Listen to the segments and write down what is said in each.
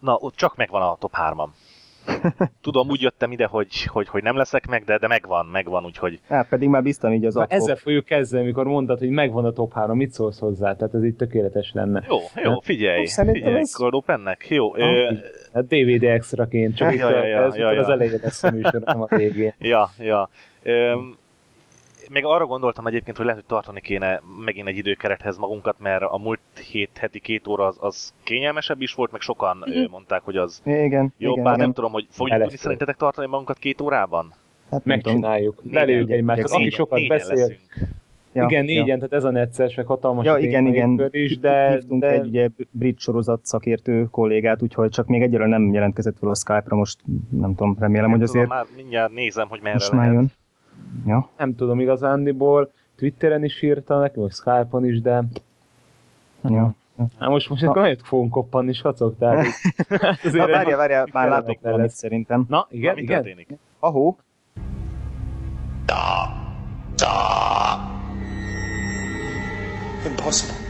Na, ott csak megvan a top 3-am. Tudom, úgy jöttem ide, hogy, hogy, hogy nem leszek meg, de, de megvan, megvan, úgyhogy... Hát pedig már biztos így az akkor. Ezzel fogjuk kezdeni, amikor mondtad, hogy megvan a top 3, mit szólsz hozzá? Tehát ez így tökéletes lenne. Jó, jó, figyelj, figyelj, ez... pennek, jó. Ah, ö... Hát DVD extraként, csak ja, itt ja, ja, ja, ja. az elején lesz a műsor, nem a végén. Ja, ja. Ö, még arra gondoltam egyébként, hogy lehet, hogy tartani kéne megint egy időkerethez magunkat, mert a múlt hét heti két óra az, az kényelmesebb is volt, meg sokan mm-hmm. mondták, hogy az igen, jobb. Igen, bár igen. nem tudom, hogy fogjuk tudni szerintetek tartani magunkat két órában? Hát megcsináljuk. Lelőjük egymást. Aki sokat beszél. Leszünk. Ja, igen, négyen, ja. tehát ez a necces, meg hatalmas ja, igen, igen. is, de... Hívtunk de... egy ugye, brit sorozat szakértő kollégát, úgyhogy csak még egyelőre nem jelentkezett fel a Skype-ra, most nem tudom, remélem, nem hogy azért... Tudom, már mindjárt nézem, hogy merre most lehet. Már jön. Ja. Nem tudom igazándiból, Twitteren is írta nekem, vagy Skype-on is, de... Ja. Hát most, most akkor nagyon fogunk koppanni, sacok, tehát... Na, várja, várja, már látok valamit szerintem. Na, igen, Na, igen. Történik? Ahó. Da. Da. Impossible.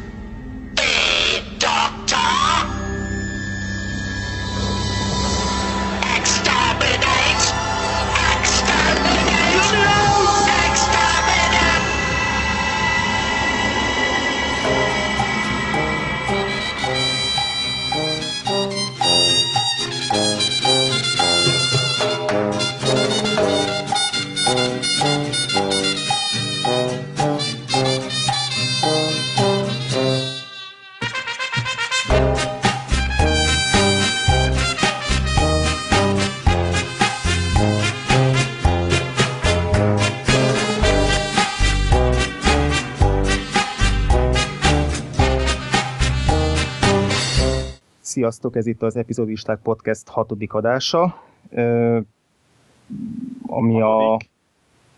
Sziasztok, ez itt az Epizodisták Podcast hatodik adása, ami hatodik. a...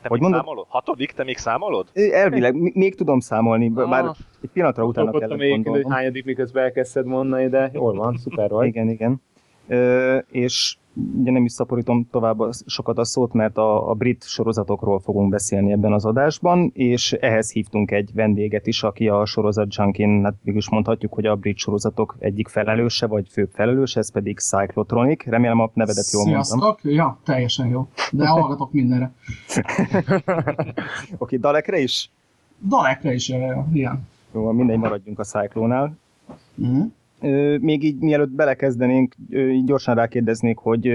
Te hogy mondod? Számolod? Hatodik? Te még számolod? Elvileg, még tudom számolni, ah. bár egy pillanatra utána kellett gondolnom. hogy hányadik, miközben elkezdted mondani, de jól van, szuper vagy. igen, igen. Ö, és ugye nem is szaporítom tovább sokat a szót, mert a, a brit sorozatokról fogunk beszélni ebben az adásban, és ehhez hívtunk egy vendéget is, aki a sorozat junkin, hát mégis mondhatjuk, hogy a brit sorozatok egyik felelőse, vagy főbb felelőse, ez pedig Cyclotronic. Remélem a nevedet jól Sziasztok. mondtam. Ja, teljesen jó. De hallgatok mindenre. Oké, okay, Dalekre is? Dalekre is, igen. Jó, mindegy, maradjunk a Cyclónál. Uh-huh. Még így mielőtt belekezdenénk, így gyorsan rákérdeznék, hogy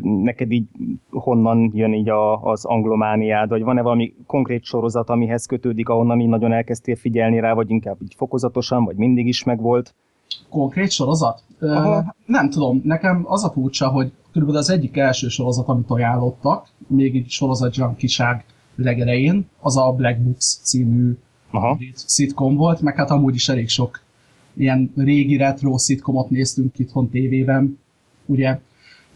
neked így honnan jön így a, az anglomániád, vagy van-e valami konkrét sorozat, amihez kötődik, ahonnan így nagyon elkezdtél figyelni rá, vagy inkább így fokozatosan, vagy mindig is megvolt? Konkrét sorozat? Aha. Nem tudom, nekem az a furcsa, hogy körülbelül az egyik első sorozat, amit ajánlottak, még egy sorozat junkiság legerején, az a Black Books című Aha. szitkom volt, meg hát amúgy is elég sok ilyen régi retro szitkomot néztünk itthon tévében, ugye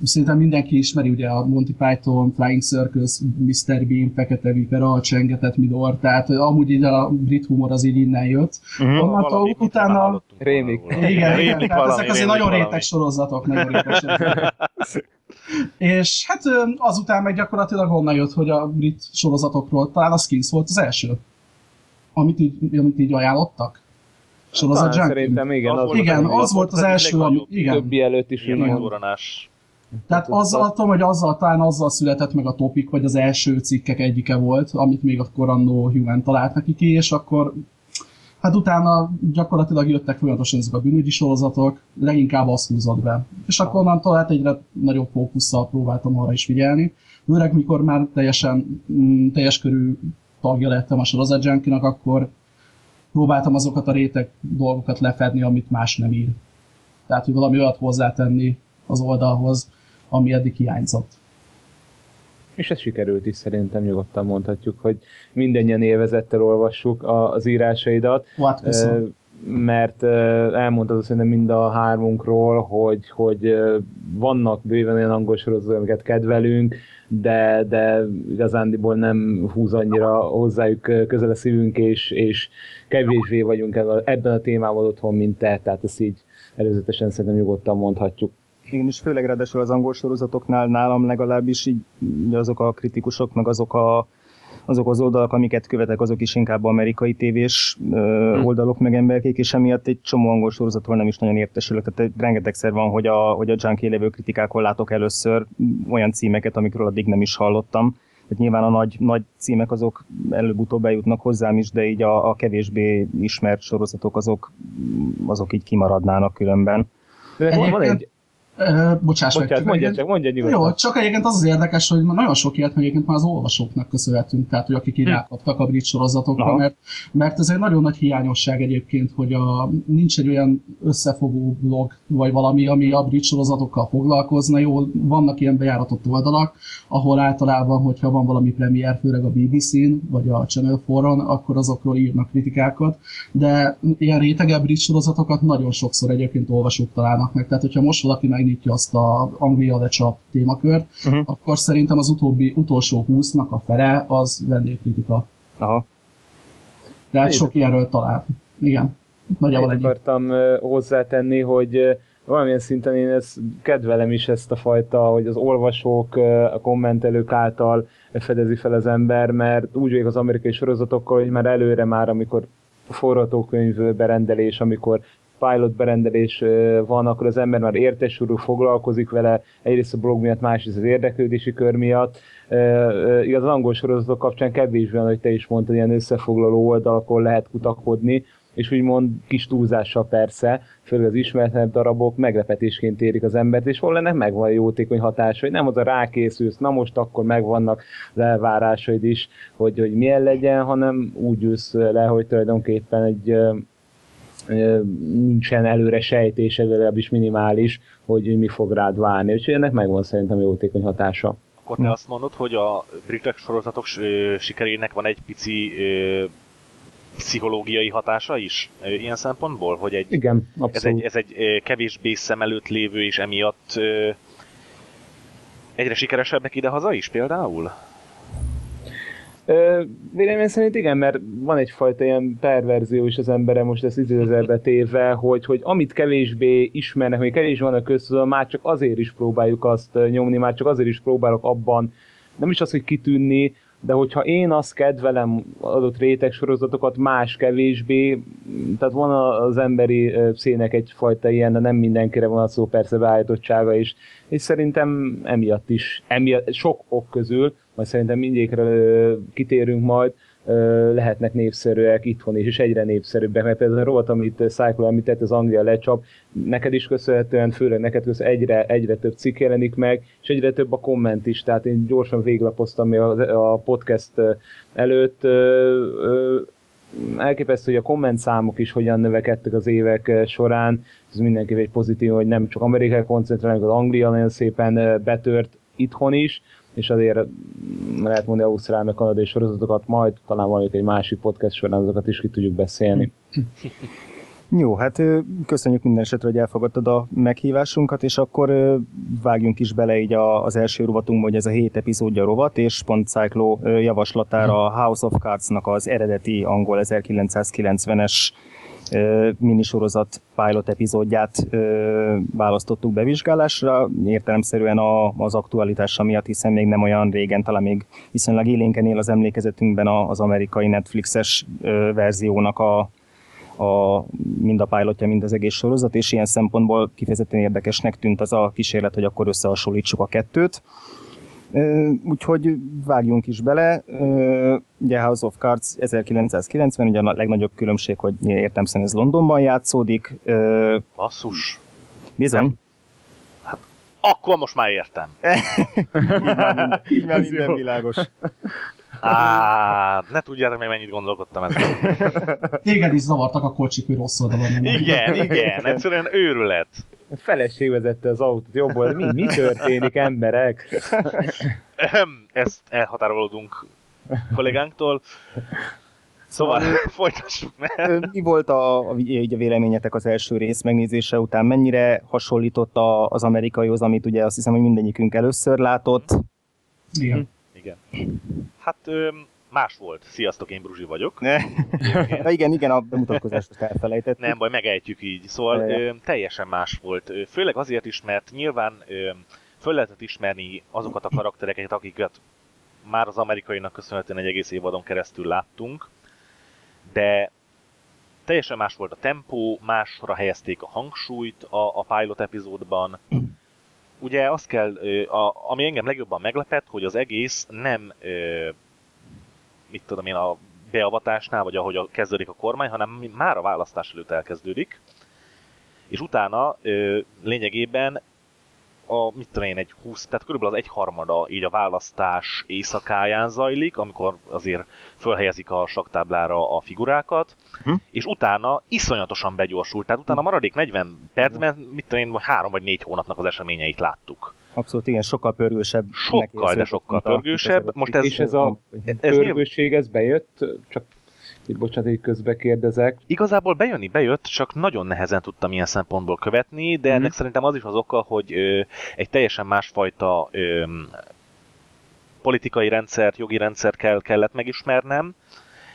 szerintem mindenki ismeri ugye a Monty Python, Flying Circus, Mr. Bean, Fekete Viper, a Csengetett Midor, tehát amúgy így a brit humor az így innen jött. Uh-huh. Onnantól utána... Rémik. Igen, igen, tehát ezek azért nagyon réteg sorozatok, nagyon réteg sorozatok. És hát azután meg gyakorlatilag onnan jött, hogy a brit sorozatokról talán a Skins volt az első, amit így, amit így ajánlottak sorozat Junkie? Szerintem igen. Az, az igen, az, az volt az első, ami, igen. Többi előtt is. Igen, nagy duranás. Tehát azzal, tudom, hogy azzal, talán azzal született meg a topik, vagy az első cikkek egyike volt, amit még akkor annó Human talált neki ki, és akkor hát utána gyakorlatilag jöttek folyamatosan ezek a bűnügyi sorozatok, leginkább azt húzott be. És akkor onnantól hát egyre nagyobb fókusszal próbáltam arra is figyelni. Főleg mikor már teljesen mm, teljes körű tagja lettem a sorozat akkor próbáltam azokat a réteg dolgokat lefedni, amit más nem ír. Tehát, hogy valami olyat hozzátenni az oldalhoz, ami eddig hiányzott. És ez sikerült is szerintem, nyugodtan mondhatjuk, hogy mindennyien élvezettel olvassuk az írásaidat. Hát, mert elmondtad azt szerintem mind a hármunkról, hogy, hogy vannak bőven olyan angol sorozatok, amiket kedvelünk, de, de igazándiból nem húz annyira hozzájuk közel a szívünk, és, és kevésbé vagyunk ebben a témában otthon, mint te, tehát ezt így előzetesen szerintem nyugodtan mondhatjuk. Igen, és főleg ráadásul az angol sorozatoknál nálam legalábbis így azok a kritikusok, meg azok a azok az oldalak, amiket követek, azok is inkább amerikai tévés ö, oldalok meg emberkék, és emiatt egy csomó angol sorozatról nem is nagyon értesülök. Tehát rengetegszer van, hogy a, hogy a junkie levő kritikákon látok először olyan címeket, amikről addig nem is hallottam. Tehát nyilván a nagy, nagy címek azok előbb-utóbb bejutnak hozzám is, de így a, a kevésbé ismert sorozatok azok, azok így kimaradnának különben. De van egy... Ö, bocsáss meg. Bocsánat, csak mondja csak, mondja nyugodtan. Jó, csak egyébként az az érdekes, hogy nagyon sok ilyet meg egyébként már az olvasóknak köszönhetünk, tehát hogy akik így Hm. rákaptak a brit sorozatokra, Aha. mert, mert ez egy nagyon nagy hiányosság egyébként, hogy a, nincs egy olyan összefogó blog, vagy valami, ami a brit sorozatokkal foglalkozna. Jó, vannak ilyen bejáratott oldalak, ahol általában, hogyha van valami premier, főleg a BBC-n, vagy a Channel 4-on, akkor azokról írnak kritikákat, de ilyen rétegebb brit sorozatokat nagyon sokszor egyébként olvasók találnak meg. Tehát, hogyha most valaki megnyitja azt a Anglia lecsap témakört, uh-huh. akkor szerintem az utóbbi, utolsó 20-nak a fele az vendégkritika. Aha. Tehát Én- sok ilyenről talál. Igen. Nagyjából ennyi. akartam hozzátenni, hogy valamilyen szinten én ezt kedvelem is ezt a fajta, hogy az olvasók, a kommentelők által fedezi fel az ember, mert úgy vagyok az amerikai sorozatokkal, hogy már előre már, amikor forgatókönyv berendelés, amikor pilot berendelés van, akkor az ember már értesülő foglalkozik vele, egyrészt a blog miatt, másrészt az érdeklődési kör miatt. Igaz, az angol sorozatok kapcsán kevésbé van, hogy te is mondtad, ilyen összefoglaló oldalakon lehet kutakodni, és úgymond kis túlzással persze, főleg az ismeretlenebb darabok meglepetésként érik az embert, és hol ennek megvan a jótékony hatása, hogy nem az a rákészülsz, na most akkor megvannak az elvárásaid is, hogy, hogy milyen legyen, hanem úgy ülsz le, hogy tulajdonképpen egy nincsen előre sejtésed, legalábbis minimális, hogy mi fog rád várni. Úgyhogy ennek megvan szerintem jótékony hatása. Akkor te azt mondod, hogy a britek sorozatok sikerének van egy pici pszichológiai hatása is ilyen szempontból, hogy egy, Igen, ez egy, abszolút. ez egy kevésbé szem előtt lévő, és emiatt egyre sikeresebbek idehaza is például? Véleményem szerint igen, mert van egyfajta ilyen perverzió is az embere most ezt idézőjelbe téve, hogy, hogy amit kevésbé ismernek, hogy kevésbé van a köztudom, már csak azért is próbáljuk azt nyomni, már csak azért is próbálok abban, nem is az, hogy kitűnni, de hogyha én azt kedvelem adott réteg sorozatokat, más kevésbé, tehát van az emberi szének egyfajta ilyen, de nem mindenkire van a szó persze beállítottsága is, és szerintem emiatt is, emiatt, sok ok közül, majd szerintem mindegyikre ö, kitérünk majd, lehetnek népszerűek itthon is, és egyre népszerűbbek, mert például a rovat, amit Cycle említett, az Anglia lecsap, neked is köszönhetően, főleg neked köszönhetően egyre, egyre több cikk jelenik meg, és egyre több a komment is, tehát én gyorsan véglapoztam a, podcast előtt, elképesztő, hogy a komment számok is hogyan növekedtek az évek során, ez mindenképp egy pozitív, hogy nem csak Amerikai koncentrálnak, az Anglia nagyon szépen betört itthon is, és azért mm, lehet mondani Ausztrál meg kanadai sorozatokat, majd talán valamelyik egy másik podcast során azokat is ki tudjuk beszélni. Jó, hát köszönjük minden esetre, hogy elfogadtad a meghívásunkat, és akkor vágjunk is bele így az első rovatunkba, hogy ez a hét epizódja rovat, és pont Cyclo javaslatára a House of Cards-nak az eredeti angol 1990-es ö, minisorozat pilot epizódját választottuk bevizsgálásra, értelemszerűen a, az aktualitása miatt, hiszen még nem olyan régen, talán még viszonylag élénken él az emlékezetünkben az amerikai Netflixes verziónak a, a, mind a pilotja, mind az egész sorozat, és ilyen szempontból kifejezetten érdekesnek tűnt az a kísérlet, hogy akkor összehasonlítsuk a kettőt. Úgyhogy vágjunk is bele. Ugye House of Cards 1990, ugye a legnagyobb különbség, hogy értem szerint ez Londonban játszódik. Basszus. Bizony. Akkor most már értem. Így már Ez minden jó. világos. Á, ne tudjátok meg mennyit gondolkodtam ezen. Téged is zavartak a kocsik, hogy rossz oldalon mennek. Igen, igen, egyszerűen őrület. A feleség vezette az autót jobból, mi, mi történik emberek? Ezt elhatárolódunk kollégánktól. Szóval folytassuk meg. Mi volt a, a, így a véleményetek az első rész megnézése után? Mennyire hasonlított a, az amerikaihoz, amit ugye azt hiszem, hogy mindegyikünk először látott? Igen. Igen. Hát öm, más volt. Sziasztok, én Bruzsi vagyok. Ne. Na igen, igen, a bemutatkozást elfelejtettük. Nem baj, megejtjük így. Szóval öm, teljesen más volt. Főleg azért is, mert nyilván öm, föl lehetett ismerni azokat a karaktereket, akiket már az amerikainak köszönhetően egy egész évadon keresztül láttunk, de teljesen más volt a tempó, másra helyezték a hangsúlyt a, a pilot epizódban. Ugye azt kell, a, ami engem legjobban meglepett, hogy az egész nem, mit tudom én, a beavatásnál, vagy ahogy kezdődik a kormány, hanem már a választás előtt elkezdődik. És utána lényegében a, mit tudom én, egy 20, tehát körülbelül az egyharmada így a választás éjszakáján zajlik, amikor azért fölhelyezik a saktáblára a figurákat, hm? és utána iszonyatosan begyorsult, tehát utána a maradék 40 percben, mit tudom én, három vagy négy hónapnak az eseményeit láttuk. Abszolút, igen, sokkal pörgősebb. Sokkal, de sokkal pörgősebb. Most ez, és ez a ez pörgőség, ez bejött, csak itt bocsánat, hogy közbe kérdezek. Igazából bejönni bejött, csak nagyon nehezen tudtam ilyen szempontból követni, de mm. ennek szerintem az is az oka, hogy ö, egy teljesen másfajta ö, politikai rendszert, jogi rendszert kell, kellett megismernem.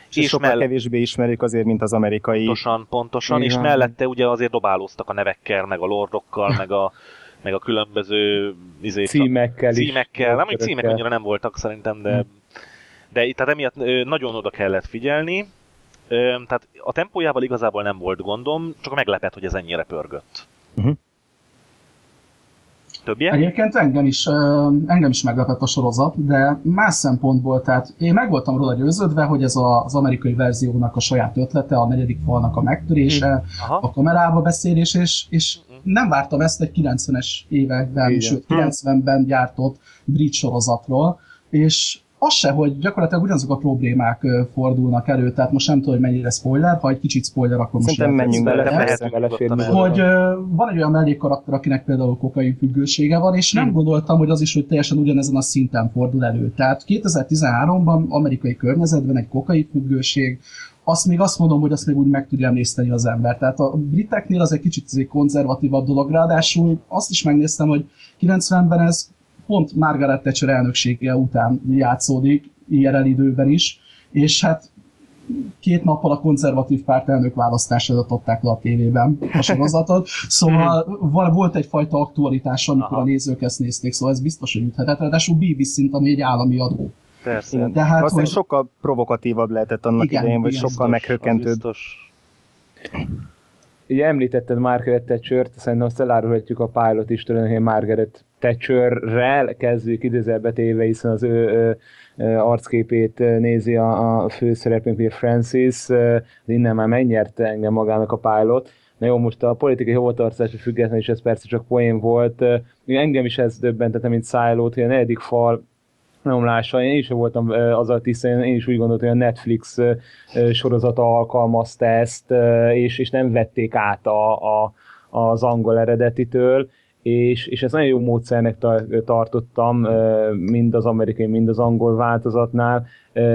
És, és sokkal mell- kevésbé ismerik azért, mint az amerikai. Pontosan, pontosan, Igen. és mellette ugye azért dobálóztak a nevekkel, meg a lordokkal, meg a meg a különböző izé, címekkel, címekkel. Nem, hogy címek annyira nem voltak szerintem, de, hm. de tehát emiatt nagyon oda kellett figyelni. Tehát a tempójával igazából nem volt gondom, csak meglepett, hogy ez ennyire pörgött. Uh-huh. Többje? Egyébként engem is, engem is meglepett a sorozat, de más szempontból, tehát én meg voltam róla győződve, hogy ez az amerikai verziónak a saját ötlete, a negyedik falnak a megtörése, uh-huh. a kamerába beszélés, és, és uh-huh. nem vártam ezt egy 90-es években, Igen. sőt 90-ben gyártott brit sorozatról, és az se, hogy gyakorlatilag ugyanazok a problémák fordulnak elő, tehát most nem tudom, hogy mennyire spoiler, ha egy kicsit spoiler, akkor most Szerintem menjünk bele, bele, bele hogy van egy olyan mellékkarakter, akinek például kokain függősége van, és nem hmm. gondoltam, hogy az is, hogy teljesen ugyanezen a szinten fordul elő. Tehát 2013-ban amerikai környezetben egy kokain függőség, azt még azt mondom, hogy azt még úgy meg tudja emészteni az ember. Tehát a briteknél az egy kicsit egy konzervatívabb dolog, ráadásul azt is megnéztem, hogy 90-ben ez pont Margaret Thatcher elnöksége után játszódik, IRL időben is, és hát két nappal a konzervatív párt elnök választás előtt adták le a tévében a sorozatot, szóval volt egyfajta aktualitás, amikor Aha. a nézők ezt nézték, szóval ez biztos, hogy üthetett, ráadásul BBC szint, ami egy állami adó. Persze. De hát, hogy... sokkal provokatívabb lehetett annak igen, idején, vagy sokkal biztos, meghökkentőbb. Biztos. Ugye említetted Margaret Thatcher-t, szerintem azt elárulhatjuk a pilot is tulajdonképpen Margaret Thatcherrel kezdjük idézelbe téve, hiszen az ő, ő, ő arcképét nézi a, a főszereplőnk, ugye Francis, innen már megnyerte engem magának a pilot. Na jó, most a politikai hovatartozásra függetlenül is ez persze csak poén volt. Engem is ez döbbentette, mint szájlót, hogy a negyedik fal nyomlása. Én is voltam az a tisztán, én is úgy gondoltam, hogy a Netflix sorozata alkalmazta ezt, és, és nem vették át a, a, az angol eredetitől és, és ezt nagyon jó módszernek tartottam, mind az amerikai, mind az angol változatnál,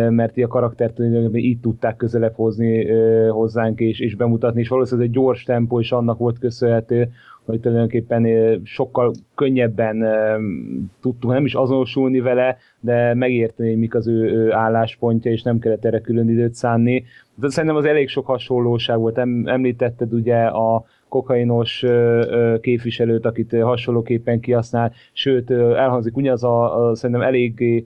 mert a karaktert így tudták közelebb hozni hozzánk és, és bemutatni, és valószínűleg egy gyors tempó is annak volt köszönhető, hogy tulajdonképpen sokkal könnyebben tudtunk nem is azonosulni vele, de megérteni, mik az ő álláspontja, és nem kellett erre külön időt szánni. De szerintem az elég sok hasonlóság volt. Említetted ugye a kokainos képviselőt, akit hasonlóképpen kihasznál, sőt elhangzik ugyanaz a, a szerintem eléggé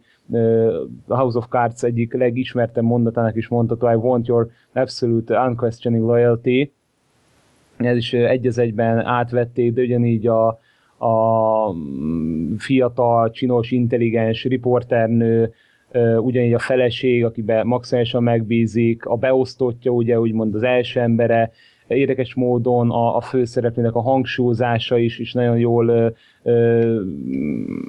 a House of Cards egyik legismertebb mondatának is mondható, I want your absolute unquestioning loyalty. Ez is egy az egyben átvették, de ugyanígy a, a fiatal, csinos, intelligens riporternő, ugyanígy a feleség, akiben maximálisan megbízik, a beosztottja, ugye úgymond az első embere, érdekes módon a, a főszereplőnek a hangsúlyozása is, is nagyon jól ö, ö,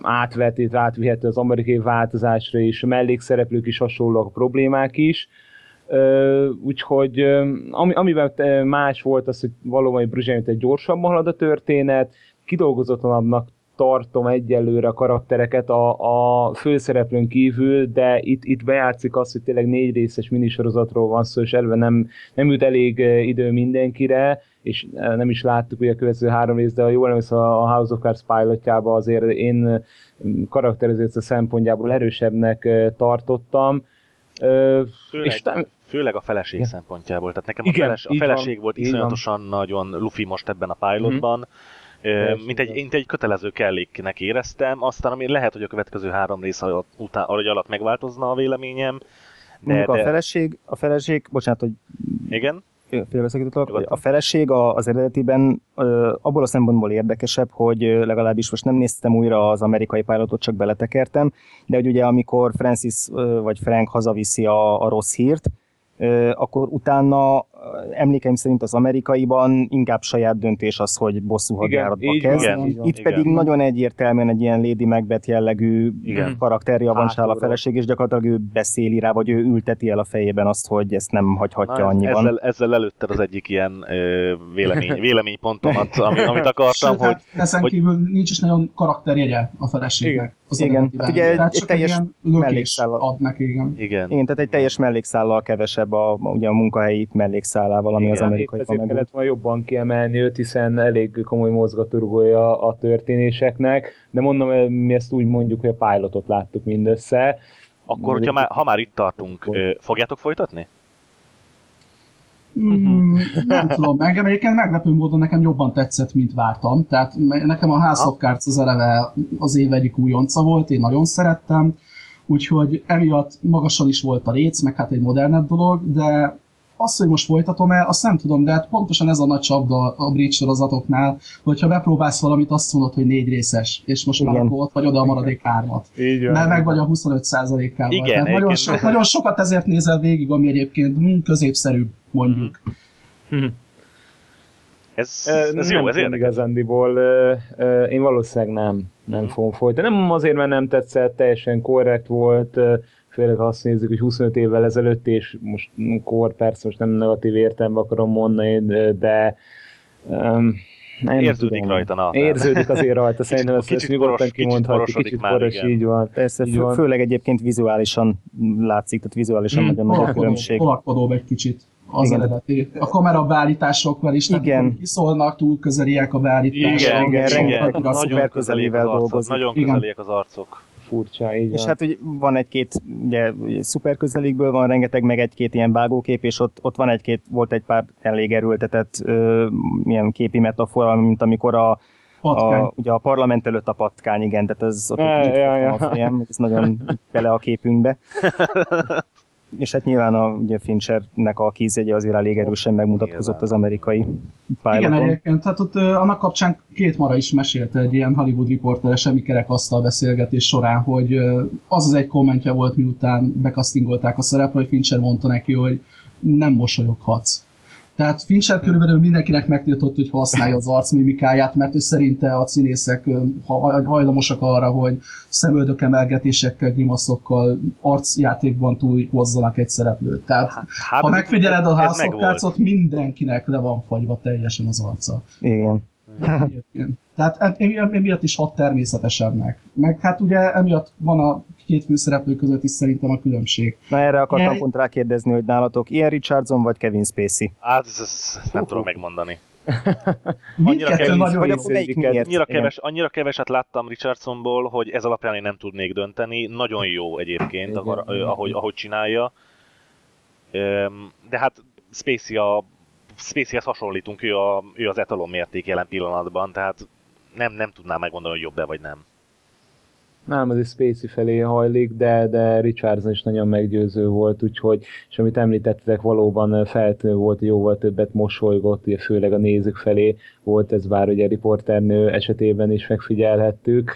átvetít, átvihető az amerikai változásra, és a mellékszereplők is hasonlóak a problémák is. Ö, úgyhogy ami, amiben más volt az, hogy valóban egy gyorsabban halad a történet, kidolgozottanabbnak tartom egyelőre a karaktereket a, a főszereplőn kívül, de itt, itt bejátszik az, hogy tényleg négy részes minisorozatról van szó, és elve nem, nem jut elég idő mindenkire, és nem is láttuk ugye a következő három rész, de ha jól emlékszem a House of Cards pilotjába azért én karakterezés a szempontjából erősebbnek tartottam. Főleg, és nem, főleg a feleség Igen. szempontjából. Tehát nekem Igen, a, feles, a feleség van, volt iszonyatosan nagyon lufi most ebben a pilotban. Mm-hmm mint egy, mint egy kötelező kelléknek éreztem, aztán ami lehet, hogy a következő három rész alatt, után, alatt megváltozna a véleményem. De, de... a feleség, a feleség, bocsánat, hogy igen? félbeszakítottak, a feleség az eredetiben abból a szempontból érdekesebb, hogy legalábbis most nem néztem újra az amerikai pilotot, csak beletekertem, de hogy ugye amikor Francis vagy Frank hazaviszi a, a rossz hírt, akkor utána emlékeim szerint az amerikaiban inkább saját döntés az, hogy bosszú hadjáratba kezd. Igen, Itt igen. pedig igen. nagyon egyértelműen egy ilyen Lady Macbeth jellegű igen. karakterja van a feleség, és gyakorlatilag ő beszéli rá, vagy ő ülteti el a fejében azt, hogy ezt nem hagyhatja Na, annyiban. Ezzel, ezzel előtted az egyik ilyen ö, vélemény, véleménypontomat, ami, amit akartam, Sőt, hogy... Hát ezen hogy... kívül nincs is nagyon karakterjegye a feleségnek. Az igen, hát ugye egy, egy teljes mellékszállal ad neki, igen. igen. Igen, tehát egy teljes mellékszállal kevesebb a, ugye a munkahelyi mellékszállával, ami igen, az amerikai ezért kellett volna jobban kiemelni őt, hiszen elég komoly mozgatórugója a történéseknek, de mondom, mi ezt úgy mondjuk, hogy a pilotot láttuk mindössze. Akkor, hogyha már, ha már itt tartunk, fogjátok folytatni? Mm, nem tudom, engem egyébként meglepő módon nekem jobban tetszett, mint vártam. Tehát nekem a House of Cards az eleve az év egyik újonca volt, én nagyon szerettem, úgyhogy emiatt magasan is volt a réc, meg hát egy modernebb dolog, de azt, hogy most folytatom el, azt nem tudom, de hát pontosan ez a nagy csapda a bridge sorozatoknál, hogyha bepróbálsz valamit, azt mondod, hogy négy részes, és most Igen. már ott vagy oda a maradék hármat. Így van. Mert meg vagy a 25%-kával. Igen, Tehát nagyon, so, nagyon sokat ezért nézel végig, ami egyébként mm, középszerűbb, mondjuk. Mm. Ez, ez nem jó, ez érdekes. Igazándiból én valószínűleg nem, nem mm. fogom folytani. Nem azért, mert nem tetszett, teljesen korrekt volt, főleg ha azt nézzük, hogy 25 évvel ezelőtt, és most kor persze most nem negatív értelemben akarom mondani, de um, nem Érződik tudom. rajta, na. Érződik azért rajta, szerintem ezt, ezt nyugodtan kimondhatjuk, kicsit poros, igen. így van. Persze, így van. főleg egyébként vizuálisan látszik, tehát vizuálisan hmm, nagyon nagy a különbség. Tolakkodóbb egy kicsit az igen. eredeti. A kamera beállításokkal is, igen. kiszólnak, túl közeliek a beállítások. Igen, igen, igen, igen. nagyon közeliek az arcok. Nagyon közeliek az arcok furcsa, így És van. hát hogy van egy-két, ugye, szuper közelikből van rengeteg, meg egy-két ilyen vágókép, és ott, ott van egy-két, volt egy pár elég erőltetett ö, ilyen képi metafora, mint amikor a a, ugye a parlament előtt a patkány, igen, tehát ez ott ja, ja, ja. Fejem, ez nagyon bele a képünkbe. És hát nyilván a ugye Finchernek a kézjegye azért elég erősen megmutatkozott az amerikai piloton. Igen, egyébként, tehát ott annak kapcsán két mara is mesélte egy ilyen Hollywood reporter semmi kerekasztal beszélgetés során, hogy az az egy kommentje volt, miután bekasztingolták a szerep, hogy Fincher mondta neki, hogy nem mosolyoghatsz. Tehát Fincher körülbelül mindenkinek megtiltott, hogy használja az arcmimikáját, mert ő szerinte a színészek hajlamosak arra, hogy szemöldök emelgetésekkel, grimaszokkal, arcjátékban túlhozzanak egy szereplőt. Tehát hát, ha megfigyeled a házszokkácot, mindenkinek le van fagyva teljesen az arca. Igen. Tehát emiatt is hat természetesebbnek. Meg hát ugye emiatt van a két főszereplő között is szerintem a különbség. Na erre akartam Ilyen... pont rákérdezni, hogy nálatok Ian Richardson vagy Kevin Spacey? Hát ez, ez nem tudom megmondani. annyira, kevés, nagyon vagy akkor annyira, keves, annyira keveset láttam Richardsonból, hogy ez alapján én nem tudnék dönteni. Nagyon jó egyébként, igen, ahol, igen. ahogy, ahogy csinálja. De hát Spacey a Spaceyhez hasonlítunk, ő, a, ő az etalon mérték jelen pillanatban, tehát nem, nem tudnám megmondani, hogy jobb-e vagy nem. Nem, az Spacey felé hajlik, de, de Richardson is nagyon meggyőző volt, úgyhogy, és amit említettetek, valóban feltűnő volt, jóval többet mosolygott, ugye főleg a nézők felé volt ez, bár ugye riporternő esetében is megfigyelhettük.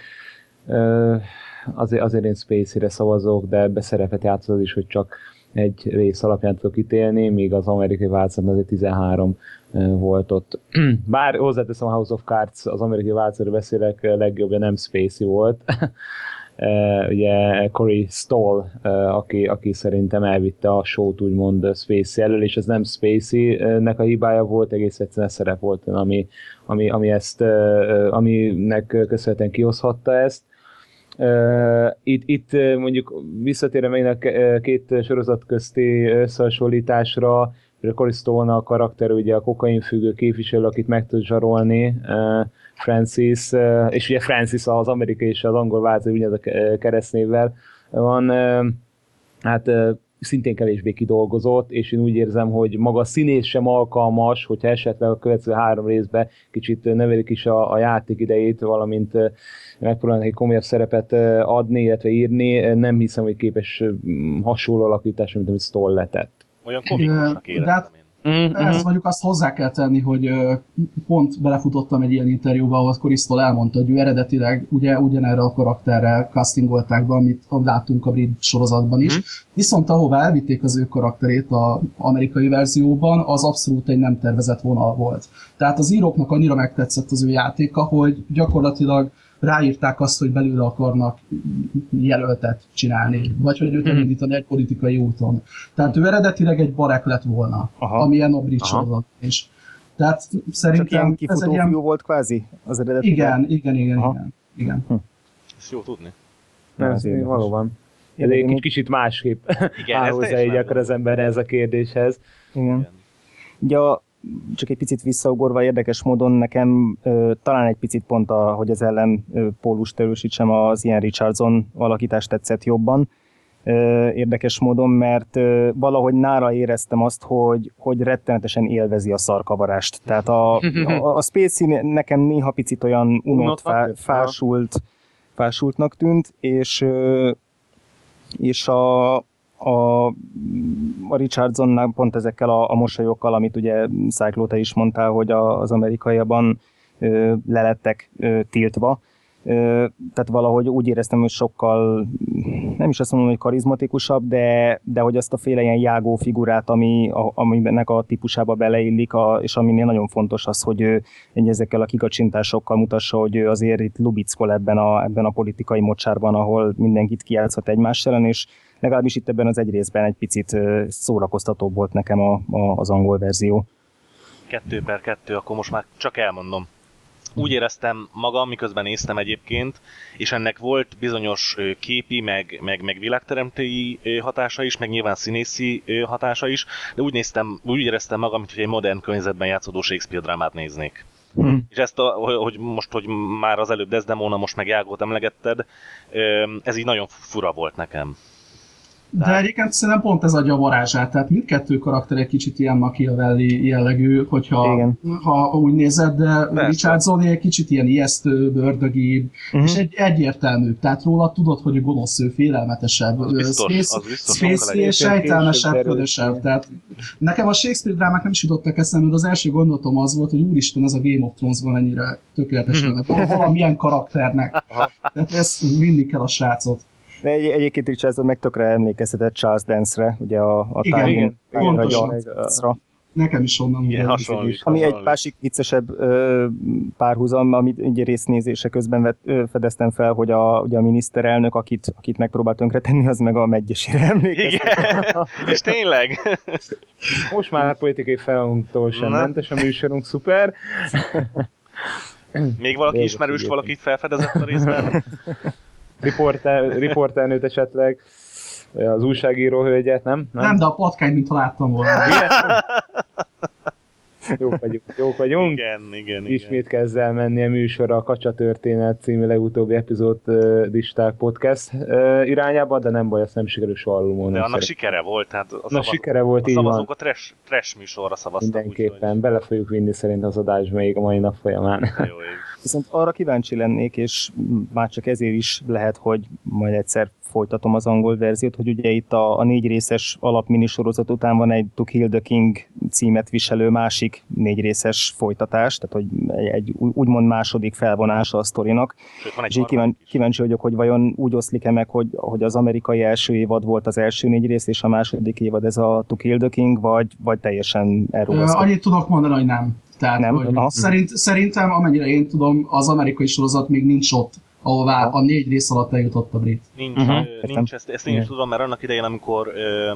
Azért, azért én Spacey-re szavazok, de ebbe szerepet játszott is, hogy csak egy rész alapján tudok ítélni, míg az amerikai változatban azért 13 volt ott. Bár hozzáteszem a House of Cards, az amerikai változatról beszélek, legjobbja nem Spacey volt. ugye Corey Stoll, aki, aki szerintem elvitte a show-t úgymond Spacey elől, és ez nem Spacey-nek a hibája volt, egész egyszerűen szerep volt, ami, ami, ami ezt, aminek köszönhetően kihozhatta ezt itt, itt mondjuk visszatérve még a két sorozat közti összehasonlításra, Stone a karakter, ugye a kokainfüggő képviselő, akit meg tud zsarolni, uh, Francis, uh, és ugye Francis az amerikai és az angol változó, ugyanez a keresztnévvel van, uh, hát szintén kevésbé kidolgozott, és én úgy érzem, hogy maga a színész sem alkalmas, hogyha esetleg a következő három részbe kicsit növelik is a, a játék idejét, valamint megpróbálnak egy komolyabb szerepet adni, illetve írni, nem hiszem, hogy képes hasonló alakítás, mint amit Stoll letett. Olyan komikusnak hát- éreztem én. Mm-hmm. Ezt mondjuk azt hozzá kell tenni, hogy pont belefutottam egy ilyen interjúba, ahol Krisztol elmondta, hogy ő eredetileg ugye ugyanerre a karakterre castingolták be, amit láttunk a brit sorozatban is. Mhm. Viszont ahová elvitték az ő karakterét az amerikai verzióban, az abszolút egy nem tervezett vonal volt. Tehát az íróknak annyira megtetszett az ő játéka, hogy gyakorlatilag ráírták azt, hogy belőle akarnak jelöltet csinálni, vagy hogy őt elindítani egy politikai úton. Tehát ő eredetileg egy barek lett volna, Aha. amilyen a sorozat is. Tehát Csak ilyen szerintem ez egy ilyen... fiú volt kvázi az eredeti. Igen, igen, igen, Aha. igen. igen. Ezt jó tudni. Ez Ez valóban. Ez egy kicsit- kicsit másképp Igen, áll ez hozzá így akkor az ember ez a kérdéshez. Igen. Igen. Ugye a, csak egy picit visszaugorva érdekes módon nekem ö, talán egy picit pont, a, hogy az ellen ö, pólust erősítsem, az Ian Richardson alakítást tetszett jobban. Ö, érdekes módon, mert ö, valahogy nála éreztem azt, hogy, hogy rettenetesen élvezi a szarkavarást. Tehát a, a, a Spacey nekem néha picit olyan unott, fá, fásult, fásultnak tűnt, és, ö, és a, a, a Richardsonnál pont ezekkel a, a mosolyokkal, amit ugye Cyclo, te is mondtál, hogy a, az amerikaiaban ö, lelettek tiltva. Tehát valahogy úgy éreztem, hogy sokkal, nem is azt mondom, hogy karizmatikusabb, de, de hogy azt a féle ilyen jágó figurát, ami, a, aminek a típusába beleillik, a, és aminél nagyon fontos az, hogy ő egy ezekkel a kikacsintásokkal mutassa, hogy ő azért itt lubickol ebben a, ebben a politikai mocsárban, ahol mindenkit kijátszhat egymás ellen, és legalábbis itt ebben az egy részben egy picit szórakoztatóbb volt nekem a, a, az angol verzió. Kettő per kettő, akkor most már csak elmondom. Úgy éreztem magam, miközben néztem egyébként, és ennek volt bizonyos képi, meg, meg, meg világteremtői hatása is, meg nyilván színészi hatása is, de úgy néztem, úgy éreztem magam, mint hogy egy modern környezetben játszódó Shakespeare drámát néznék. Hm. És ezt, a, hogy most, hogy már az előbb Desdemona, most meg Jágót emlegetted, ez így nagyon fura volt nekem. De egyébként szerintem pont ez adja a varázsát, tehát mindkettő karakter egy kicsit ilyen Machiavelli jellegű, hogyha Igen. ha úgy nézed, de Persze. Richardson egy kicsit ilyen ijesztő, ördögibb, Mhm. és egy egyértelmű, tehát róla tudod, hogy gonosz, ő félelmetesebb, Az ő biztos, Space- az biztos, sokkal Spacey és egyértelmű. sejtelmesebb, ködösebb. Tehát nekem a Shakespeare drámák nem is jutottak eszembe, de az első gondolatom az volt, hogy úristen, ez a Game of Thrones-ban ennyire tökéletes lenne. Valamilyen karakternek. Tehát ezt vinni kell a srácot. De egy, egyébként Richardson meg tökre emlékeztetett Charles Dance-re, ugye a, a Igen, Tywin- igen, pontosan. Nekem is onnan. Igen, hasonlít. Ami egy másik viccesebb ö, párhuzam, amit egy résznézése közben vet, ö, fedeztem fel, hogy a, ugye a miniszterelnök, akit, akit megpróbált tönkretenni, az meg a megyesére emlékeztet. És tényleg. Most már politikai felunktól sem Na. mentes a műsorunk, szuper. Még valaki Jó, ismerős valakit felfedezett a részben? Riporter, riporternőt esetleg, az újságíró hölgyet, nem? Nem, de a patkány, mintha láttam volna. Jók vagyunk, jók vagyunk. Igen, igen, igen. Ismét kezd el menni a műsor a Kacsa Történet című legutóbbi epizód uh, listák podcast uh, irányába, de nem baj, ezt nem sikerül soha alul De annak sikere volt, tehát a, Na szavaz... sikere volt, a így van. szavazók a trash, trash műsorra szavaztak. Mindenképpen, bele fogjuk vinni szerint az adásba még a mai nap folyamán. Jó ég. Viszont arra kíváncsi lennék, és már csak ezért is lehet, hogy majd egyszer folytatom az angol verziót, hogy ugye itt a, a négy részes alapminisorozat után van egy To Kill the King címet viselő másik négy részes folytatás, tehát hogy egy, egy úgymond második felvonása a sztorinak. Sőt, van egy És így kíván, kíváncsi vagyok, hogy vajon úgy oszlik-e meg, hogy, hogy az amerikai első évad volt az első négy rész, és a második évad ez a To Kill the King, vagy, vagy teljesen Ö, elrugasztott. Annyit tudok mondani, hogy nem. Tehát, Nem? Hogy Aha. szerint, szerintem, amennyire én tudom, az amerikai sorozat még nincs ott, ahová a négy rész alatt eljutott a brit. Nincs, uh-huh, értem. nincs ezt, ezt én is tudom, mert annak idején, amikor ö,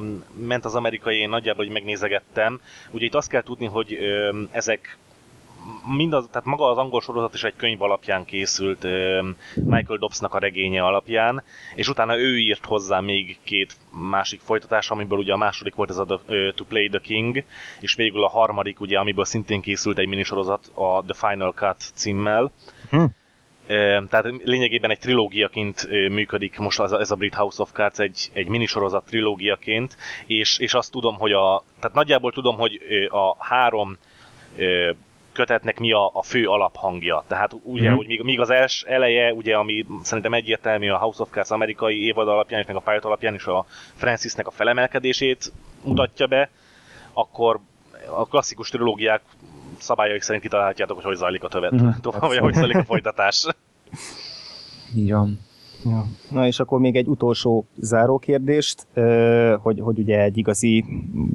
ment az amerikai, én nagyjából hogy megnézegettem, ugye itt azt kell tudni, hogy ö, ezek mindaz, tehát maga az angol sorozat is egy könyv alapján készült, Michael Dobbsnak a regénye alapján, és utána ő írt hozzá még két másik folytatás, amiből ugye a második volt ez a The, To Play the King, és végül a harmadik, ugye, amiből szintén készült egy minisorozat, a The Final Cut címmel. Hm. Tehát lényegében egy trilógiaként működik most ez a, ez a Brit House of Cards, egy, egy minisorozat trilógiaként, és, és azt tudom, hogy a, tehát nagyjából tudom, hogy a három kötetnek mi a, a fő alaphangja. Tehát ugye, Mhm. hogy míg, míg az els eleje, ugye, ami szerintem egyértelmű a House of Cards amerikai évad alapján, és meg a pilot alapján is a Francisnek a felemelkedését mutatja be, akkor a klasszikus trilógiák szabályaik szerint kitalálhatjátok, hogy hogy zajlik a tövet, Mhm, tovább, vagy hogy zajlik a folytatás. Így van. Ja. Na és akkor még egy utolsó záró kérdést, hogy, hogy ugye egy igazi,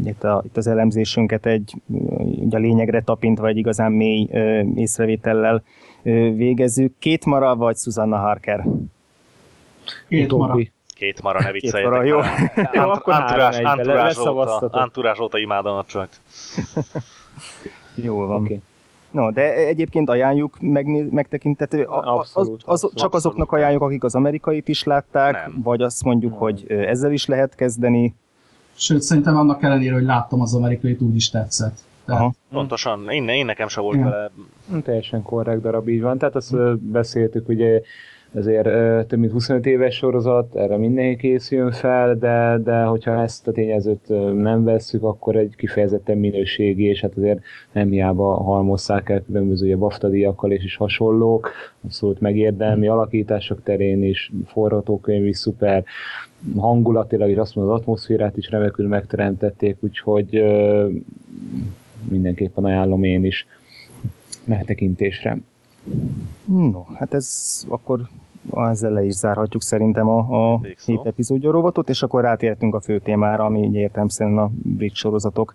itt, a, itt az elemzésünket egy ugye a lényegre tapintva egy igazán mély észrevétellel végezzük. Két Mara vagy Susanna Harker? Két mara. Utóbbi. Két mara, ne Két. Mara, jó. vele. Jó, Ant- akkor Anturás, anturás, óta, anturás óta imádom a csajt. Jó van. Oké. No, de egyébként ajánljuk megné- megtekintető, az, Abszolút, az, abszolút. csak azoknak ajánljuk, akik az amerikait is látták, Nem. vagy azt mondjuk, Nem. hogy ezzel is lehet kezdeni. Sőt, szerintem annak ellenére, hogy láttam az amerikai, úgy is tetszett. Tehát Aha. Pontosan, én, én nekem se volt Igen. vele. Teljesen korrekt darab, így van. Tehát azt beszéltük, ugye ezért több mint 25 éves sorozat, erre mindenki készüljön fel, de, de hogyha ezt a tényezőt nem vesszük, akkor egy kifejezetten minőségi, és hát azért nem hiába halmozzák el különböző ugye, BAFTA díjakkal és is hasonlók, abszolút megérdemli alakítások terén is, forgatókönyv is szuper, hangulatilag is azt mondom, az atmoszférát is remekül megteremtették, úgyhogy mindenképpen ajánlom én is megtekintésre. No, hát ez akkor ezzel le is zárhatjuk szerintem a, a hét epizódja rovatot, és akkor rátértünk a fő témára, ami így értelmszerűen a brit sorozatok.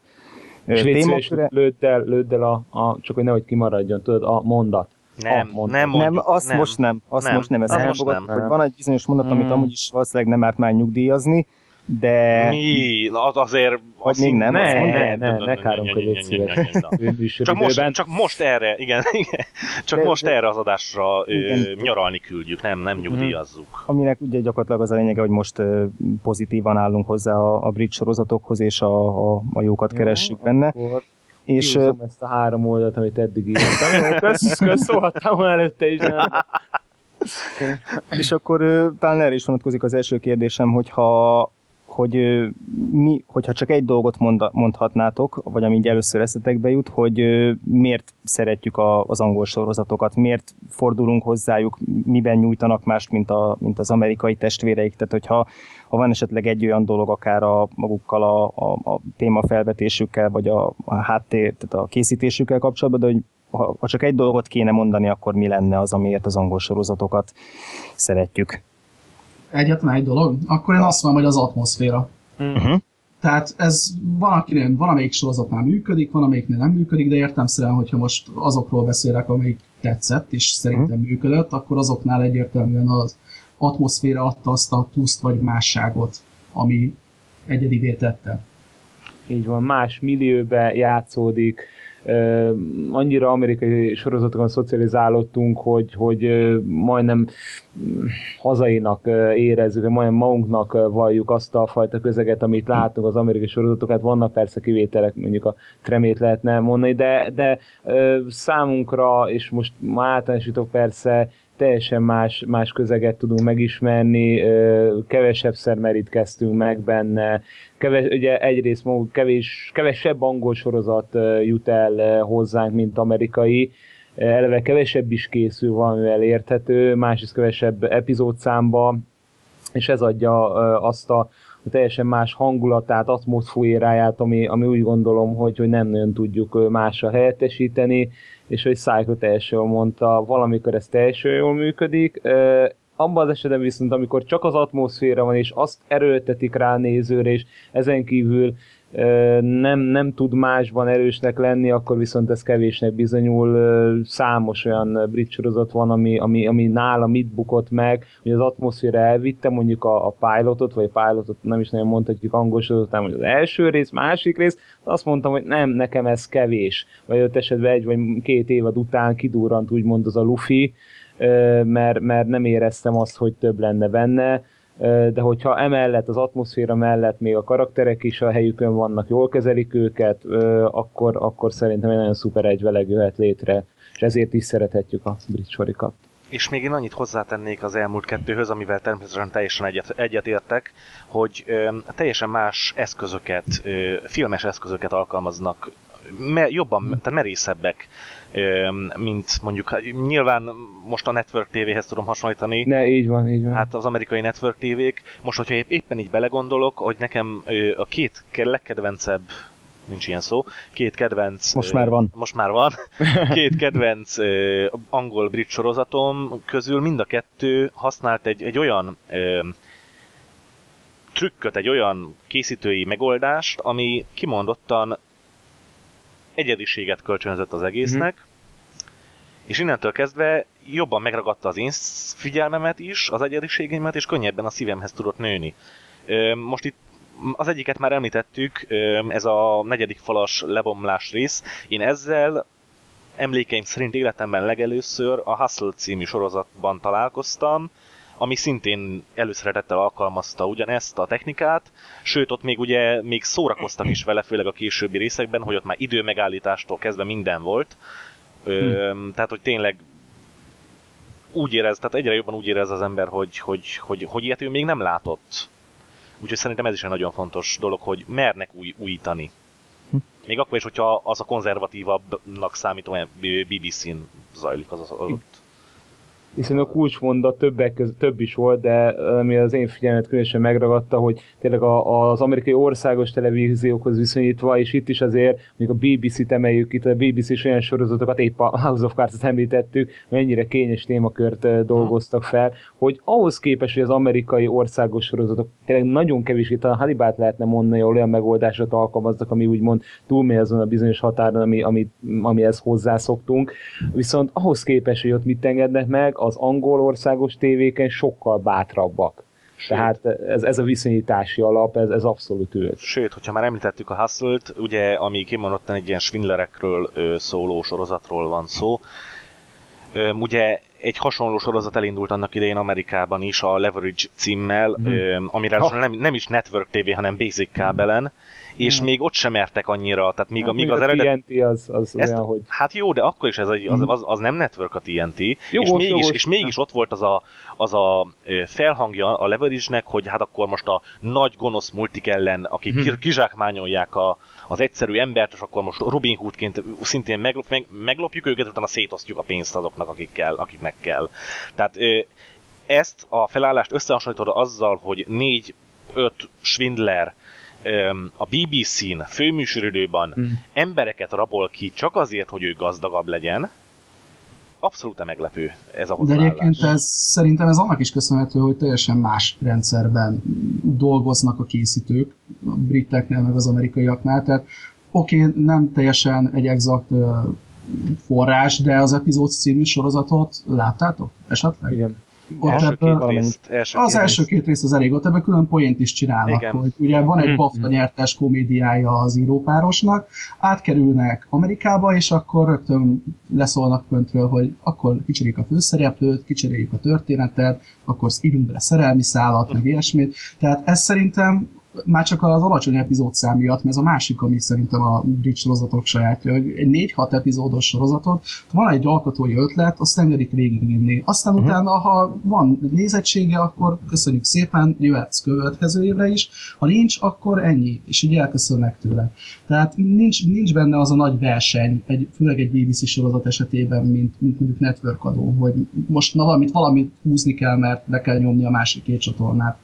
Témaköre- lődd el, lődd el a, a, csak hogy nehogy kimaradjon, tudod, a mondat. Nem, Ah, mondtam. nem nem, mondjuk, azt nem. most nem, azt Nem, most nem, ez azt most elfogadtuk, nem. hogy van egy bizonyos mondat, amit Mm. amúgy is valószínűleg nem árt már nyugdíjazni, de Mi? Na, az azért... Azt még nem, Ne, ne, ne, ne káromkodj. Csak most, Műsoridőben. csak most erre, igen, igen. Csak De- most de- erre az adásra Igen. nyaralni küldjük, nem, nem nyugdíjazzuk. aminek ugye gyakorlatilag az a lényege, hogy most pozitívan állunk hozzá a, a brit sorozatokhoz, és a, a, a jókat keressük benne. És ö, kiúzom ezt a három oldalt, amit eddig írtam. Kösz, kösz, szólhattam előtte is. Nem. És akkor talán erre is vonatkozik az első kérdésem, hogyha hogy mi, hogyha csak egy dolgot mond, mondhatnátok, vagy ami így először eszetekbe jut, hogy miért szeretjük a, az angol sorozatokat, miért fordulunk hozzájuk, miben nyújtanak mást, mint, a, mint az amerikai testvéreik, tehát hogyha ha van esetleg egy olyan dolog, akár a magukkal a, a, a témafelvetésükkel, vagy a, a háttér, tehát a készítésükkel kapcsolatban, de hogy ha, ha csak egy dolgot kéne mondani, akkor mi lenne az, amiért az angol sorozatokat szeretjük. Egyetlen egy dolog, akkor én azt mondom, hogy az atmoszféra. Uh-huh. Tehát ez van, akinél, van amelyik sorozatnál működik, van amelyiknél nem működik, de értelmszerűen, hogyha most azokról beszélek, amelyik tetszett, és szerintem működött, akkor azoknál egyértelműen az atmoszféra adta azt a pluszt vagy másságot, ami egyedivé tette. Így van, más millióbe játszódik, annyira amerikai sorozatokon szocializálódtunk, hogy, hogy majdnem mm, hazainak érezzük, vagy majdnem magunknak valljuk azt a fajta közeget, amit látunk az amerikai sorozatokat. Vannak persze kivételek, mondjuk a tremét lehetne mondani, de, de számunkra, és most már általánosítok persze, teljesen más, más közeget tudunk megismerni, ö, kevesebbszer merítkeztünk meg benne, keves, ugye egyrészt maguk kevés, kevesebb angol sorozat jut el hozzánk, mint amerikai, eleve kevesebb is készül valamivel érthető, másrészt kevesebb epizódszámba, és ez adja azt a a teljesen más hangulatát, atmoszféráját, ami, ami úgy gondolom, hogy, hogy nem nagyon tudjuk másra helyettesíteni, és hogy Psycho teljesen jól mondta, valamikor ez teljesen jól működik, abban az esetben viszont, amikor csak az atmoszféra van, és azt erőltetik rá nézőre, és ezen kívül nem, nem tud másban erősnek lenni, akkor viszont ez kevésnek bizonyul. Számos olyan brit sorozat van, ami, ami, ami nála mit bukott meg, hogy az atmoszféra elvitte, mondjuk a, a pilotot, vagy a pilotot nem is nagyon mondhatjuk angol sorozatán, hogy az első rész, másik rész, azt mondtam, hogy nem, nekem ez kevés. Vagy ott esetben egy vagy két évad után kidurrant úgymond az a Luffy, ö, mert, mert nem éreztem azt, hogy több lenne benne, de hogyha emellett az atmoszféra mellett még a karakterek is a helyükön vannak, jól kezelik őket, akkor, akkor szerintem egy nagyon szuper egyveleg jöhet létre, és ezért is szerethetjük a brit sorikat. és még én annyit hozzátennék az elmúlt kettőhöz, amivel természetesen teljesen egyet, egyetértek, hogy ö, teljesen más eszközöket, ö, filmes eszközöket alkalmaznak, me, jobban, tehát merészebbek, mint mondjuk, hát nyilván most a Network TV-hez tudom hasonlítani, Ne, így van, így van. Hát az amerikai network tévék. Most, hogyha épp- éppen így belegondolok, hogy nekem a két ke- legkedvencebb, nincs ilyen szó, két kedvenc... Most már van. Most már van. Két kedvenc angol-brit sorozatom közül mind a kettő használt egy, egy olyan trükköt, egy olyan készítői megoldást, ami kimondottan egyediséget kölcsönzött az egésznek, és innentől kezdve jobban megragadta az én figyelmemet is, az egyediségeimet, és könnyebben a szívemhez tudott nőni. Most itt az egyiket már említettük, ez a negyedik falas lebomlás rész. Én ezzel emlékeim szerint életemben legelőször a Hustle című sorozatban találkoztam, ami szintén előszeretettel alkalmazta ugyanezt a technikát, sőt ott még ugye még szórakoztak is vele, főleg a későbbi részekben, hogy ott már időmegállítástól kezdve minden volt. Ö, Tehát, hogy tényleg úgy érez, tehát egyre jobban úgy érez az ember, hogy, hogy, hogy, hogy ilyet ő még nem látott. Úgyhogy szerintem ez is egy nagyon fontos dolog, hogy mernek új, újítani. Még akkor is, hogyha az a konzervatívabbnak számító BBC-n zajlik az, az, az. Hiszen a kulcsmondat többek között több is volt, de ami az én figyelmet különösen megragadta, hogy tényleg a, az amerikai országos televíziókhoz viszonyítva, és itt is azért, mondjuk a BBC-t emeljük itt, a BBC is olyan sorozatokat, épp a House of Cards-ot említettük, mennyire kényes témakört dolgoztak fel, hogy ahhoz képest, hogy az amerikai országos sorozatok tényleg nagyon kevés, itt a Hannibal-t lehetne mondani, olyan megoldásokat alkalmaznak, ami úgymond túlmegy azon a bizonyos határon, ami, ami, amihez hozzászoktunk. Viszont ahhoz képest, hogy ott mit engednek meg, az angol országos tévéken sokkal bátrabbak. Tehát ez, ez a viszonyítási alap, ez, ez abszolút ült. Sőt, hogyha már említettük a Hustle-t, ugye, ami kimondottan egy ilyen swindlerekről ö, szóló sorozatról van szó, ö, ugye egy hasonló sorozat elindult annak idején Amerikában is, a Leverage címmel, Mhm. ö, amire Ah. nem, nem is Network TV, hanem Basic kábelen, és Mhm. még ott sem mertek annyira, tehát míg, a, míg az eredet... TNT az, az Ezt, olyan, hogy Hát jó, de akkor is ez egy, az, az, az nem network a TNT, és, Jogos, mégis, jogos. és mégis ott volt az a, az a felhangja a leverage hogy hát akkor most a nagy gonosz multik ellen, akik ki- kizsákmányolják a, az egyszerű embert, és akkor most Robin Hoodként szintén meglop, meg, meglopjuk őket, utána szétosztjuk a pénzt azoknak, akik kell, akiknek kell. Tehát ezt a felállást összehasonlítod azzal, hogy négy-öt swindler öm, a BBC-n főműsoridőben Mhm. embereket rabol ki csak azért, hogy ő gazdagabb legyen, abszolút meglepő ez a De hozzáállás. egyébként ez, szerintem ez annak is köszönhető, hogy teljesen más rendszerben dolgoznak a készítők, a briteknél, meg az amerikaiaknál. Tehát oké, okay, nem teljesen egy exakt forrás, de az epizód című sorozatot láttátok esetleg? igen. Ott első ebből- két részt, első Az két első két rész az elég, ott ebben külön poént is csinálnak, Igen. hogy ugye van egy. BAFTA nyertes komédiája az írópárosnak, átkerülnek Amerikába, és akkor rögtön leszólnak föntről, hogy akkor kicseréljük a főszereplőt, kicseréljük a történetet, akkor írunk bele szerelmi szállat, meg ilyesmit. Tehát ez szerintem már csak az alacsony epizódszám miatt, mert ez a másik, ami szerintem a brit sorozatok sajátja, hogy egy 4-6 epizódos sorozatot, van egy alkotói ötlet, azt engedik végigvinni. Aztán uh-huh. utána, ha van nézettsége, akkor köszönjük szépen, jöhetsz következő évre is, ha nincs, akkor ennyi, és így elköszönnek tőle. Tehát nincs, nincs benne az a nagy verseny, egy, főleg egy BBC sorozat esetében, mint, mint mondjuk network adó, hogy most na, valamit, valamit húzni kell, mert le kell nyomni a másik két csatornát,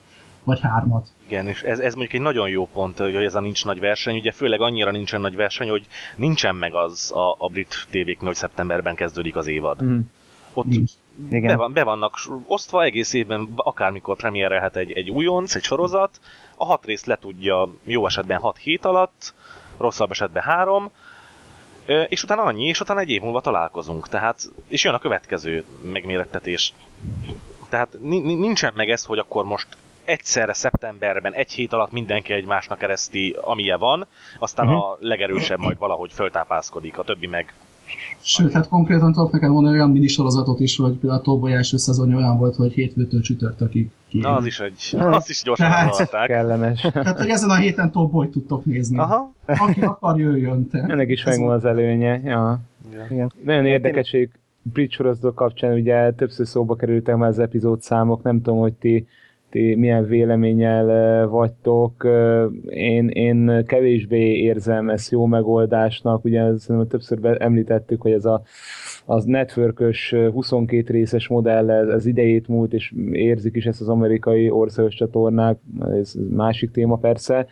vagy hármat. Igen, és ez, ez mondjuk egy nagyon jó pont, hogy ez a nincs nagy verseny, ugye főleg annyira nincsen nagy verseny, hogy nincsen meg az a, a brit tévéknél, hogy szeptemberben kezdődik az évad. Mhm. Ott Nincs. be, Igen. van, be vannak osztva egész évben, akármikor premierelhet egy, egy újonc, egy sorozat, a hat részt le tudja jó esetben 6 hét alatt, rosszabb esetben három, és utána annyi, és utána egy év múlva találkozunk. Tehát, és jön a következő megmérettetés. Tehát ni- ni- nincsen meg ez, hogy akkor most egyszerre szeptemberben, egy hét alatt mindenki egymásnak kereszti, amilyen van, aztán Mhm. a legerősebb majd valahogy föltápászkodik, a többi meg Sőt, hát konkrétan tudok neked mondani olyan minisorozatot is, hogy például a Tolboly első szezonja olyan volt, hogy hétfőtől csütörtökig ki. Na, az is egy, azt is gyorsan Tehát-. Kellemes. Tehát, hogy ezen a héten Tolbolyt tudtok nézni. Aha. Aki akar, jöjjön. Te. Ennek is megvan az előnye. Ja. Igen. Nagyon érdekes, hogy brit sorozatok kapcsán ugye többször szóba kerültek már az epizód számok, nem tudom, hogy ti, ti milyen véleménnyel vagytok. Én, én kevésbé érzem ezt jó megoldásnak, ugye szerintem többször említettük, hogy ez a az networkös 22 részes modell, ez, idejét múlt, és érzik is ezt az amerikai országos csatornák, ez másik téma persze,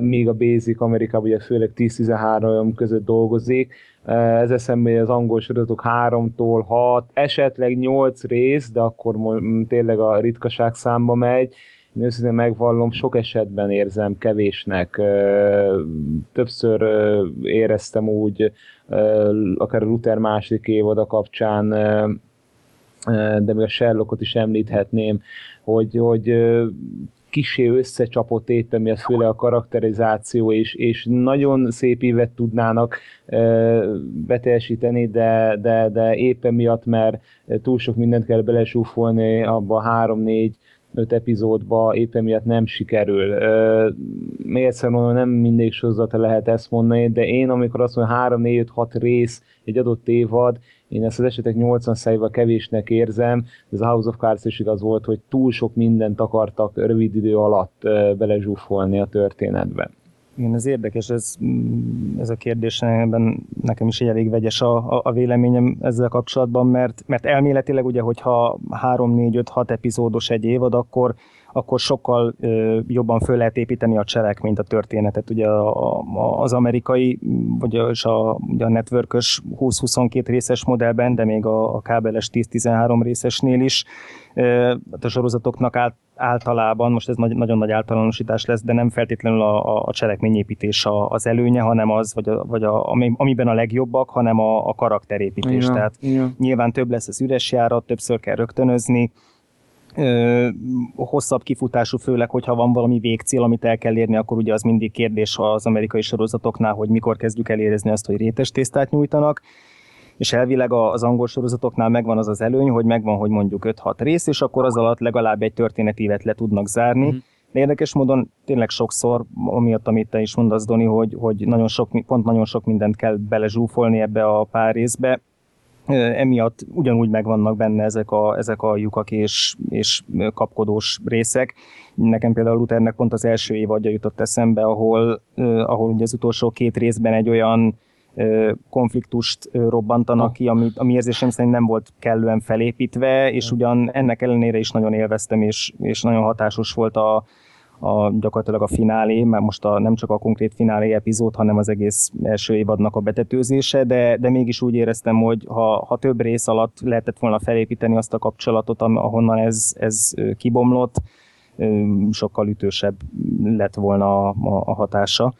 míg a Basic Amerikában ugye főleg 10-13 között dolgozik, ez eszembe az angol sorozatok 3-tól 6, esetleg 8 rész, de akkor tényleg a ritkaság számba megy, én őszintén megvallom, sok esetben érzem kevésnek. Többször éreztem úgy, akár a Luther második évada kapcsán, de még a Sherlockot is említhetném, hogy, hogy kisé összecsapott éppen miatt főleg a karakterizáció, és, és nagyon szép évet tudnának e, beteljesíteni, de, de, de éppen miatt, mert túl sok mindent kell belesúfolni abba három-négy öt epizódba éppen miatt nem sikerül. Még egyszer mondom, nem mindig sorozata lehet ezt mondani, de én amikor azt mondom, 3, 4, 5, 6 rész egy adott évad, én ezt az esetek 80 szájban kevésnek érzem, ez a House of Cards is igaz volt, hogy túl sok mindent akartak rövid idő alatt belezsúfolni a történetbe. Igen, ez érdekes, ez, mm, ez a kérdés, ebben nekem is egy elég vegyes a, a, a véleményem ezzel kapcsolatban, mert, mert elméletileg ugye, hogyha 3-4-5-6 epizódos egy évad, akkor, akkor sokkal ö, jobban föl lehet építeni a cselekményt, a történetet. Ugye a, a, az amerikai, vagy a, és a, ugye a networkös 20-22 részes modellben, de még a, a kábeles 10-13 részesnél is, ö, a sorozatoknak át, általában, most ez nagy, nagyon nagy általánosítás lesz, de nem feltétlenül a, a cselekményépítés a, az előnye, hanem az, vagy, a, vagy a, amiben a legjobbak, hanem a, a karakterépítés. Igen, Tehát igen. nyilván több lesz az üres járat, többször kell rögtönözni, ö, hosszabb kifutású, főleg, hogyha van valami végcél, amit el kell érni, akkor ugye az mindig kérdés az amerikai sorozatoknál, hogy mikor kezdjük elérezni azt, hogy rétes tésztát nyújtanak és elvileg az angol sorozatoknál megvan az az előny, hogy megvan, hogy mondjuk 5-6 rész, és akkor az alatt legalább egy történetívet le tudnak zárni. Mm. De érdekes módon tényleg sokszor, amiatt, amit te is mondasz, Doni, hogy, hogy nagyon sok, pont nagyon sok mindent kell belezsúfolni ebbe a pár részbe, emiatt ugyanúgy megvannak benne ezek a, ezek a lyukak és, és kapkodós részek. Nekem például Luthernek pont az első évadja jutott eszembe, ahol, ahol ugye az utolsó két részben egy olyan konfliktust robbantanak ki, ami, ami érzésem szerint nem volt kellően felépítve, és ugyan ennek ellenére is nagyon élveztem, és, és nagyon hatásos volt a, a, gyakorlatilag a finálé, mert most a, nem csak a konkrét finálé epizód, hanem az egész első évadnak a betetőzése, de, de mégis úgy éreztem, hogy ha, ha több rész alatt lehetett volna felépíteni azt a kapcsolatot, ahonnan ez, ez kibomlott, sokkal ütősebb lett volna a, a, a hatása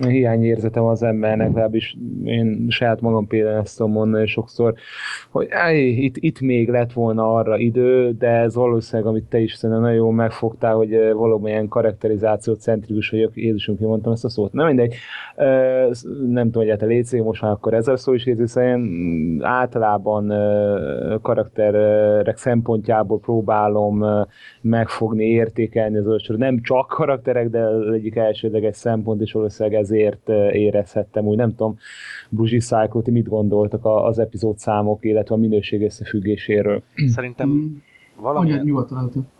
hiányérzetem az embernek, legalábbis én saját magam például ezt tudom mondani sokszor, hogy áj, itt, itt még lett volna arra idő, de ez valószínűleg, amit te is szerintem nagyon jól megfogtál, hogy eh, valóban ilyen karakterizáció centrikus vagyok, Jézusunk, mondtam ezt a szót. Nem mindegy, nem tudom, hogy hát a létszé, most már akkor ezzel szó is részén, általában karakterek szempontjából próbálom megfogni, értékelni az ölcsör. Nem csak karakterek, de egyik elsődleges szempont, és valószínűleg ezért érezhettem úgy. Nem tudom, Buzsi Cycle, ti mit gondoltak az epizód számok, illetve a minőség összefüggéséről? Szerintem valamilyen...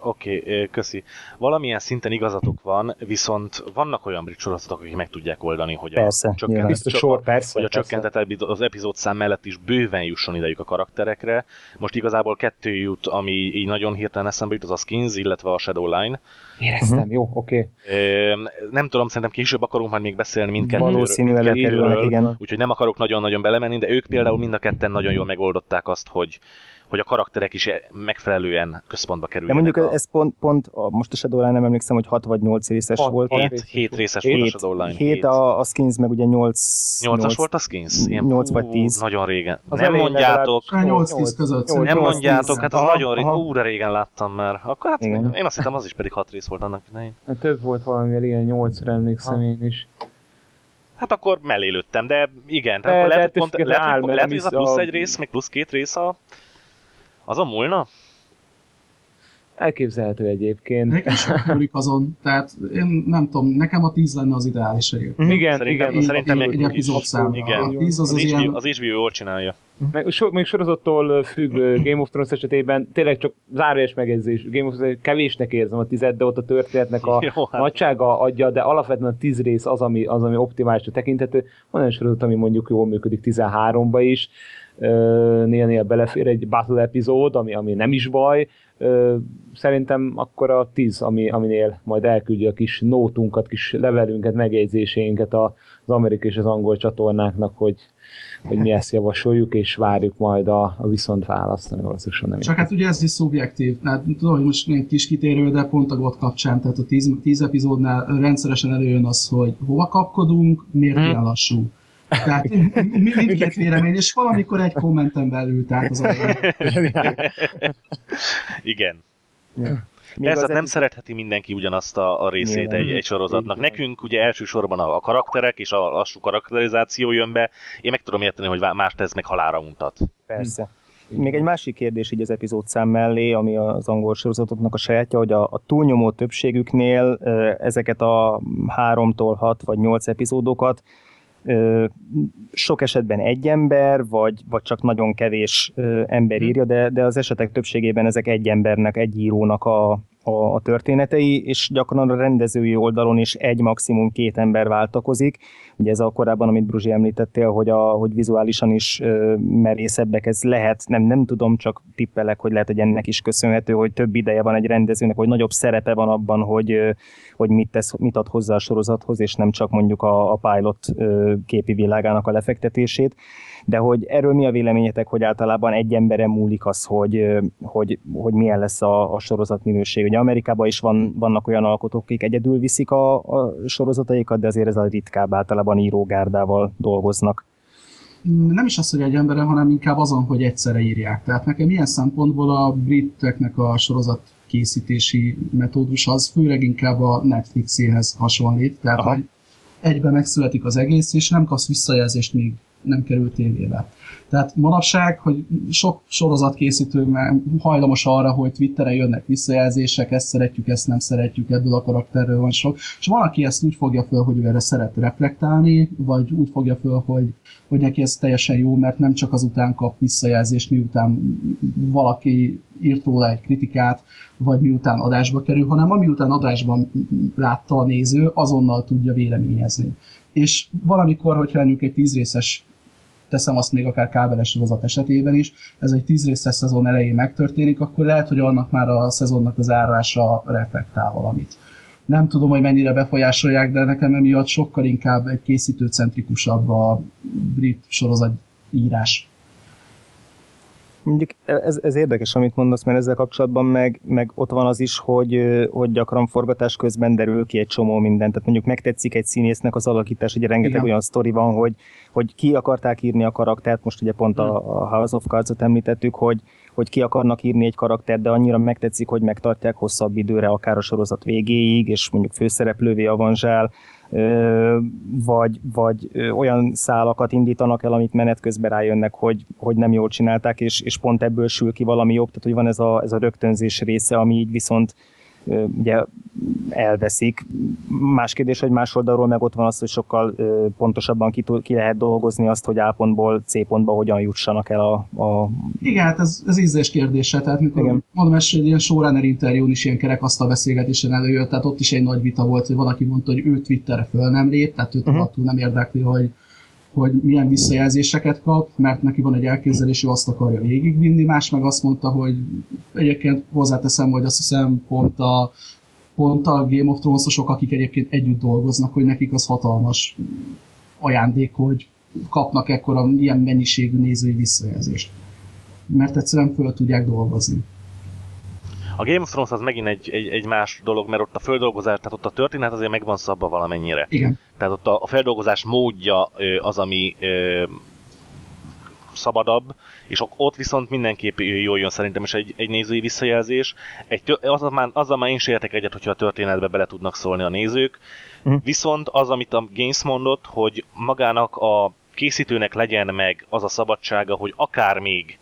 Oké, okay, köszi. Valamilyen szinten igazatok van, viszont vannak olyan brit sorozatok, akik meg tudják oldani, hogy a, persze, csökkentett, a, sor, persze, hogy a csökkentett az epizód szám mellett is bőven jusson idejük a karakterekre. Most igazából kettő jut, ami így nagyon hirtelen eszembe jut, az a Skins, illetve a Shadowline. Éreztem, uh-huh. jó, oké. Okay. Nem tudom, szerintem később akarunk majd még beszélni mindkettőről. Valószínű előkerülnek, igen. Úgyhogy nem akarok nagyon-nagyon belemenni, de ők például mind a ketten nagyon jól megoldották azt, hogy hogy a karakterek is megfelelően központba kerüljenek. De mondjuk a... ez pont, pont a, most a Shadowline nem emlékszem, hogy 6 vagy 8 részes hat, volt. 7, 7 részes hét, volt a Shadowline. 7 a, a Skins, meg ugye 8... 8-as volt a Skins? Ilyen, 8 vagy 10. Nagyon régen. Az nem mondjátok. 8-10 között. 8, nem mondjátok, hát az aha, nagyon régen. Úra régen láttam már. Akkor hát Igen. én azt hittem az is pedig 6 rész volt annak idején. Hát több volt valami, ilyen 8-ra emlékszem én is. Hát akkor mellé lőttem, de igen, tehát de, lehet, de pont, lehet, lehet, a plusz a... egy rész, még plusz két rész a az a múlna? Elképzelhető egyébként. Nekem sok múlik azon, tehát én nem tudom, nekem a 10 lenne az ideális egyébként. Igen, Szerintem, igen. szerintem egy, egy is. epizód számra. Igen. A 10 az Az, az HBO, ilyen, az HBO jól csinálja. Meg so, még sorozattól függ ö, Game of Thrones esetében, tényleg csak zárójeles megjegyzés, Game of Thrones kevésnek érzem a tized, de ott a történetnek a Jó, hát. nagysága adja, de alapvetően a tíz rész az, ami, az, ami optimálisra tekinthető. Van olyan sorozat, ami mondjuk jól működik 13-ba is, Néha-néha belefér egy battle epizód, ami, ami nem is baj. Szerintem akkor a 10, ami, aminél majd elküldje a kis nótunkat, kis levelünket, megjegyzéseinket az amerikai és az angol csatornáknak, hogy, hogy mi ezt javasoljuk, és várjuk majd a, a viszont választ, ami valószínűleg nem Csak hát ugye ez is szubjektív. Hát, tudom, hogy most ilyen kis kitérő, de pont a GOT kapcsán, tehát a 10, 10 epizódnál rendszeresen előjön az, hogy hova kapkodunk, miért Hmm. ilyen lassú. Tehát mi- mindkét vélemény, és valamikor egy kommenten belül, tehát az a Igen. Még Persze az hát nem epi- szeretheti mindenki ugyanazt a, a részét Nyilván. egy, egy sorozatnak. Nekünk ugye elsősorban a, a karakterek és a lassú karakterizáció jön be. Én meg tudom érteni, hogy mást ez meg halára mutat. Persze. Még egy másik kérdés így az epizódszám mellé, ami az angol sorozatoknak a sajátja, hogy a, a túlnyomó többségüknél ezeket a háromtól hat vagy nyolc epizódokat sok esetben egy ember, vagy, vagy csak nagyon kevés ember írja, de, de az esetek többségében ezek egy embernek, egy írónak a, a, a történetei, és gyakran a rendezői oldalon is egy, maximum két ember váltakozik. Ugye ez a korábban, amit Bruzsi említettél, hogy, a, hogy vizuálisan is ö, merészebbek, ez lehet, nem, nem tudom, csak tippelek, hogy lehet, hogy ennek is köszönhető, hogy több ideje van egy rendezőnek, hogy nagyobb szerepe van abban, hogy, ö, hogy mit, tesz, mit ad hozzá a sorozathoz, és nem csak mondjuk a, a pilot ö, képi világának a lefektetését. De hogy erről mi a véleményetek, hogy általában egy emberen múlik az, hogy, hogy, hogy milyen lesz a, a sorozat minőség. Ugye Amerikában is van, vannak olyan alkotók, akik egyedül viszik a, a sorozataikat, de azért ez a ritkább általában írógárdával dolgoznak. nem is az, hogy egy emberen, hanem inkább azon, hogy egyszerre írják. Tehát nekem ilyen szempontból a briteknek a sorozat készítési metódus az főleg inkább a Netflixéhez hasonlít. Tehát, Aha. hogy egyben megszületik az egész, és nem kapsz visszajelzést, még nem kerül tévébe. Tehát manapság, hogy sok sorozatkészítő már hajlamos arra, hogy Twitteren jönnek visszajelzések, ezt szeretjük, ezt nem szeretjük, ebből a karakterről van sok. És van, aki ezt úgy fogja föl, hogy ő erre szeret reflektálni, vagy úgy fogja föl, hogy, hogy neki ez teljesen jó, mert nem csak azután kap visszajelzést, miután valaki írt róla egy kritikát, vagy miután adásba kerül, hanem amiután adásban látta a néző, azonnal tudja véleményezni. És valamikor, hogyha mondjuk egy tízrészes teszem azt még akár kábeles sorozat esetében is, ez egy tíz részes szezon elején megtörténik, akkor lehet, hogy annak már a szezonnak az árása reflektál valamit. Nem tudom, hogy mennyire befolyásolják, de nekem emiatt sokkal inkább egy készítőcentrikusabb a brit sorozat írás. Mondjuk ez, ez érdekes, amit mondasz, mert ezzel kapcsolatban meg, meg ott van az is, hogy, hogy gyakran forgatás közben derül ki egy csomó mindent. Tehát mondjuk megtetszik egy színésznek az alakítás, ugye rengeteg Igen. olyan sztori van, hogy, hogy ki akarták írni a karaktert, most ugye pont a, a House of Cards-ot említettük, hogy, hogy ki akarnak írni egy karaktert, de annyira megtetszik, hogy megtartják hosszabb időre, akár a sorozat végéig, és mondjuk főszereplővé avanzsál, vagy, vagy olyan szálakat indítanak el, amit menet közben rájönnek, hogy, hogy nem jól csinálták, és, és pont ebből sül ki valami jobb, tehát hogy van ez a, ez a rögtönzés része, ami így viszont ugye elveszik. Más kérdés, hogy más oldalról meg ott van az, hogy sokkal pontosabban ki, ki lehet dolgozni azt, hogy A pontból C pontba hogyan jussanak el a, a Igen, hát ez, ez ízlés kérdése, tehát mikor Igen. Mondom, ez egy ilyen showrunner interjún is ilyen kerekasztal beszélgetésen előjött, tehát ott is egy nagy vita volt, hogy valaki mondta, hogy ő Twitterre föl nem lép, tehát őt Mhm. uh-huh. nem érdekli, hogy, hogy milyen visszajelzéseket kap, mert neki van egy elképzelés, ő azt akarja végigvinni, más meg azt mondta, hogy egyébként hozzáteszem, hogy azt hiszem pont a, pont a Game of Thrones-osok, akik egyébként együtt dolgoznak, hogy nekik az hatalmas ajándék, hogy kapnak ekkora ilyen mennyiségű nézői visszajelzést. Mert egyszerűen föl tudják dolgozni. A Game of Thrones az megint egy, egy, egy más dolog, mert ott a földolgozás, tehát ott a történet azért meg van szabva valamennyire. Igen. Tehát ott a, a feldolgozás módja az, ami ö, szabadabb, és ott viszont mindenképp jól jön szerintem is egy, egy nézői visszajelzés. Egy, azzal, már, azzal már én sem értek egyet, hogyha a történetbe bele tudnak szólni a nézők. Mhm. Viszont az, amit a Games mondott, hogy magának a készítőnek legyen meg az a szabadsága, hogy akár még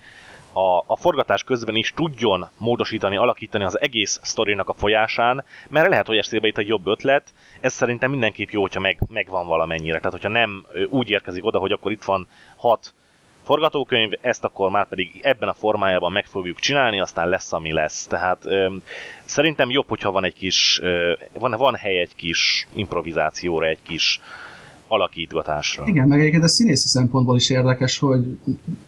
a, a forgatás közben is tudjon módosítani, alakítani az egész sztorinak a folyásán, mert lehet, hogy eszébe itt egy jobb ötlet, ez szerintem mindenképp jó, hogyha meg, megvan valamennyire. Tehát, hogyha nem úgy érkezik oda, hogy akkor itt van hat forgatókönyv, ezt akkor már pedig ebben a formájában meg fogjuk csinálni, aztán lesz, ami lesz. Tehát ö, szerintem jobb, hogyha van egy kis, ö, van, van hely egy kis improvizációra, egy kis alakítgatásra. Igen, meg egyébként ez színészi szempontból is érdekes, hogy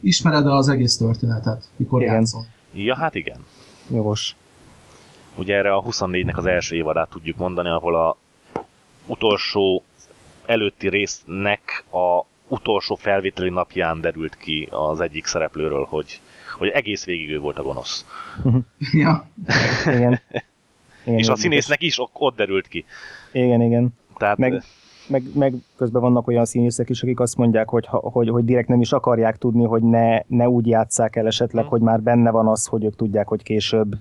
ismered -e az egész történetet, mikor Igen. játszol. Ja, hát igen. Jogos. Ugye erre a 24-nek az első évadát tudjuk mondani, ahol a utolsó előtti résznek a utolsó felvételi napján derült ki az egyik szereplőről, hogy, hogy egész végig ő volt a gonosz. Ja. Igen. igen És a színésznek is ott derült ki. Igen, igen. Tehát Meg- Meg, meg közben vannak olyan színészek is, akik azt mondják, hogy, hogy, hogy direkt nem is akarják tudni, hogy ne, ne úgy játsszák el esetleg, Mhm. hogy már benne van az, hogy ők tudják, hogy később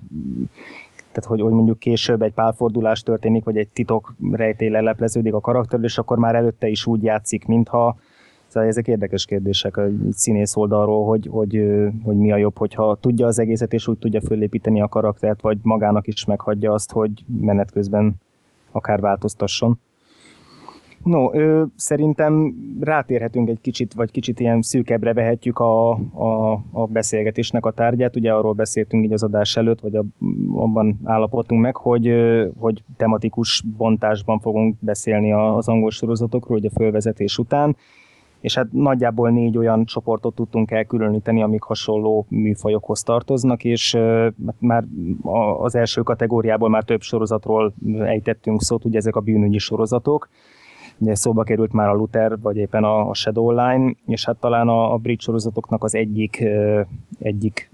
tehát hogy, hogy mondjuk később egy pálfordulás történik, vagy egy titok rejtély lelepleződik a karakter, és akkor már előtte is úgy játszik, mintha Szóval ezek érdekes kérdések a színész oldalról, hogy, hogy, hogy mi a jobb, hogyha tudja az egészet, és úgy tudja fölépíteni a karaktert, vagy magának is meghagyja azt, hogy menet közben akár változtasson. No, ö, szerintem rátérhetünk egy kicsit, vagy kicsit ilyen szűkebbre vehetjük a, a, a beszélgetésnek a tárgyát. Ugye arról beszéltünk így az adás előtt, vagy a, abban állapodtunk meg, hogy, hogy tematikus bontásban fogunk beszélni az angol sorozatokról, ugye a fölvezetés után. És hát nagyjából négy olyan csoportot tudtunk elkülöníteni, amik hasonló műfajokhoz tartoznak, és ö, már az első kategóriából már több sorozatról ejtettünk szót, ugye ezek a bűnügyi sorozatok. Ugye szóba került már a Luther, vagy éppen a, a Shadowline, és hát talán a, a brit sorozatoknak az egyik, egyik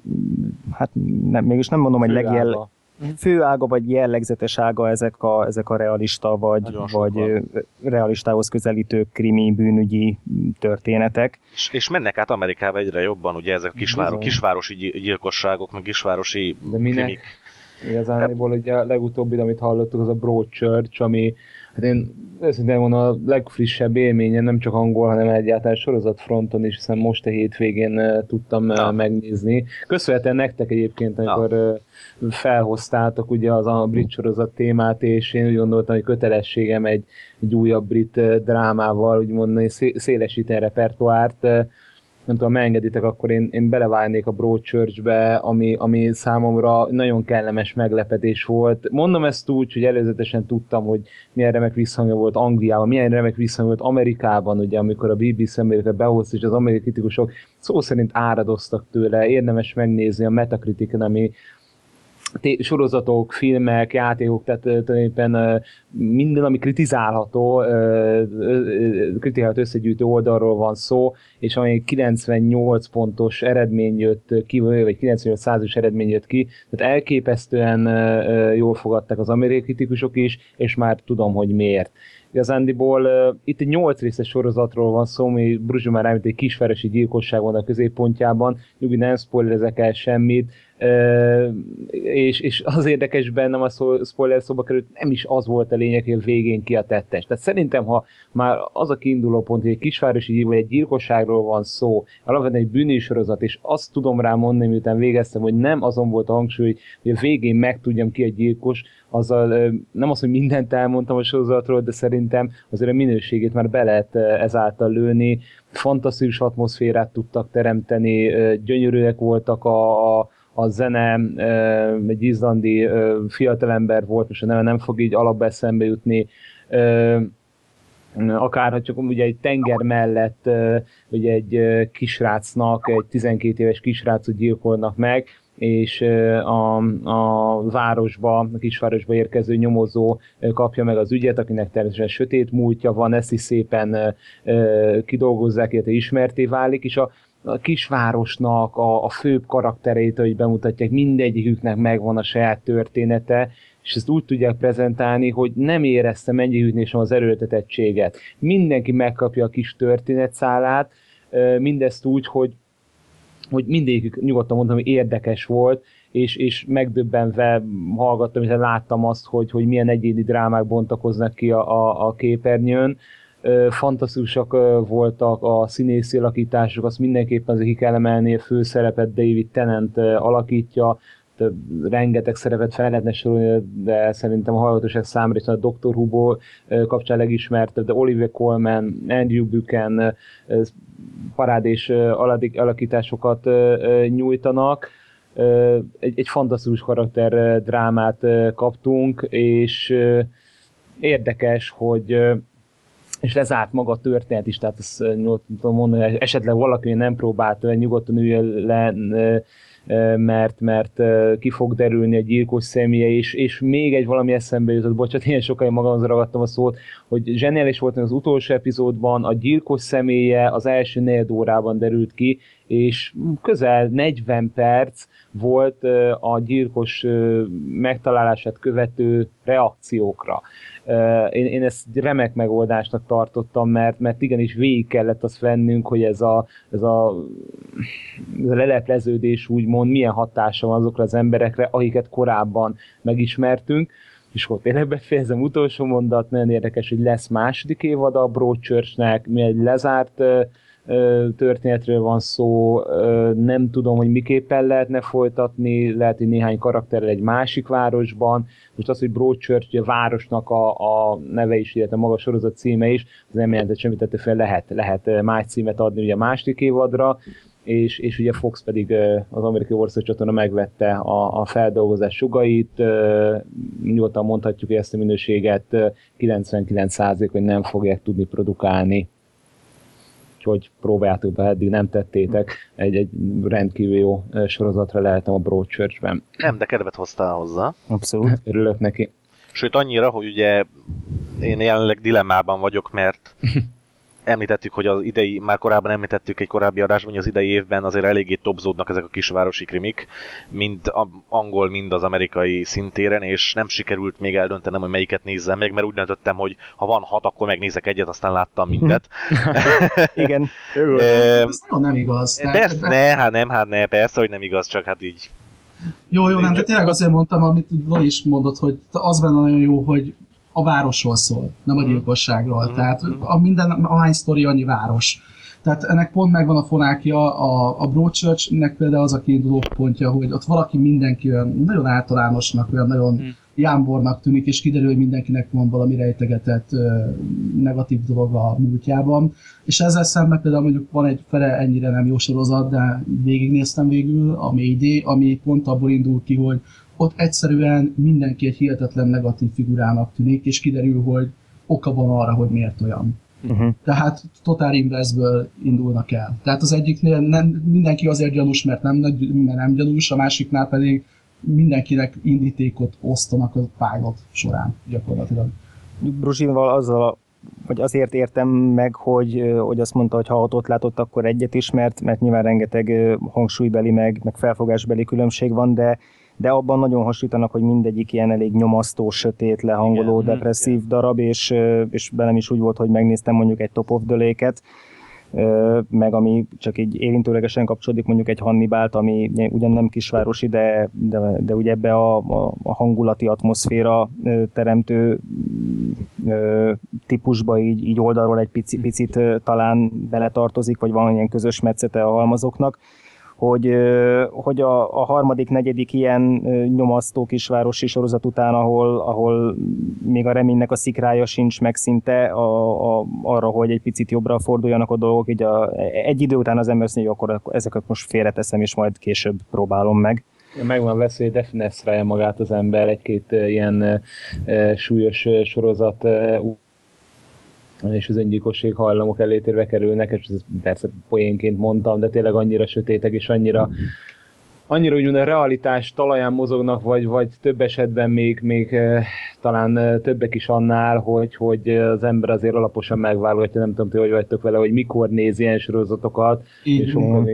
hát nem, mégis nem mondom, hogy legjel, Főága. vagy jellegzetes ága ezek a, ezek a realista vagy, vagy van. realistához közelítő krimi, bűnügyi történetek. És, és mennek át Amerikába egyre jobban, ugye ezek a kisváro, kisvárosi gy- gyilkosságok, meg kisvárosi De minek? krimik. Igazából ugye a legutóbbi, amit hallottuk, az a Broadchurch, ami hát én őszintén mondom, a legfrissebb élménye nem csak angol, hanem egyáltalán sorozatfronton is, hiszen most a hétvégén tudtam Na. megnézni. Köszönhetően nektek egyébként, amikor uh, felhoztátok ugye az a brit sorozat témát, és én úgy gondoltam, hogy kötelességem egy, egy újabb brit drámával, úgymond szé- szélesíteni repertoárt, nem tudom, megengeditek, akkor én, én belevágnék a Broadchurch-be, ami, ami számomra nagyon kellemes meglepetés volt. Mondom ezt úgy, hogy előzetesen tudtam, hogy milyen remek visszhangja volt Angliában, milyen remek visszhangja volt Amerikában, ugye, amikor a BBC Amerika behozta, és az amerikai kritikusok szó szerint áradoztak tőle. Érdemes megnézni a Metacriticen, ami sorozatok, filmek, játékok, tehát tulajdonképpen minden, ami kritizálható, kritizálható összegyűjtő oldalról van szó, és ami 98 pontos eredmény jött ki, vagy 98 százalékos eredmény jött ki, tehát elképesztően jól fogadták az amerikai kritikusok is, és már tudom, hogy miért. Igazándiból uh, itt egy nyolc részes sorozatról van szó, ami Bruzsi már rámít egy kisvárosi gyilkosság van a középpontjában, nyugi nem spoilerezek el semmit, és, és az érdekes bennem a szó, spoiler szóba került, nem is az volt a lényeg, hogy a végén ki a tettes. Tehát szerintem, ha már az a kiinduló pont, hogy egy kisvárosi vagy egy gyilkosságról van szó, alapvetően egy bűnősorozat, és azt tudom rá mondani, miután végeztem, hogy nem azon volt a hangsúly, hogy a végén megtudjam ki a gyilkos, azzal nem az, hogy mindent elmondtam a sorozatról, de szerintem azért a minőségét már be lehet ezáltal lőni. Fantasztikus atmoszférát tudtak teremteni, gyönyörűek voltak a, a a zene, egy izlandi fiatalember volt, most a neve nem fog így alapba eszembe jutni, akár ha csak ugye egy tenger mellett ugye egy kisrácnak, egy 12 éves kisrácot gyilkolnak meg, és a, a városba, a kisvárosba érkező nyomozó kapja meg az ügyet, akinek természetesen sötét múltja van, ezt is szépen kidolgozzák, illetve ismerté válik, és a, a kisvárosnak a, a főbb karaktereit, hogy bemutatják, mindegyiküknek megvan a saját története, és ezt úgy tudják prezentálni, hogy nem éreztem egyiküknél sem az erőltetettséget. Mindenki megkapja a kis történetszálát, mindezt úgy, hogy hogy mindegyik nyugodtan mondtam, hogy érdekes volt, és, és megdöbbenve hallgattam, és láttam azt, hogy, hogy milyen egyéni drámák bontakoznak ki a, a, a képernyőn. Fantasztikusak voltak a színészi alakítások, azt mindenképpen azért ki kell emelni, a főszerepet David Tennant alakítja, rengeteg szerepet fel lehetne sorolni, de szerintem a hallgatóság számra is a Dr. Hugo kapcsán legismertebb, de Oliver Coleman, Andrew Buchan parádés alakításokat nyújtanak. Egy, egy fantasztikus karakter drámát kaptunk, és érdekes, hogy és lezárt maga a történet is, tehát azt tudom mondani, esetleg valaki nem próbált nyugodtan üljön le mert, mert ki fog derülni egy gyilkos személye, és, és még egy valami eszembe jutott, bocsánat, ilyen sokáig magamhoz ragadtam a szót, hogy zseniális volt az utolsó epizódban, a gyilkos személye az első negyed órában derült ki, és közel 40 perc volt a gyilkos megtalálását követő reakciókra. Én, én ezt remek megoldásnak tartottam, mert, mert igenis végig kellett azt vennünk, hogy ez a, ez a, ez a lelepleződés úgymond milyen hatása van azokra az emberekre, akiket korábban megismertünk. És akkor tényleg befejezem utolsó mondat, nagyon érdekes, hogy lesz második évad a Broadchurchnek, mi egy lezárt történetről van szó, nem tudom, hogy miképpen lehetne folytatni, lehet, hogy néhány karakterrel egy másik városban, most az, hogy Broadchurch, a városnak a, a neve is, illetve maga a sorozat címe is, az nem jelentett semmit, tehát fel lehet, lehet más címet adni ugye a második évadra, és, és ugye Fox pedig az amerikai ország csatorna megvette a, a feldolgozás sugait, nyugodtan mondhatjuk, hogy ezt a minőséget 99% hogy nem fogják tudni produkálni úgyhogy próbáltuk be, eddig nem tettétek. Egy, egy rendkívül jó sorozatra lehetem a Broadchurch-ben. Nem, de kedvet hoztál hozzá. Abszolút. Örülök neki. Sőt, annyira, hogy ugye én jelenleg dilemmában vagyok, mert említettük, hogy az idei, már korábban említettük egy korábbi adásban, hogy az idei évben azért eléggé topzódnak ezek a kisvárosi krimik, mind angol, mind az amerikai szintéren, és nem sikerült még eldöntenem, hogy melyiket nézzem meg, mert úgy döntöttem, hogy ha van hat, akkor megnézek egyet, aztán láttam mindet. Igen. Ez nem igaz. Persze, ne, hát nem, hát ne, persze, hogy nem igaz, csak hát így jó, jó, nem, de tényleg azért mondtam, amit Val is mondott, hogy az benne nagyon jó, hogy a városról szól, nem a mhm. gyilkosságról. Mm. Tehát a minden, a hány sztori annyi város. Tehát ennek pont megvan a fonákja, a, a Broadchurch-nek például az a kiinduló pontja, hogy ott valaki mindenki olyan nagyon általánosnak, olyan nagyon mm. jámbornak tűnik, és kiderül, hogy mindenkinek van valami rejtegetett negatív dolog a múltjában. És ezzel szemben például mondjuk van egy fele ennyire nem jó sorozat, de végignéztem végül, a Mayday, ami pont abból indul ki, hogy ott egyszerűen mindenki egy hihetetlen negatív figurának tűnik, és kiderül, hogy oka van arra, hogy miért olyan. Uh-huh. Tehát totál inverzből indulnak el. Tehát az egyiknél nem, mindenki azért gyanús, mert nem, mert nem gyanús, a másiknál pedig mindenkinek indítékot osztanak a pilot során gyakorlatilag. Bruzsinval azzal vagy azért értem meg, hogy, hogy azt mondta, hogy ha ott látott, akkor egyet is, mert, mert nyilván rengeteg hangsúlybeli, meg, meg felfogásbeli különbség van, de de abban nagyon hasonlítanak, hogy mindegyik ilyen elég nyomasztó, sötét, lehangoló, igen, depresszív igen. darab, és, és velem is úgy volt, hogy megnéztem mondjuk egy Top of the Lake-et, meg ami csak így érintőlegesen kapcsolódik mondjuk egy Hannibált, ami ugyan nem kisvárosi, de, de, de ugye ebbe a, a, a hangulati atmoszféra teremtő típusba így, így oldalról egy picit, picit talán beletartozik, vagy van ilyen közös metszete a halmazoknak hogy, hogy a, a harmadik, negyedik ilyen nyomasztó kisvárosi sorozat után, ahol, ahol még a reménynek a szikrája sincs meg szinte a, a, arra, hogy egy picit jobbra forduljanak a dolgok, így a, egy idő után az ember azt akkor ezeket most félreteszem, és majd később próbálom meg. Megvan veszély, definesztrálja magát az ember egy-két ilyen súlyos sorozat és az öngyilkosség hajlamok elé térve kerülnek, és ez persze poénként mondtam, de tényleg annyira sötétek, és annyira annyira úgymond a realitás talaján mozognak, vagy, vagy több esetben még, még e, talán e, többek is annál, hogy, hogy az ember azért alaposan megválogatja, nem tudom, ti hogy vagytok vele, hogy mikor néz ilyen sorozatokat, Így és sokkal,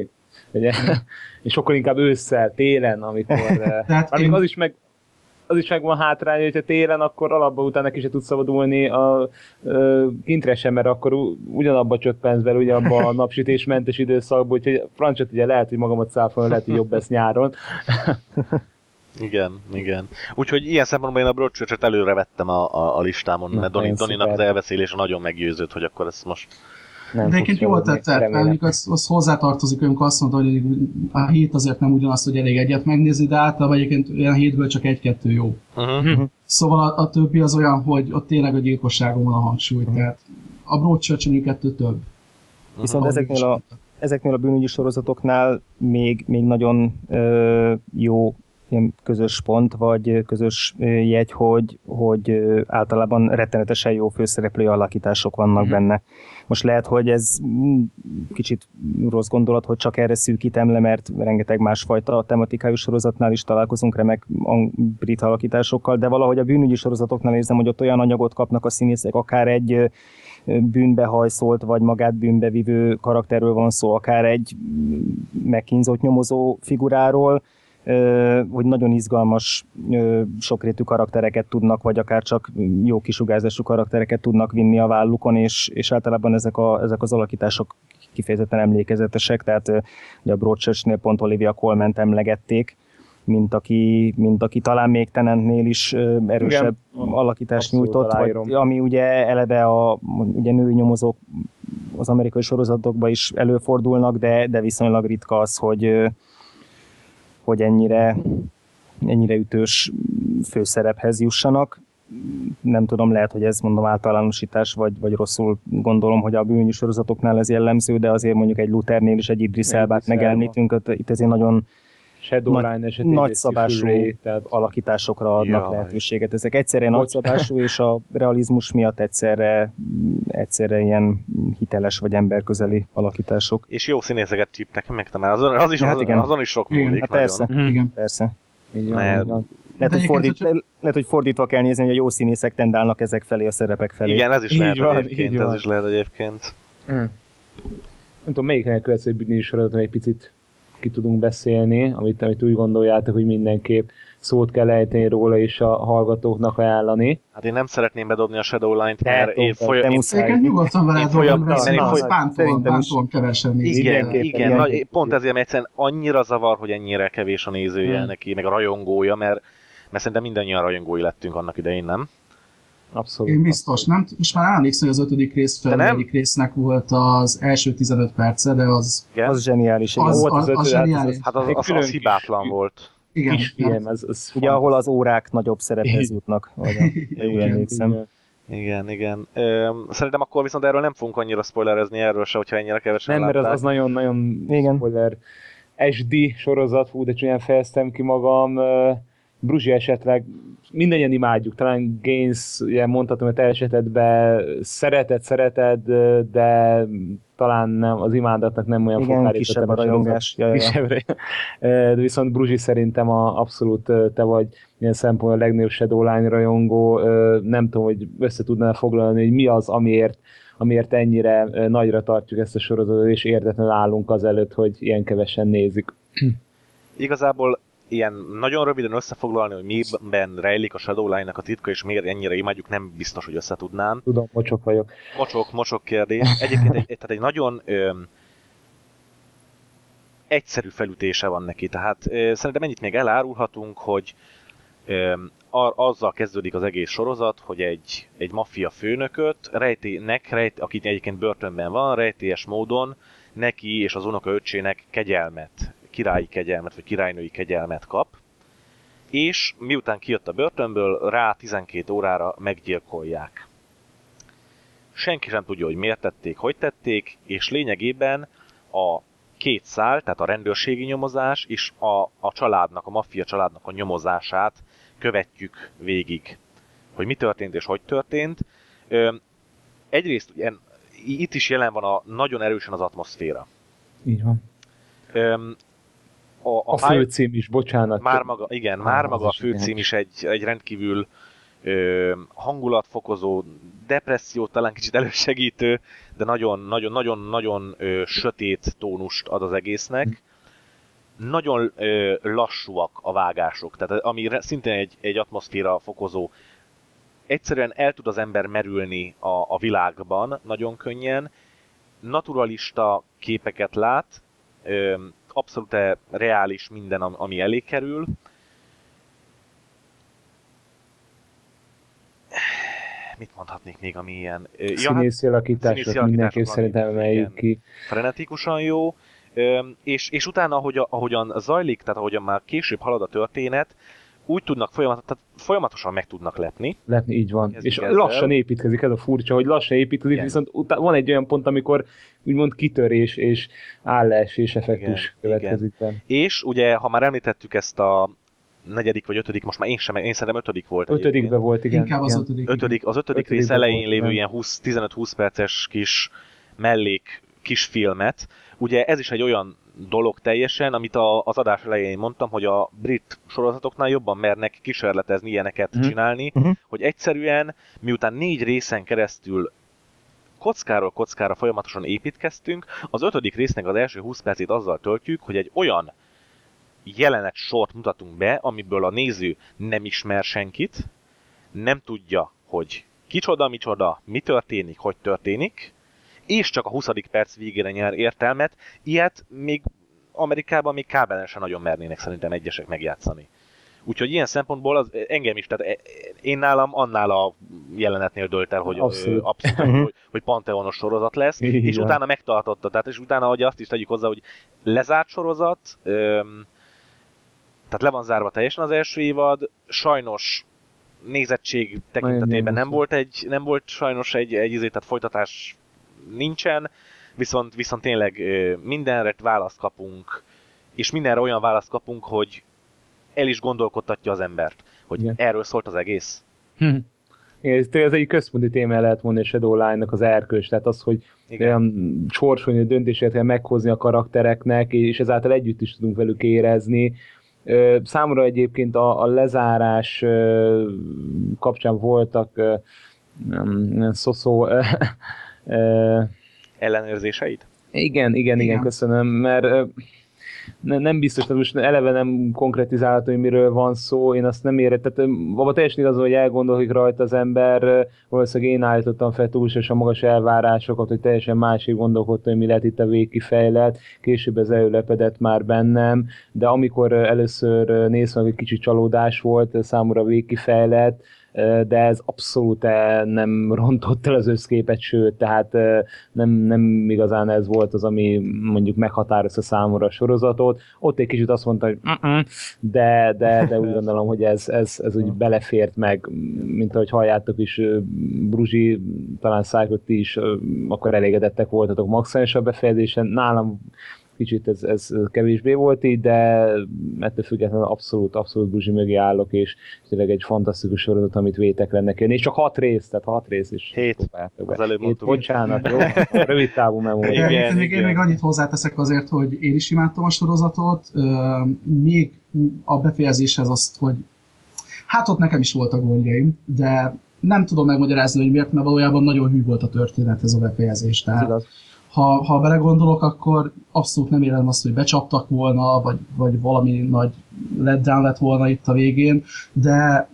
ugye, és sokkal inkább ősszel, télen, amikor, Tehát amikor az is meg az is megvan hátránya, hogyha télen, akkor alapban utána neki se tudsz szabadulni a, a kintre sem, mert akkor ugyanabba csöppensz bele, ugye abba a napsütésmentes időszakban, úgyhogy francsot ugye lehet, hogy magamat száfolni, lehet, hogy jobb lesz nyáron. Igen, igen. Úgyhogy ilyen szempontból én a Broadchurch-et előre vettem a, a, a listámon, Na, mert Doni, Doninak az elbeszélése nagyon meggyőzött, hogy akkor ezt most... Nem De egyébként jól tetszett, mondjuk az, az hozzátartozik, amikor azt mondta, hogy a hét azért nem ugyanaz, hogy elég egyet megnézni, de általában egyébként olyan hétből csak egy-kettő jó. Uh-huh. Szóval a, a többi az olyan, hogy ott tényleg a gyilkosságon van a hangsúly, tehát a Broadchurch mondjuk kettő több. Viszont ahogy ezeknél a, ezeknél a bűnügyi sorozatoknál még, még nagyon ö, jó ilyen közös pont, vagy közös jegy, hogy, hogy általában rettenetesen jó főszereplői alakítások vannak Mhm. benne. Most lehet, hogy ez mm, kicsit rossz gondolat, hogy csak erre szűkítem le, mert rengeteg másfajta tematikájú sorozatnál is találkozunk remek brit alakításokkal, de valahogy a bűnügyi sorozatoknál érzem, hogy ott olyan anyagot kapnak a színészek, akár egy ö, bűnbe hajszolt, vagy magát bűnbe vivő karakterről van szó, akár egy mm, megkínzott nyomozó figuráról, hogy nagyon izgalmas, sokrétű karaktereket tudnak, vagy akár csak jó kisugárzású karaktereket tudnak vinni a vállukon, és, és általában ezek, a, ezek az alakítások kifejezetten emlékezetesek, tehát ugye a Broadchurch-nél pont Olivia Colment emlegették, mint aki, mint aki talán még Tenentnél is erősebb Igen, alakítást nyújtott, vagy, ami ugye eleve a ugye női nyomozók az amerikai sorozatokban is előfordulnak, de, de viszonylag ritka az, hogy, hogy ennyire, ennyire ütős főszerephez jussanak. Nem tudom, lehet, hogy ez mondom általánosítás, vagy, vagy rosszul gondolom, hogy a bűnügyi sorozatoknál ez jellemző, de azért mondjuk egy Luthernél is egy Idris Elbát megemlítünk, itt ezért nagyon Shadowline esetében nagyszabású Ray, tehát alakításokra adnak Jaj. lehetőséget. Ezek egyszerre Bocs. nagyszabású, és a realizmus miatt egyszerre, egyszerre ilyen hiteles vagy emberközeli alakítások. És jó színészeket csípnek meg, mert azon, az is, Hát azon, igen. azon is sok Igen, múlik Hát persze, Mhm. Igen. persze. Mert- van. Lehet, hogy, fordít, le- lehet, hogy fordítva kell nézni, hogy a jó színészek tendálnak ezek felé, a szerepek felé. Igen, ez is Így lehet van, egyébként, így ez van. is lehet egyébként. Mm. Nem tudom, melyiknek következő bűnügyi sorozaton egy picit ki tudunk beszélni, amit, amit úgy gondoljátok, hogy mindenképp szót kell ejteni róla és a hallgatóknak ajánlani. Hát én nem szeretném bedobni a Shadowline-t, mert én, Tom, foly- te én, nyugodtan vele Én dobom, folyam- mert. Igen, Mindenképpen, igen, igen. nagy, pont ezért, mert egyszerűen annyira zavar, hogy ennyire kevés a nézője Hmm. neki, meg a rajongója, mert, mert szerintem mindannyian rajongói lettünk annak idején, nem? Abszolút. Én biztos, nem? Most már emlékszem, hogy az ötödik rész, nem? negyedik résznek volt az első 15 perce, de az, Igen? Az zseniális. igen. az, volt az, az az, ötödik, hát az- zseniális. hát az, az, az kis- hibátlan volt. Igen, Kisfilm, ez, ez Ugye, ahol az órák nagyobb szerephez jutnak, vagy jól Igen, emlékszem. Igen. Igen, igen. Szerintem akkor viszont erről nem fogunk annyira spoilerezni erről se, hogyha ennyire kevesen Nem, mert az, az nagyon-nagyon spoiler. SD sorozat, fú, de csúnyán fejeztem ki magam. Bruzsi esetleg mindannyian imádjuk, talán Gaines, ugye mondhatom, hogy te esetedben szereted, szereted, de talán nem, az imádatnak nem olyan Igen, kisebb a rajongás. Ja, ja, De viszont Bruzsi szerintem a, abszolút te vagy ilyen szempontból a legnagyobb Shadowline rajongó. Ö, Nem tudom, hogy össze tudnál foglalni, hogy mi az, amiért, amiért ennyire nagyra tartjuk ezt a sorozatot, és értetlenül állunk azelőtt, hogy ilyen kevesen nézik. Igazából ilyen nagyon röviden összefoglalni, hogy miben rejlik a Shadowline-nak a titka, és miért ennyire imádjuk, nem biztos, hogy összetudnám. Tudom, mocsok vagyok. Mocsok, mocsok kérdés. Egyébként egy, tehát egy nagyon öm, egyszerű felütése van neki. Tehát ö, szerintem ennyit még elárulhatunk, hogy öm, azzal kezdődik az egész sorozat, hogy egy, egy maffia főnököt rejtének, rejt, aki egyébként börtönben van, rejtélyes módon neki és az unoka öccsének kegyelmet, királyi kegyelmet, vagy királynői kegyelmet kap, és miután kijött a börtönből, rá 12 órára meggyilkolják senki sem tudja, hogy miért tették, hogy tették, és lényegében a két szál, tehát a rendőrségi nyomozás és a, a családnak, a maffia családnak a nyomozását követjük végig. Hogy mi történt és hogy történt. Ö, egyrészt ugye, itt is jelen van a, nagyon erősen az atmoszféra. Így van. Ö, a, A pály- főcím is, bocsánat. már maga, igen, már maga a főcím is egy, egy rendkívül ö, hangulatfokozó, depressziót talán kicsit elősegítő, de nagyon-nagyon-nagyon-nagyon sötét tónust ad az egésznek. Nagyon ö, lassúak a vágások, tehát ami szintén egy, egy atmoszféra fokozó. Egyszerűen el tud az ember merülni a, a világban nagyon könnyen, naturalista képeket lát, ö, abszolút reális minden, ami elé kerül. Mit mondhatnék még, ami ilyen... Hát Színészi alakítások mindenképp szerintem emeljük ki. Frenetikusan jó, és, és utána, ahogyan ahogyan zajlik, tehát ahogyan már később halad a történet, úgy tudnak folyamat, tehát folyamatosan meg tudnak lepni. Lehetni, így van. Ez és ezzel. lassan építkezik, ez a furcsa, hogy lassan építkezik, Igen. viszont utá- van egy olyan pont, amikor úgymond kitörés és állásés effektus Igen, következik. benne. És ugye, ha már említettük ezt a negyedik vagy ötödik, most már én sem, én szerintem ötödik volt. egyébként. Ötödikbe volt, igen. Inkább az igen. ötödik. ötödik, az ötödik Ötödikben rész elején volt, lévő nem? ilyen 20 15-20 perces kis mellék kis filmet. Ugye ez is egy olyan dolog teljesen, amit a, az adás elején mondtam, hogy a brit sorozatoknál jobban mernek kísérletezni ilyeneket Mhm. csinálni, Mhm. hogy egyszerűen miután négy részen keresztül kockáról kockára folyamatosan építkeztünk, az ötödik résznek az első 20 percét azzal töltjük, hogy egy olyan jelenet sort mutatunk be, amiből a néző nem ismer senkit, nem tudja, hogy kicsoda, micsoda, mi történik, hogy történik, és csak a 20. perc végére nyer értelmet. Ilyet még Amerikában még kábelen sem nagyon mernének szerintem egyesek megjátszani. Úgyhogy ilyen szempontból az engem is, tehát e- én nálam annál a jelenetnél dölt el, hogy Abszolút. abszolút, abszolút hogy, hogy Pantheonos sorozat lesz, és utána megtartotta, tehát és utána hogy azt is tegyük hozzá, hogy lezárt sorozat, öm, tehát le van zárva teljesen az első évad, sajnos nézettség tekintetében nem volt egy, nem volt sajnos egy, egy izé, tehát folytatás nincsen, viszont, viszont tényleg mindenre választ kapunk, és mindenre olyan választ kapunk, hogy el is gondolkodtatja az embert, hogy Igen. erről szólt az egész. Hm. Igen, ez egy központi téma lehet mondani a Shadowline-nak az erkölcs, tehát az, hogy Igen. olyan sorsolni döntéseket kell meghozni a karaktereknek, és ezáltal együtt is tudunk velük érezni. Számomra egyébként a, a lezárás kapcsán voltak ö, nem, szoszó... Ellenőrzéseid? igen, igen, igen, Igen. köszönöm, mert nem biztos, hogy most eleve nem konkretizálható, hogy miről van szó, én azt nem érem, tehát abban teljesen igaz, hogy elgondolkodik rajta az ember, valószínűleg én állítottam fel túlságosan magas elvárásokat, hogy teljesen másik gondolkodtam, hogy mi lehet itt a végkifejlet, később ez előlepedett már bennem, de amikor először néztem, egy kicsit csalódás volt számomra a végkifejlet, de ez abszolút eh, nem rontott el az összképet, sőt, tehát ö, nem, nem igazán ez volt az, ami mondjuk meghatározta számomra a sorozatot. Ott egy kicsit azt mondta, hogy de, de, de úgy gondolom, hogy ez, ez, ez úgy belefért meg, mint ahogy halljátok is, Bruzsi, talán Szájkot is akkor elégedettek voltatok maximális a befejezésen. Nálam kicsit ez, ez kevésbé volt így, de ettől függetlenül abszolút, abszolút Bruzsi mögé állok, és tényleg egy fantasztikus sorozat, amit vétek lennek jönni. És csak hat rész, tehát hat rész is. Hét. Az előbb Hét, bocsánat, jó? Rövid távú memória. Igen, Igen, még, én igen. még annyit hozzáteszek azért, hogy én is imádtam a sorozatot. Még a befejezéshez azt, hogy hát ott nekem is voltak gondjaim, de nem tudom megmagyarázni, hogy miért, mert valójában nagyon hű volt a történet ez a befejezés. Ez Tehát igaz. Ha, ha belegondolok, akkor abszolút nem élem azt, hogy becsaptak volna, vagy, vagy valami nagy letdown lett volna itt a végén, de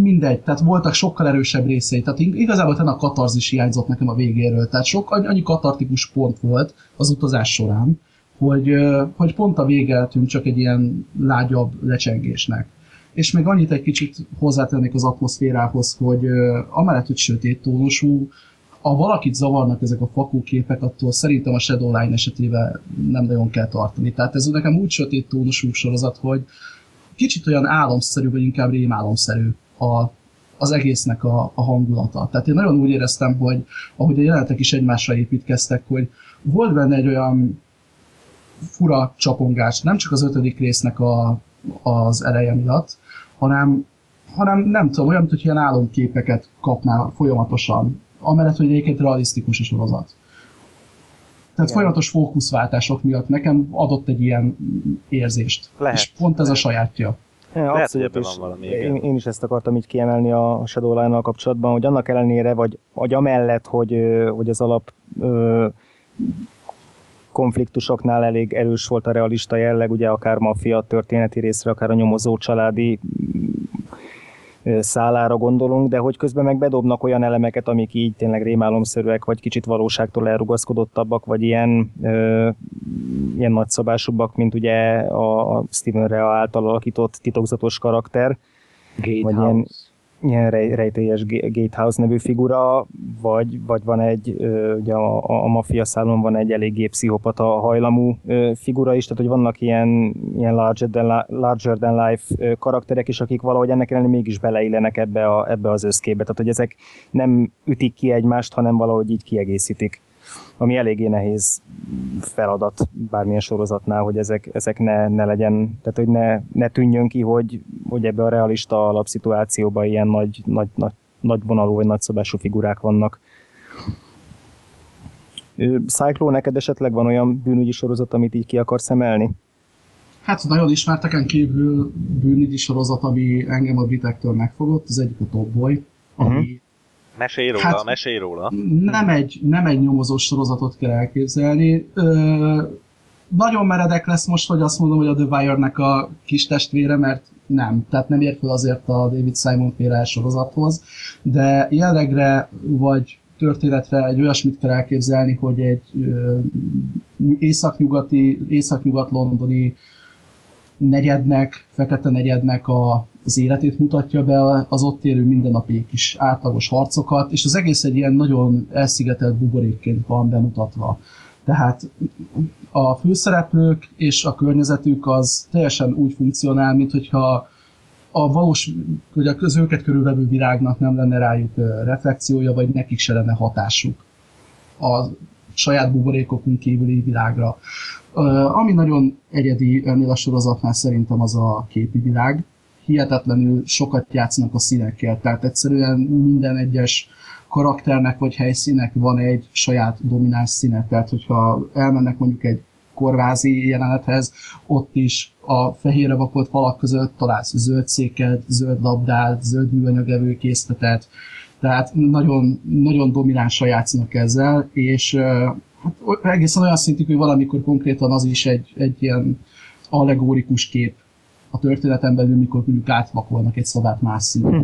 mindegy, tehát voltak sokkal erősebb részei, tehát ig- igazából a katarzis hiányzott nekem a végéről, tehát sok, annyi katartikus pont volt az utazás során, hogy, hogy pont a vége eltűnt csak egy ilyen lágyabb lecsengésnek. És még annyit egy kicsit hozzátennék az atmoszférához, hogy amellett, hogy sötét tónusú, ha valakit zavarnak ezek a fakóképek, attól szerintem a Shadowline esetében nem nagyon kell tartani. Tehát ez nekem úgy sötét tónusú sorozat, hogy kicsit olyan álomszerű, vagy inkább rémálomszerű a, az egésznek a, a hangulata. Tehát én nagyon úgy éreztem, hogy ahogy a jelenetek is egymásra építkeztek, hogy volt benne egy olyan fura csapongás, nem csak az ötödik résznek a, az eleje miatt, hanem, hanem nem tudom, olyan, mint hogy ilyen álomképeket kapnál folyamatosan, amellett, hogy egyébként realisztikus a sorozat. Tehát Igen. folyamatos fókuszváltások miatt nekem adott egy ilyen érzést. Lehet. És pont ez a sajátja. Ja, Lehet, hogy abszolút, ebben és van valami, én, igen. én is ezt akartam így kiemelni a Shadowline-nal kapcsolatban, hogy annak ellenére, vagy, vagy amellett, hogy, hogy az alap ö, konfliktusoknál elég erős volt a realista jelleg, ugye akár maffia történeti részre, akár a nyomozó családi ö, szállára gondolunk, de hogy közben meg bedobnak olyan elemeket, amik így tényleg rémálomszerűek, vagy kicsit valóságtól elrugaszkodottabbak, vagy ilyen, ö, ilyen nagyszabásúbbak, mint ugye a Steven Rea által alakított titokzatos karakter, vagy ilyen, Gatehouse. Ilyen rej, rejtélyes Gatehouse nevű figura, vagy, vagy van egy, ugye a, a, a mafia szálon van egy eléggé pszichopata hajlamú figura is, tehát hogy vannak ilyen, ilyen larger, than, larger than life karakterek is, akik valahogy ennek ellenére mégis beleillenek ebbe, a, ebbe az összkébe, tehát hogy ezek nem ütik ki egymást, hanem valahogy így kiegészítik ami eléggé nehéz feladat bármilyen sorozatnál, hogy ezek, ezek ne, ne legyen, tehát hogy ne, ne tűnjön ki, hogy, hogy ebbe a realista alapszituációban ilyen nagy, nagy, nagy, nagy vonalú vagy nagyszabású figurák vannak. Cyclo, neked esetleg van olyan bűnügyi sorozat, amit így ki akarsz emelni? Hát nagyon ismerteken kívül bűnügyi sorozat, ami engem a britektől megfogott, az egyik a Top Boy, ami uh-huh Mesélj róla, hát, mesélj róla. Nem egy, nem egy nyomozós sorozatot kell elképzelni. Ö, nagyon meredek lesz most, hogy azt mondom, hogy a The Wire-nek a kis testvére, mert nem. Tehát nem ér fel azért a David Simon féle sorozathoz, de jellegre vagy történetre egy olyasmit kell elképzelni, hogy egy ö, északnyugati, északnyugat-londoni negyednek, fekete negyednek a az életét mutatja be, az ott élő mindennapi kis átlagos harcokat, és az egész egy ilyen nagyon elszigetelt buborékként van bemutatva. Tehát a főszereplők és a környezetük az teljesen úgy funkcionál, mint hogyha a valós, hogy a közőket körülvevő világnak nem lenne rájuk reflekciója, vagy nekik se lenne hatásuk a saját buborékokunk kívüli világra. Ami nagyon egyedi ennél a sorozatnál szerintem az a képi világ, hihetetlenül sokat játszanak a színekkel, tehát egyszerűen minden egyes karakternek vagy helyszínek van egy saját domináns színe, tehát hogyha elmennek mondjuk egy korvázi jelenethez, ott is a fehérre vakolt falak között találsz zöld széket, zöld labdát, zöld műanyag evőkészletet, tehát nagyon, nagyon dominánsan játszanak ezzel, és hát egészen olyan szintig, hogy valamikor konkrétan az is egy, egy ilyen allegórikus kép a történeten belül, mikor mondjuk átvakolnak egy szobát más színű. Hm.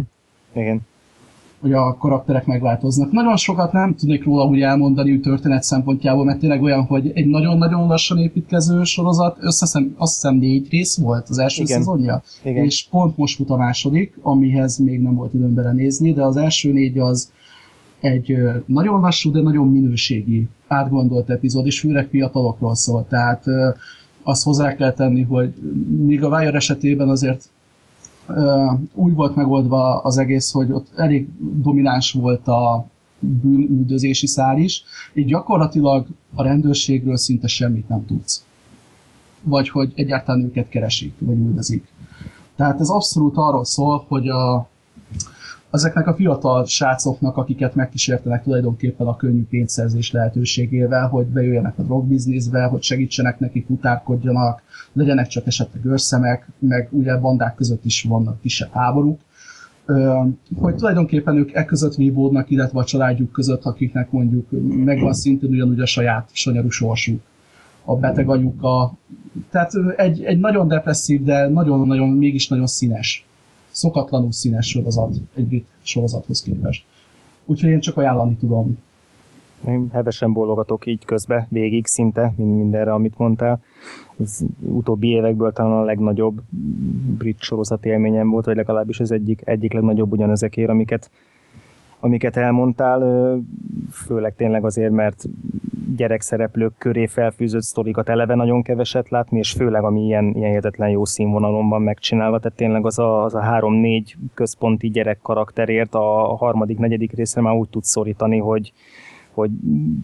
Igen. Hogy a karakterek megváltoznak. Nagyon sokat nem tudnék róla úgy elmondani úgy történet szempontjából, mert tényleg olyan, hogy egy nagyon-nagyon lassan építkező sorozat, összeszem, azt hiszem négy rész volt az első Igen. szezonja, Igen. és pont most fut a második, amihez még nem volt időm belenézni, de az első négy az egy nagyon lassú, de nagyon minőségi, átgondolt epizód, és főleg fiatalokról szól. Tehát azt hozzá kell tenni, hogy míg a Wire esetében azért úgy volt megoldva az egész, hogy ott elég domináns volt a bűnüldözési szál is, így gyakorlatilag a rendőrségről szinte semmit nem tudsz. Vagy hogy egyáltalán őket keresik, vagy üldözik. Tehát ez abszolút arról szól, hogy a, ezeknek a fiatal srácoknak, akiket megkísértenek tulajdonképpen a könnyű pénzszerzés lehetőségével, hogy bejöjjenek a drogbizniszbe, hogy segítsenek nekik, utárkodjanak, legyenek csak esetleg őrszemek, meg ugye bandák között is vannak kisebb háborúk, hogy tulajdonképpen ők e között vívódnak, illetve a családjuk között, akiknek mondjuk megvan szintén ugyanúgy a saját sanyarú sorsuk, a beteg anyuka. Tehát egy, egy nagyon depresszív, de nagyon-nagyon, mégis nagyon színes szokatlanul színes sorozat egy brit sorozathoz képest. Úgyhogy én csak ajánlani tudom. Én hevesen bólogatok így közbe, végig szinte, mindenre, amit mondtál. Az utóbbi évekből talán a legnagyobb brit sorozat élményem volt, vagy legalábbis az egyik, egyik legnagyobb ugyanezekért, amiket, amiket elmondtál, főleg tényleg azért, mert gyerekszereplők köré felfűzött sztorikat eleve nagyon keveset látni, és főleg ami ilyen, ilyen hihetetlen jó színvonalon van megcsinálva, tehát tényleg az a, az a három-négy központi gyerek karakterért a harmadik, negyedik részre már úgy tud szorítani, hogy, hogy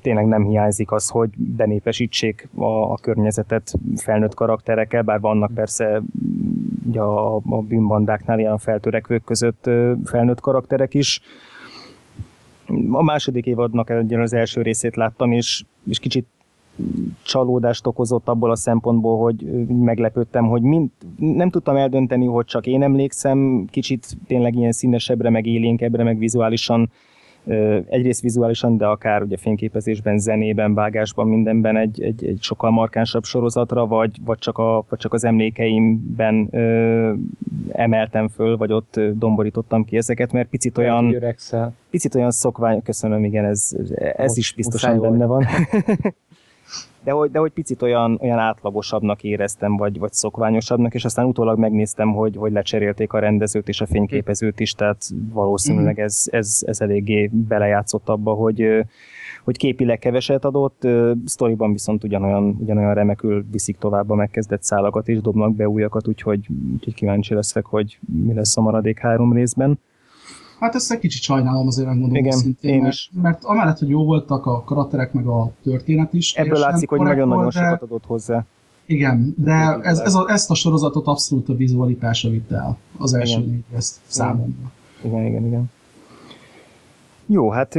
tényleg nem hiányzik az, hogy benépesítsék a, a környezetet felnőtt karakterekkel, bár vannak persze ugye a, a bűnbandáknál ilyen feltörekvők között felnőtt karakterek is, a második évadnak az első részét láttam, és, és kicsit csalódást okozott abból a szempontból, hogy meglepődtem, hogy mind, nem tudtam eldönteni, hogy csak én emlékszem, kicsit tényleg ilyen színesebbre, meg élénkebbre, meg vizuálisan egyrészt vizuálisan, de akár ugye fényképezésben, zenében, vágásban, mindenben egy, egy, egy sokkal markánsabb sorozatra, vagy, vagy, csak, a, vagy csak az emlékeimben ö, emeltem föl, vagy ott domborítottam ki ezeket, mert picit olyan, picit olyan szokvány, köszönöm, igen, ez, ez is biztosan benne van. de hogy, de hogy picit olyan, olyan átlagosabbnak éreztem, vagy, vagy szokványosabbnak, és aztán utólag megnéztem, hogy, hogy lecserélték a rendezőt és a fényképezőt is, tehát valószínűleg ez, ez, ez eléggé belejátszott abba, hogy, hogy képileg keveset adott, sztoriban viszont ugyanolyan, ugyanolyan remekül viszik tovább a megkezdett szálakat, és dobnak be újakat, úgyhogy, úgyhogy kíváncsi leszek, hogy mi lesz a maradék három részben. Hát ezt egy kicsit sajnálom azért megmondom Igen, szintén, én mert, is. mert amellett, hogy jó voltak a karakterek, meg a történet is. Ebből látszik, hogy nagyon-nagyon de- sokat adott hozzá. Igen, de ez, ez a, ezt a sorozatot abszolút a vizualitása vitte el az első négy részt számomra. Igen, igen, igen. Jó, hát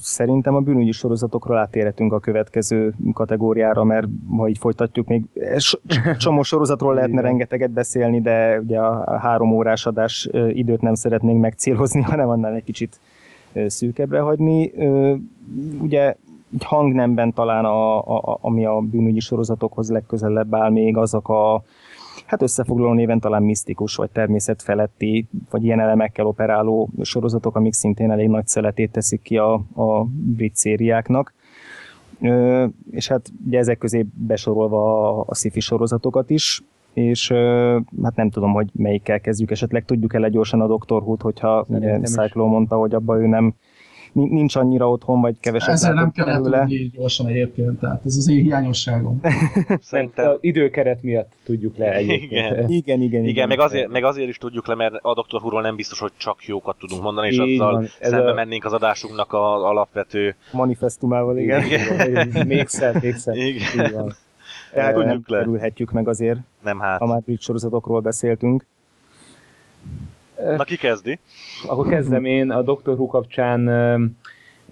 szerintem a bűnügyi sorozatokról átérhetünk a következő kategóriára, mert ha így folytatjuk, még so- csomó sorozatról lehetne rengeteget beszélni, de ugye a három órás adás időt nem szeretnénk megcélozni, hanem annál egy kicsit szűkebbre hagyni. Ugye egy hangnemben talán, a, a, a- ami a bűnügyi sorozatokhoz legközelebb áll még, azok a hát összefoglaló néven talán misztikus, vagy természetfeletti, vagy ilyen elemekkel operáló sorozatok, amik szintén elég nagy szeletét teszik ki a, a brit szériáknak. Ö, és hát ugye ezek közé besorolva a, a sci sorozatokat is, és ö, hát nem tudom, hogy melyikkel kezdjük, esetleg tudjuk el gyorsan a Dr. Who-t, hogyha ugye Szerintem is. Cyclo mondta, hogy abban ő nem nincs annyira otthon, vagy keveset Ezzel nem látott kell belőle. tudni gyorsan egyébként, tehát ez az én hiányosságom. Szerintem Az időkeret miatt tudjuk le egyébként. Igen. Igen, igen, Igen, meg azért, meg azért is tudjuk le, mert a Dr. Who-ról nem biztos, hogy csak jókat tudunk mondani, és Így azzal van. Szembe a- mennénk az adásunknak a alapvető... manifestumával, igen. Igen. Még szebb, még szebb. Igen. Így van. Tehát Tudjuk nem le. meg azért, Nem hát. ha már sorozatokról beszéltünk. Na ki kezdi? Akkor kezdem én a Dr. Who kapcsán,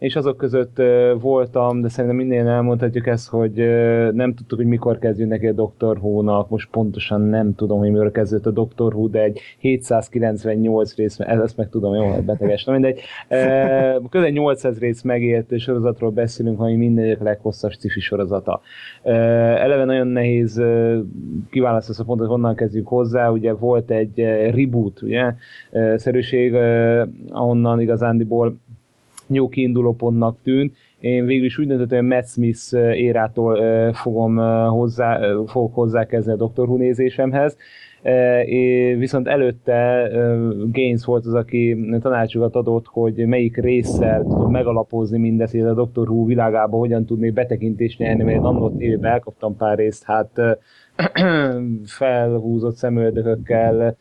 és azok között voltam, de szerintem minden elmondhatjuk ezt, hogy nem tudtuk, hogy mikor kezdjünk neki a Dr. Who-nak, most pontosan nem tudom, hogy mikor kezdődött a Dr. Who, de egy 798 rész, ez- ezt meg tudom, jó, beteges, na mindegy. Közel 800 rész megért sorozatról beszélünk, ami mindenek leghosszabb sci sorozata. Eleve nagyon nehéz kiválasztani azt a pontot, honnan kezdjük hozzá, ugye volt egy reboot, ugye, szerűség, ahonnan igazándiból jó kiinduló pontnak. Én végül is úgy döntöttem, hogy Matt Smith ö, érától ö, fogom ö, hozzá, fogok hozzákezdeni a Dr. Who nézésemhez. Viszont előtte Gaines volt az, aki tanácsokat adott, hogy melyik résszel tudom megalapozni mindezt, hogy a Dr. Who világába hogyan tudnék betekintést nyerni, mert én annól tévében elkaptam pár részt, hát felhúzott szemöldökökkel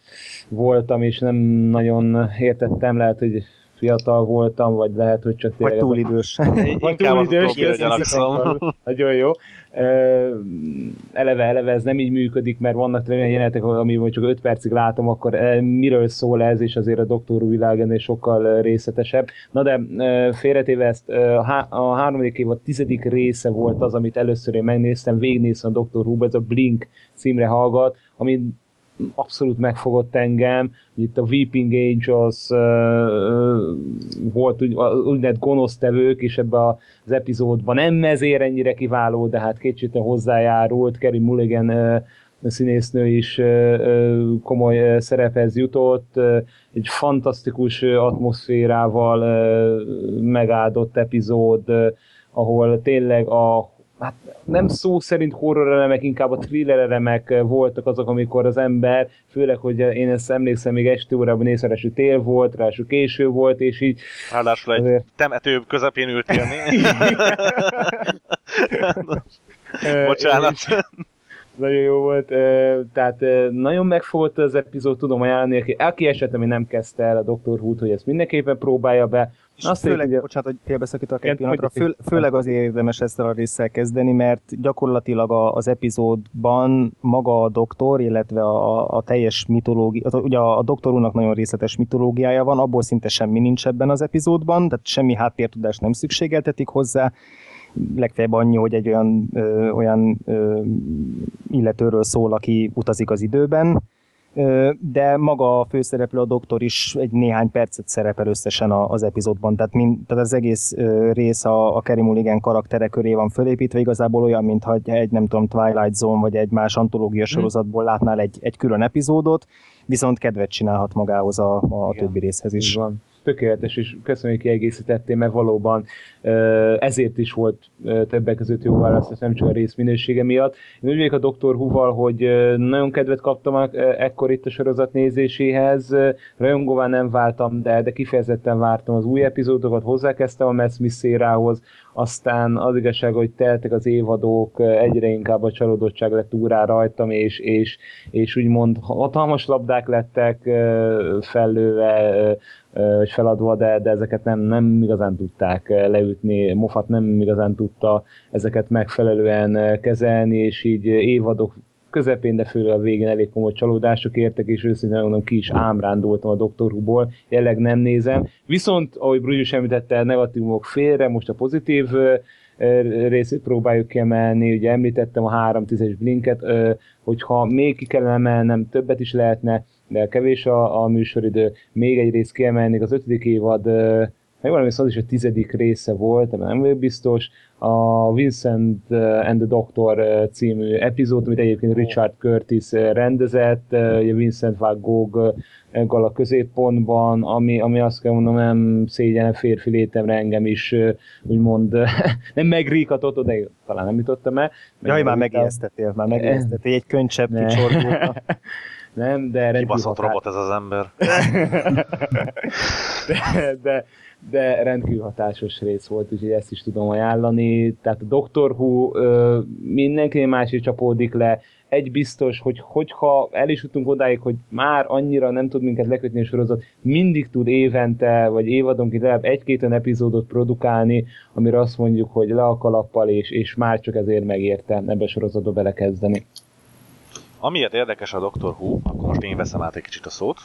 voltam, és nem nagyon értettem, lehet, hogy fiatal voltam, vagy lehet, hogy csak Vagy tényleg... túl idős. Vagy túlidős, utóbbira köszönöm. Nagyon jó. Eleve, eleve ez nem így működik, mert vannak olyan jelenetek, ami csak 5 percig látom, akkor miről szól ez, és azért a Doktor Who világ ennél sokkal részletesebb. Na de félretéve ezt, a harmadik év, a tizedik része volt az, amit először én megnéztem, végignéztem a Doktor Who, ez a Blink címre hallgat, ami abszolút megfogott engem. Itt a Weeping Angels uh, volt úgy, úgynevezett gonosztevők, és ebbe az epizódban nem ezért ennyire kiváló, de hát kétségtelen hozzájárult. Kerry Mulligan uh, színésznő is komoly szerephez jutott. Egy fantasztikus atmoszférával megáldott epizód, ahol tényleg a hát nem szó szerint horror elemek, inkább a thriller elemek eh, voltak azok, amikor az ember, főleg, hogy én ezt emlékszem, még este órában nézszeresű tél volt, ráadásul késő volt, és így Ráadásul egy Azért. temető közepén ültél mi. eh, Bocsánat. Nagyon jó volt, eh, tehát eh, nagyon megfogott az epizód, tudom ajánlani, aki, aki esetleg nem kezdte el a Dr. Who-t, hogy ezt mindenképpen próbálja be. És Azt főleg, hogy- bocsánat, hogy félbeszakítok egy pillanatra, fő, főleg azért érdemes ezzel a résszel kezdeni, mert gyakorlatilag a, az epizódban maga a doktor, illetve a, a teljes mitológia, ugye a, a doktorúnak nagyon részletes mitológiája van, abból szinte semmi nincs ebben az epizódban, tehát semmi háttértudást nem szükségeltetik hozzá, legfeljebb annyi, hogy egy olyan, ö, olyan ö, illetőről szól, aki utazik az időben, de maga a főszereplő, a doktor is egy néhány percet szerepel összesen az epizódban, tehát, mind, tehát az egész rész a, a Kerry Mulligan karaktere köré van fölépítve, igazából olyan, mintha egy, nem tudom, Twilight Zone vagy egy más antológia sorozatból látnál egy, egy külön epizódot, viszont kedvet csinálhat magához a, a többi részhez is. Így van. Tökéletes, és köszönöm, hogy kiegészítettél, mert valóban ezért is volt többek között jó választás, nem csak a rész minősége miatt. Én úgy a Dr. Huval, hogy nagyon kedvet kaptam ekkor itt a sorozat nézéséhez, rajongóvá nem váltam, de, de kifejezetten vártam az új epizódokat, hozzákezdtem a Missérához, aztán az igazság, hogy teltek az évadók, egyre inkább a csalódottság lett úrá rajtam, és, és, és úgymond hatalmas labdák lettek fellőve, vagy feladva, de, de ezeket nem, nem igazán tudták leütni, Moffat nem igazán tudta ezeket megfelelően kezelni, és így évadok közepén, de főleg a végén elég komoly csalódások értek, és őszintén mondom, ki is ámrándultam a Dr. Who-ból, jelenleg nem nézem. Viszont, ahogy Bruce említette, negatívumok félre, most a pozitív részét próbáljuk kiemelni, ugye említettem a 3 10 blinket, hogyha még ki kellene emelnem, többet is lehetne, de kevés a, a műsoridő. Még egy rész kiemelnék, az ötödik évad, meg valami az is a tizedik része volt, nem vagyok biztos, a Vincent and the Doctor című epizód, amit egyébként Richard Curtis rendezett, ugye Vincent van Gogh a középpontban, ami, ami azt kell mondom, nem szégyen a férfi létemre engem is úgymond nem megríkatott, de talán nem jutottam el. Jaj, már megijesztettél, már megijesztettél, egy könycsepp kicsorgóta. nem, de rendkívül Kibaszott robot ez az ember. de, de, de rendkívül hatásos rész volt, úgyhogy ezt is tudom ajánlani. Tehát a Doctor Who ö, mindenki másik csapódik le, egy biztos, hogy hogyha el is jutunk odáig, hogy már annyira nem tud minket lekötni a sorozat, mindig tud évente, vagy évadonként legalább egy-két olyan epizódot produkálni, amire azt mondjuk, hogy le a kalappal, és, és már csak ezért megérte ebbe a sorozatba belekezdeni. Amiért érdekes a Doctor Who, akkor most én veszem át egy kicsit a szót,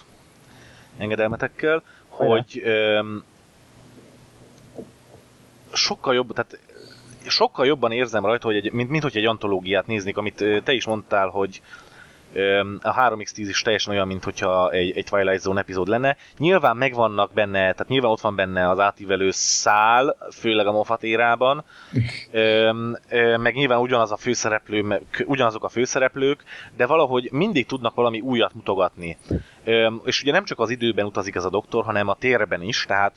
engedelmetekkel, hogy öm, sokkal jobb, tehát sokkal jobban érzem rajta, hogy egy, mint, mint hogy egy antológiát néznék, amit te is mondtál, hogy a 3x10 is teljesen olyan, mint hogyha egy, egy Twilight Zone epizód lenne. Nyilván megvannak benne, tehát nyilván ott van benne az átívelő szál, főleg a Moffat érában, meg nyilván ugyanaz a főszereplő, ugyanazok a főszereplők, de valahogy mindig tudnak valami újat mutogatni. És ugye nem csak az időben utazik ez a doktor, hanem a térben is, tehát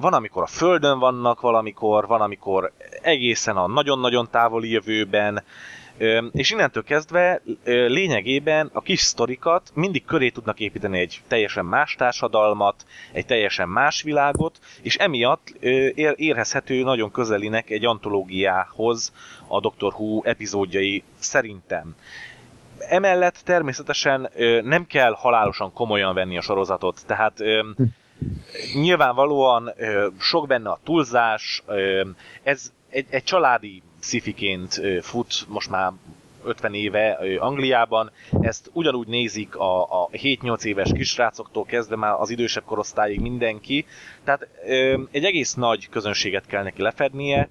van, amikor a Földön vannak, valamikor, van, amikor egészen a nagyon-nagyon távoli jövőben, és innentől kezdve lényegében a kis sztorikat mindig köré tudnak építeni egy teljesen más társadalmat, egy teljesen más világot, és emiatt érezhető nagyon közelinek egy antológiához a Doctor Who epizódjai szerintem. Emellett természetesen nem kell halálosan komolyan venni a sorozatot, tehát hm. nyilvánvalóan sok benne a túlzás, ez egy, egy családi szifiként fut most már 50 éve Angliában, ezt ugyanúgy nézik a, a 7-8 éves kisrácoktól kezdve már az idősebb korosztályig mindenki, tehát egy egész nagy közönséget kell neki lefednie,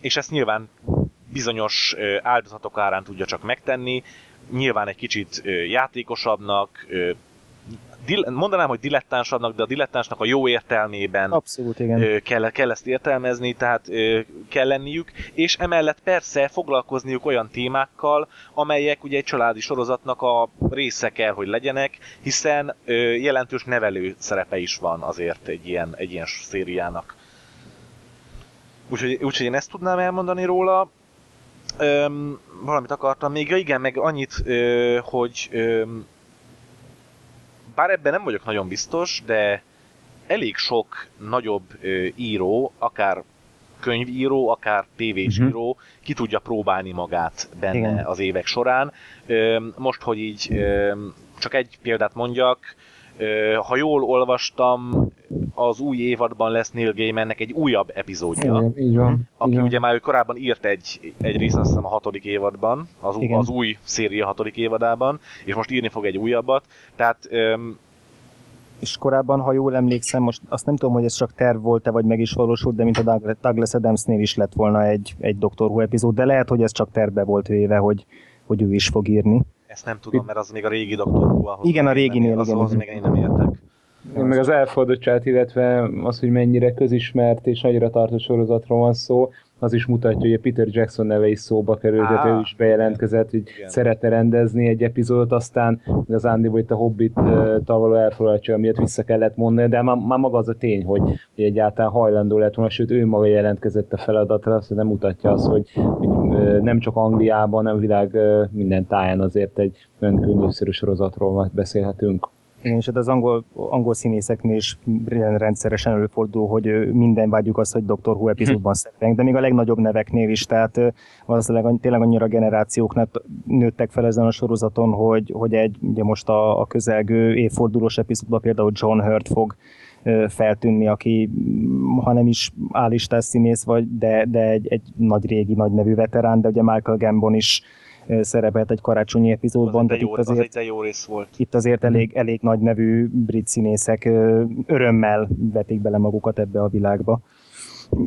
és ezt nyilván bizonyos áldozatok árán tudja csak megtenni, nyilván egy kicsit játékosabbnak, mondanám, hogy dilettánsabbnak, de a dilettánsnak a jó értelmében Abszolút, igen. Kell, kell ezt értelmezni, tehát kell lenniük, és emellett persze foglalkozniuk olyan témákkal, amelyek ugye egy családi sorozatnak a része kell, hogy legyenek, hiszen jelentős nevelő szerepe is van azért egy ilyen, egy ilyen szériának. Úgyhogy, úgyhogy én ezt tudnám elmondani róla. Öm, valamit akartam még, ja igen, meg annyit, ö, hogy öm, bár ebben nem vagyok nagyon biztos, de elég sok nagyobb ö, író, akár könyvíró, akár tévés uh-huh. író ki tudja próbálni magát benne Igen. az évek során. Ö, most, hogy így ö, csak egy példát mondjak, ö, ha jól olvastam, az új évadban lesz Neil Gaimannek egy újabb epizódja. Igen, így van. Aki így van. ugye már ő korábban írt egy, egy részt, azt hiszem a hatodik évadban, az, Igen. az új széria hatodik évadában, és most írni fog egy újabbat. Tehát öm, és korábban, ha jól emlékszem, most azt nem tudom, hogy ez csak terv volt-e, vagy meg is valósult, de mint a Douglas Adamsnél is lett volna egy, egy Doctor Who epizód, de lehet, hogy ez csak tervbe volt véve, hogy, hogy ő is fog írni. Ezt nem tudom, mert az még a régi Doctor Who. Igen, a réginél, igen. Az még én nem értek. Én meg az elfordottságát, illetve az, hogy mennyire közismert és nagyra tartott sorozatról van szó, az is mutatja, hogy a Peter Jackson neve is szóba került, tehát ő is bejelentkezett, hogy igen. szeretne rendezni egy epizódot, aztán az Andy itt a Hobbit tavaly elfoglaltja, miatt vissza kellett mondani, de már, már maga az a tény, hogy, hogy egyáltalán hajlandó lett volna, sőt ő maga jelentkezett a feladatra, azt nem mutatja azt, hogy, hogy nem csak Angliában, hanem a világ minden táján azért egy nagyon népszerű sorozatról beszélhetünk. És hát az angol, angol színészeknél is rendszeresen előfordul, hogy minden vágyjuk azt, hogy Dr. Who epizódban szerepelnek, de még a legnagyobb neveknél is, tehát valószínűleg tényleg annyira generációknak nőttek fel ezen a sorozaton, hogy, hogy egy, ugye most a, a közelgő évfordulós epizódban például John Hurt fog feltűnni, aki ha nem is állistás színész, vagy, de, de egy, egy nagy régi, nagy nevű veterán, de ugye Michael Gambon is szerepelt egy karácsonyi Az epizódban, egy, tehát jó, itt az azért egy de jó rész volt. itt azért elég, elég nagy nevű brit színészek örömmel vetik bele magukat ebbe a világba.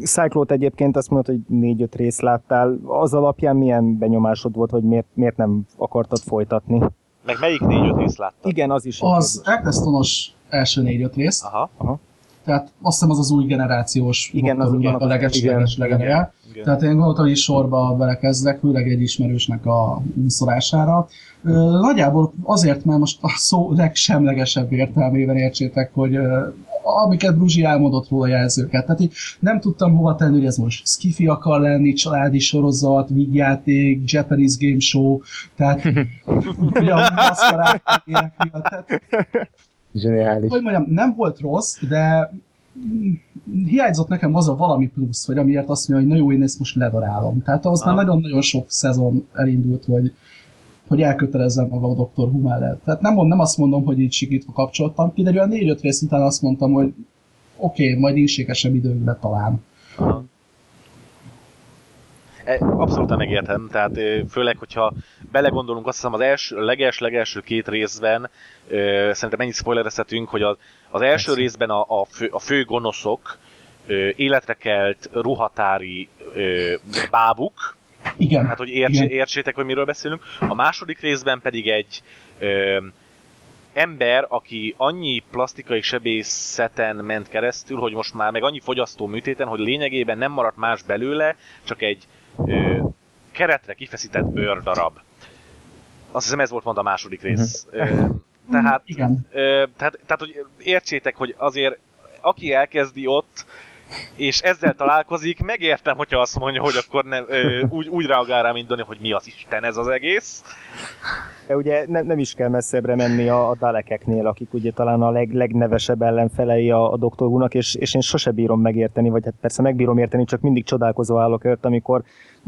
Cyclót egyébként azt mondod, hogy négy-öt részt láttál. Az alapján milyen benyomásod volt, hogy miért, miért nem akartad folytatni? Meg melyik négy-öt részt láttad? Igen, az is. Az Ecclestonos első négy-öt rész, Aha, tehát azt hiszem az az új generációs Igen, az a leges-leges Igen, legereje. Igen. Tehát én gondoltam, hogy sorba belekezdek, főleg egy ismerősnek a szorására. Nagyjából azért, mert most a szó legsemlegesebb értelmében értsétek, hogy amiket Bruzsi elmondott róla a jelzőket. Tehát így nem tudtam hova tenni, hogy ez most skifi akar lenni, családi sorozat, vígjáték, Japanese game show, tehát ugye a maszkarák, tehát Zseniális. hogy mondjam, nem volt rossz, de hiányzott nekem az a valami plusz, vagy amiért azt mondja, hogy na jó, én ezt most ledarálom. Tehát ahhoz már Aha. nagyon-nagyon sok szezon elindult, hogy, hogy elkötelezzem magam a Dr. Who mellett. Tehát nem, mond, nem azt mondom, hogy így sikítva kapcsoltam ki, de egy olyan négy-öt rész után azt mondtam, hogy oké, okay, majd ínségesebb időkben talán. Aha. E, Abszolút megértem, tehát főleg, hogyha belegondolunk, azt hiszem az első, a leges-legelső két részben, szerintem ennyit spoilerezhetünk, hogy az, az első Persze. részben a, a, fő, a fő gonoszok életre kelt ruhatári bábuk, Igen, hát hogy érts, Igen. értsétek, hogy miről beszélünk. A második részben pedig egy ö, ember, aki annyi plastikai sebészeten ment keresztül, hogy most már meg annyi fogyasztó műtéten, hogy lényegében nem maradt más belőle, csak egy ö, keretre kifeszített bőrdarab. Azt hiszem ez volt mond a második rész. Ö, tehát, igen. ö, tehát, tehát, hogy értsétek, hogy azért aki elkezdi ott, és ezzel találkozik, megértem, hogyha azt mondja, hogy akkor ne, ö, úgy, úgy reagál rá, mint Dani, hogy mi az Isten ez az egész. De ugye ne, nem is kell messzebbre menni a, a dalekeknél, akik ugye talán a leg, legnevesebb ellenfelei a, a. Who-nak, és, és én sose bírom megérteni, vagy hát persze megbírom érteni, csak mindig csodálkozó állok őt, amikor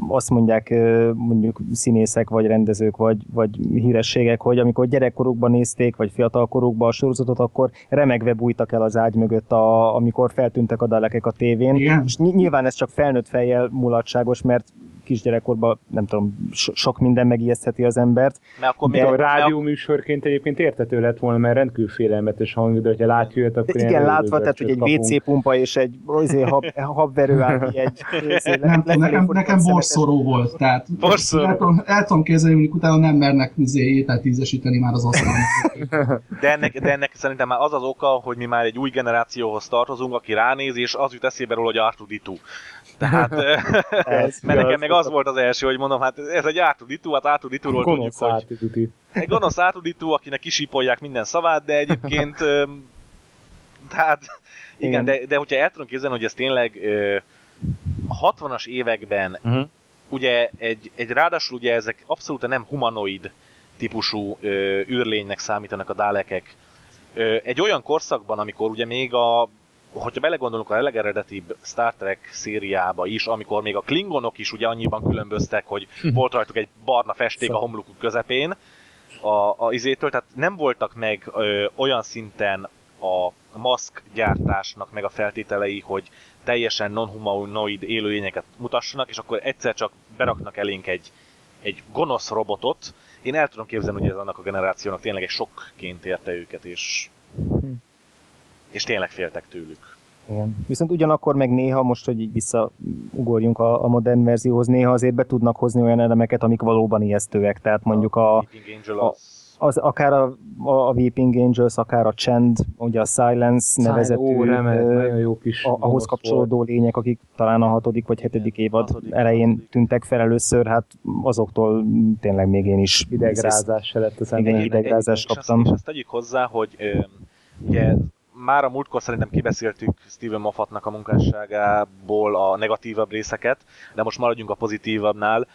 azt mondják mondjuk színészek, vagy rendezők, vagy, vagy hírességek, hogy amikor gyerekkorukban nézték, vagy fiatalkorukban a sorozatot, akkor remegve bújtak el az ágy mögött, a, amikor feltűntek a dalekek a tévén. Igen. És ny- nyilván ez csak felnőtt fejjel mulatságos, mert kisgyerekkorban nem tudom, so- sok minden megijesztheti az embert, Mert akkor még De a rádió műsorként egyébként értető lett volna, mert rendkívül félelmetes hang, de hogyha látja őt, akkor De igen, látva, tehát, hogy egy. WC pumpa és egy azért, hab, habverő áll egy Nem, nekem, nekem borszoró volt, tehát Borszoró. El, tudom- el tudom képzelni, hogy utána nem mernek izé, ételt ízesíteni már az asztalon. De ennek, de ennek szerintem már az az oka, hogy mi már egy új generációhoz tartozunk, aki ránéz, és az jut eszébe róla, hogy Artuditu. Tehát, Ez, mert nekem meg az volt az első, hogy mondom, hát ez egy Artuditu, hát Artudituról tudjuk, Gonosz hogy egy gonosz Artuditu, akinek kisípolják minden szavát, de egyébként, tehát igen, de, de hogyha el tudom képzelni, hogy ez tényleg a 60-as években Uh-huh. ugye egy, egy ráadásul ugye ezek abszolút nem humanoid típusú ö, űrlénynek számítanak a dálekek. Ö, egy olyan korszakban, amikor ugye még a hogyha belegondolunk a legeredetibb Star Trek szériába is, amikor még a Klingonok is ugye annyiban különböztek, hogy volt rajtuk egy barna festék a homlokuk közepén, a, a izétől, tehát nem voltak meg ö, olyan szinten a maszk gyártásnak meg a feltételei, hogy teljesen non-humanoid élőlényeket mutassanak, és akkor egyszer csak beraknak elénk egy, egy gonosz robotot. Én el tudom képzelni, hogy ez annak a generációnak tényleg egy sokként érte őket, és, és tényleg féltek tőlük. Igen. Viszont ugyanakkor meg néha, most, hogy így visszaugorjunk a, a modern verzióhoz, néha azért be tudnak hozni olyan elemeket, amik valóban ijesztőek. Tehát mondjuk a, Angel a- az akár a, a, a Weeping Angels, akár a Chand, ugye a Silence nevezetű, Ó, remek, jó kis a, ahhoz kapcsolódó lények, akik talán a hatodik vagy hetedik Igen, évad hatodik, elején hatodik. tűntek fel először, hát azoktól tényleg még én is volt. Idegrázás se lett az Igen, ember. idegrázást és azt- kaptam. És azt tegyük hozzá, hogy ö, ugye már a múltkor szerintem kibeszéltük Steven Moffatnak a munkásságából a negatívabb részeket, de most maradjunk a pozitívabbnál.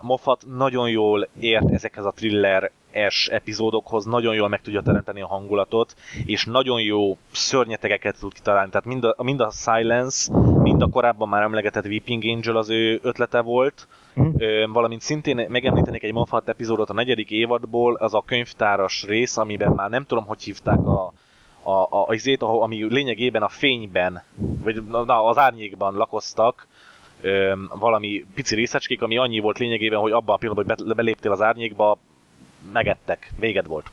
Moffat nagyon jól ért ezekhez a thriller es epizódokhoz, nagyon jól meg tudja teremteni a hangulatot, és nagyon jó szörnyetegeket tud kitalálni. Tehát mind a, mind a Silence, mind a korábban már emlegetett Weeping Angel az ő ötlete volt. Ö, valamint szintén megemlítenék egy Moffat epizódot a negyedik évadból, az a könyvtáras rész, amiben már nem tudom, hogy hívták a, a, a, a izét, ahol, ami lényegében a fényben, vagy na, az árnyékban lakoztak, ö, valami pici részecskék, ami annyi volt lényegében, hogy abban a pillanatban, hogy be- beléptél az árnyékba, megettek, véged volt.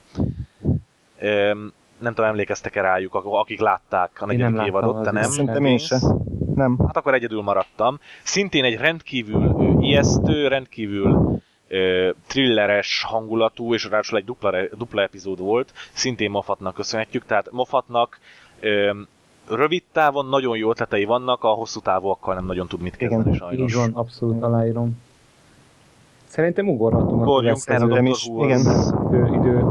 Ö, nem tudom, emlékeztek-e rájuk, ak- akik látták a negyedik évadot, te az nem? Szerintem én Vince? se. Nem. Hát akkor egyedül maradtam. Szintén egy rendkívül ijesztő, rendkívül thrilleres hangulatú, és ráadásul egy dupla, dupla epizód volt, szintén Moffatnak köszönhetjük, tehát Moffatnak rövid távon nagyon jó ötletei vannak, a hosszú távúakkal nem nagyon tud mit kezdeni Igen, sajnos. Így van, abszolút aláírom. Szerintem ugorhatunk a Dr. is, Who igen. idő, idő.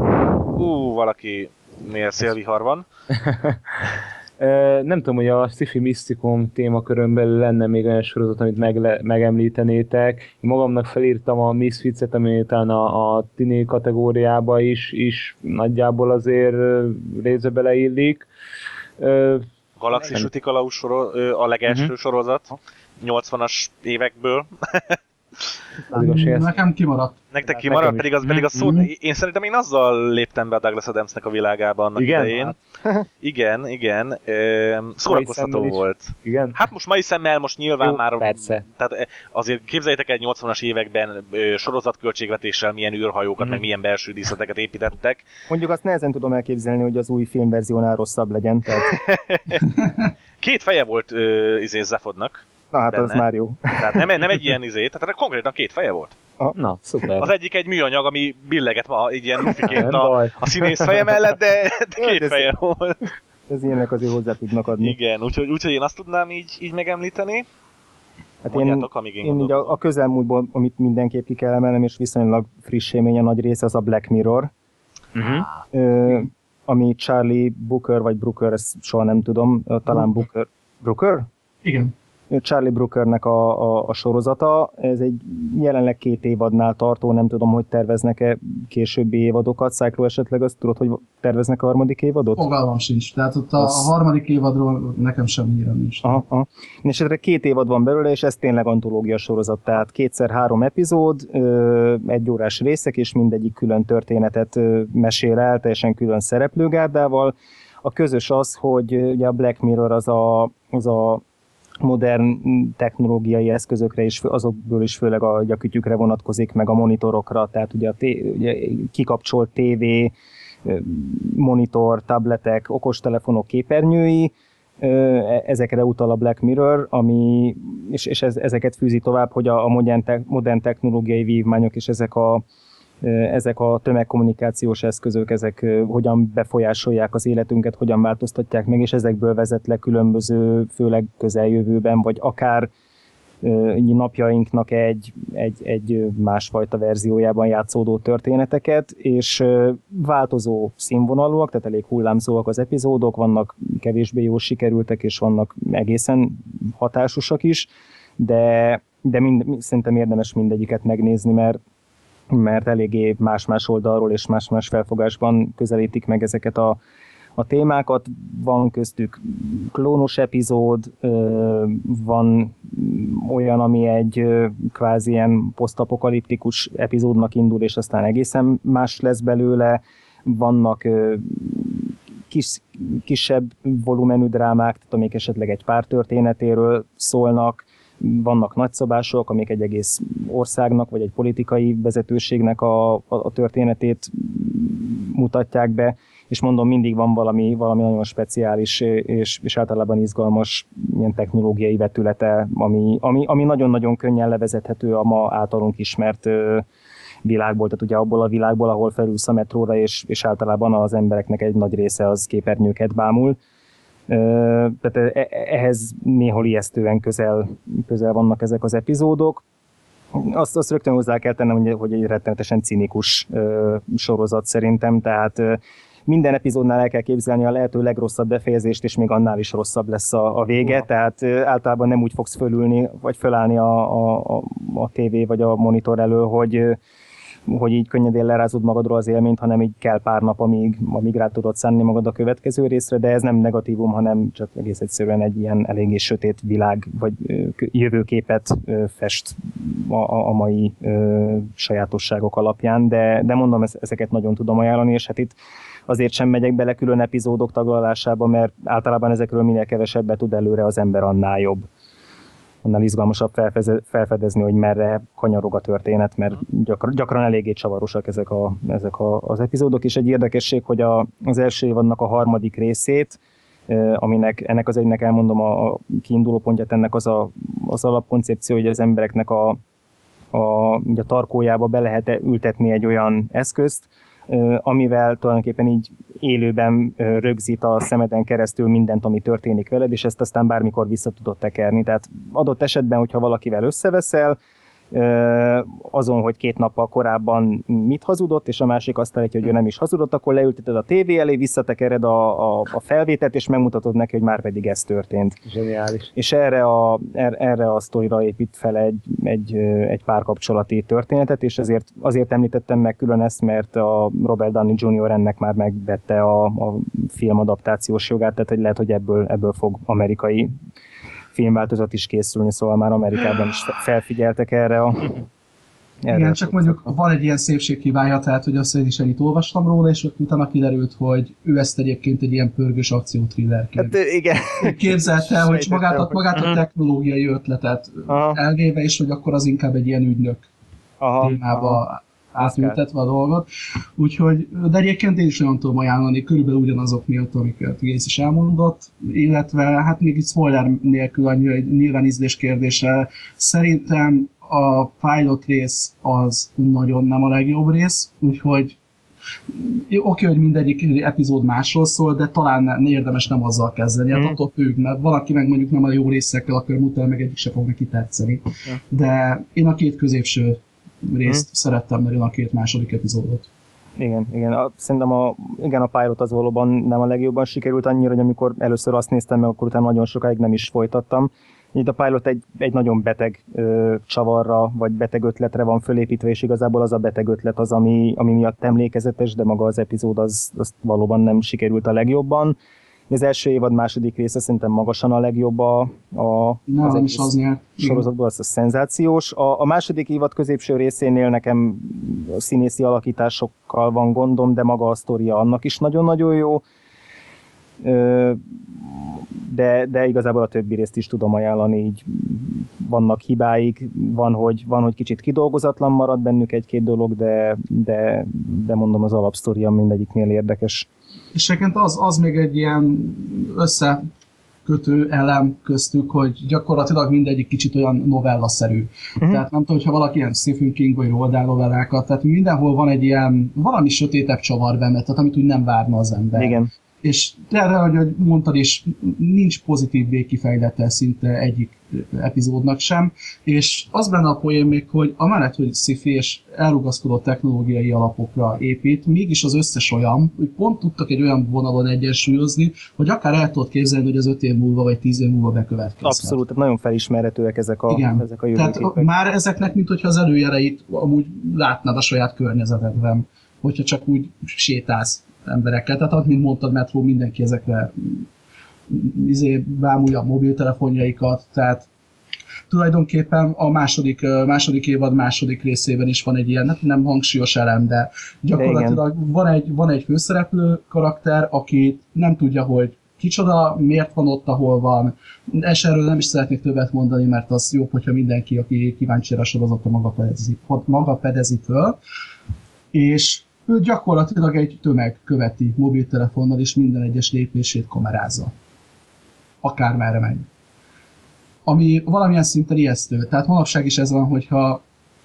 Ú, valaki miért szélvihar van. Nem tudom, hogy a sci-fi misztikum témakörön belül lenne még olyan sorozat, amit megle, megemlítenétek. Én magamnak felírtam a Misfits-et, ami talán a, a tini kategóriába is, is nagyjából azért ö, része beleillik. Galaxis. Utikalaus soro, a legelső Mhm. sorozat, 80-as évekből. az igazság, Nekem kimaradt. Nektek Hát kimaradt, pedig az, pedig az szó, Mhm. én szerintem én azzal léptem be a Douglas Adamsnek a világába annak Igen? idején. Igen, igen. Öm, Szórakoztató volt. igen? Hát most mai szemmel most nyilván Jó, már... persze. Tehát eh, azért képzeljétek el 80-as években ö, sorozatköltségvetéssel milyen űrhajókat, Mhm. meg milyen belső díszleteket építettek. Mondjuk azt nehezen tudom elképzelni, hogy az új filmverziónál rosszabb legyen. Tehát, Két feje volt ö, izé Zephodnak, na hát az Benne. már jó. tehát nem, nem egy ilyen izé, tehát konkrétan két feje volt. Na, szuper. Az egyik egy műanyag, ami billeget ma így ilyen lufiként a, baj. a színész feje mellett, de, de két Ez- feje volt. Ez ilyenek azért hozzá tudnak adni. Igen, úgyhogy, úgyhogy én azt tudnám így, így megemlíteni. Hát én, Mondjátok, amíg én, én így gondolkodom. a, a közelmúltból, amit mindenképp ki kell emelnem, és viszonylag friss élmény a nagy része, az a Black Mirror. Uh-huh. Ö, ami Charlie Booker, vagy Brooker, ezt soha nem tudom, talán Booker. Brooker? Igen. Charlie Brookernek a, a, a sorozata. Ez egy jelenleg két évadnál tartó, nem tudom, hogy terveznek-e későbbi évadokat. Cyclo esetleg azt tudod, hogy terveznek a harmadik évadot? Fogalmam sincs. Tehát ott a, Az- harmadik évadról nekem sem hírem nincs. Aha, aha. És esetre két évad van belőle, és ez tényleg antológia sorozat, tehát kétszer-három epizód, egy órás részek, és mindegyik külön történetet mesél el, teljesen külön szereplőgárdával. A közös az, hogy ugye a Black Mirror az a, az a modern technológiai eszközökre is, azokból is főleg a, a kütyükre vonatkozik, meg a monitorokra, tehát ugye a té, ugye kikapcsolt tévé, monitor, tabletek, okostelefonok képernyői, e- ezekre utal a Black Mirror, ami, és, és ez, ezeket fűzi tovább, hogy a, a modern, te, modern technológiai vívmányok és ezek a, ezek a tömegkommunikációs eszközök, ezek hogyan befolyásolják az életünket, hogyan változtatják meg, és ezekből vezet le különböző, főleg közeljövőben, vagy akár napjainknak egy, egy, egy másfajta verziójában játszódó történeteket, és változó színvonalúak, tehát elég hullámzóak az epizódok, vannak kevésbé jól sikerültek, és vannak egészen hatásosak is, de, de mind, szerintem érdemes mindegyiket megnézni, mert mert eléggé más-más oldalról és más-más felfogásban közelítik meg ezeket a, a témákat. Van köztük klónos epizód, van olyan, ami egy kvázi ilyen posztapokaliptikus epizódnak indul, és aztán egészen más lesz belőle. Vannak kis, kisebb volumenű drámák, tehát amik esetleg egy pár történetéről szólnak, vannak nagyszabások, amik egy egész országnak, vagy egy politikai vezetőségnek a, a, a történetét mutatják be, és mondom, mindig van valami, valami nagyon speciális és, és általában izgalmas ilyen technológiai vetülete, ami, ami, ami nagyon-nagyon könnyen levezethető a ma általunk ismert világból, tehát ugye abból a világból, ahol felülsz a metróra, és, és általában az embereknek egy nagy része az képernyőket bámul. Tehát e, e, ehhez néhol ijesztően közel, közel vannak ezek az epizódok. Azt, azt rögtön hozzá kell tennem, hogy, hogy egy rettenetesen cinikus sorozat szerintem, tehát minden epizódnál el kell képzelni a lehető legrosszabb befejezést, és még annál is rosszabb lesz a, a vége, uh. tehát általában nem úgy fogsz fölülni, vagy fölállni a, a, a, a tévé vagy a monitor elő, hogy hogy így könnyedén lerázod magadról az élményt, hanem így kell pár nap, amíg, amíg rá tudod szánni magad a következő részre, de ez nem negatívum, hanem csak egész egyszerűen egy ilyen eléggé sötét világ, vagy jövőképet fest a, a mai ö, sajátosságok alapján, de, de mondom, ezeket nagyon tudom ajánlani, és hát itt azért sem megyek bele külön epizódok taglalásába, mert általában ezekről minél kevesebbet tud előre az ember, annál jobb annál izgalmasabb felfedezni, hogy merre kanyarog a történet, mert gyakran, gyakran eléggé csavarosak ezek, a, ezek a, az epizódok, és egy érdekesség, hogy a, az első évadnak a harmadik részét, aminek ennek az egynek elmondom a, a kiinduló pontját, ennek az a, az alapkoncepció, hogy az embereknek a, a, a tarkójába be lehet ültetni egy olyan eszközt, amivel tulajdonképpen így élőben rögzít a szemeden keresztül mindent, ami történik veled, és ezt aztán bármikor vissza tudod tekerni. Tehát adott esetben, hogyha valakivel összeveszel, azon, hogy két nappal korábban mit hazudott, és a másik azt állítja, hogy ő nem is hazudott, akkor leülteted a tévé elé, visszatekered a, a, a felvételt, és megmutatod neki, hogy már pedig ez történt. Zseniális. És erre a, er, erre a sztorira épít fel egy, egy, egy párkapcsolati történetet, és ezért azért említettem meg külön ezt, mert a Robert Downey Jr. ennek már megvette a, a filmadaptációs jogát, tehát hogy lehet, hogy ebből, ebből fog amerikai filmváltozat is készülni, szóval már Amerikában is felfigyeltek erre a erre Igen, csak mondjuk van egy ilyen szépséghibája, tehát hogy azt én is ennyit olvastam róla, és utána kiderült, hogy ő ezt egyébként egy ilyen pörgős akciótrillerként. Hát igen. Képzelte, hogy magát a, magát a technológiai ötletet Aha. elvéve, és hogy akkor az inkább egy ilyen ügynök Aha. témába Aha átültetve a dolgot. Úgyhogy, de egyébként én is olyan tudom ajánlani, körülbelül ugyanazok miatt, amiket Gész is elmondott, illetve hát még itt spoiler nélkül annyi, hogy nyilván ízlés kérdése. Szerintem a pilot rész az nagyon nem a legjobb rész, úgyhogy oké, hogy mindegyik epizód másról szól, de talán ne, érdemes nem azzal kezdeni, hát mm. attól függ, mert valaki meg mondjuk nem a jó részekkel akar mutatni, meg egyik se fog neki tetszeni. De én a két középső részt hmm. szerettem nagyon a két második epizódot. Igen, igen. A, szerintem a, igen, a pilot az valóban nem a legjobban sikerült annyira, hogy amikor először azt néztem meg, akkor utána nagyon sokáig nem is folytattam. Itt a pilot egy, egy nagyon beteg ö, csavarra, vagy beteg ötletre van fölépítve, és igazából az a beteg ötlet az, ami, ami miatt emlékezetes, de maga az epizód az, az valóban nem sikerült a legjobban. Az első évad második része szerintem magasan a legjobb a, a Na, az egész az sorozatból, az a szenzációs. A, a második évad középső részénél nekem a színészi alakításokkal van gondom, de maga a sztoria annak is nagyon-nagyon jó. De, de igazából a többi részt is tudom ajánlani, így vannak hibáik, van, hogy, van, hogy kicsit kidolgozatlan marad bennük egy-két dolog, de, de, de mondom, az alapsztoria mindegyiknél érdekes. És egyébként az, az még egy ilyen összekötő elem köztük, hogy gyakorlatilag mindegyik kicsit olyan novellaszerű. Uh-huh. Tehát nem tudom, hogyha valaki ilyen Stephen King vagy Roald novellákat, tehát mindenhol van egy ilyen valami sötétebb csavar benne, tehát amit úgy nem várna az ember. Igen és erre, hogy mondtad is, nincs pozitív végkifejlete szinte egyik epizódnak sem, és az benne a poén még, hogy amellett, hogy sci és elrugaszkodott technológiai alapokra épít, mégis az összes olyan, hogy pont tudtak egy olyan vonalon egyensúlyozni, hogy akár el tudod képzelni, hogy az öt év múlva vagy tíz év múlva bekövetkezhet. Abszolút, tehát nagyon felismerhetőek ezek a, Igen. ezek a jövőképek. Tehát már ezeknek, mint hogyha az előjeleit amúgy látnád a saját környezetedben, hogyha csak úgy sétálsz emberekkel. Tehát, mint mondtad, metró, mindenki ezekre izé, bámulja a mobiltelefonjaikat, tehát tulajdonképpen a második, második évad második részében is van egy ilyen, hát nem hangsúlyos elem, de gyakorlatilag de van egy, van egy főszereplő karakter, aki nem tudja, hogy kicsoda, miért van ott, ahol van. És erről nem is szeretnék többet mondani, mert az jobb, hogyha mindenki, aki kíváncsi a sorozatra maga pedezi, maga pedezi föl. És ő gyakorlatilag egy tömeg követi mobiltelefonnal, és minden egyes lépését kamerázza. Akármerre megy. Ami valamilyen szinten ijesztő. Tehát manapság is ez van, hogyha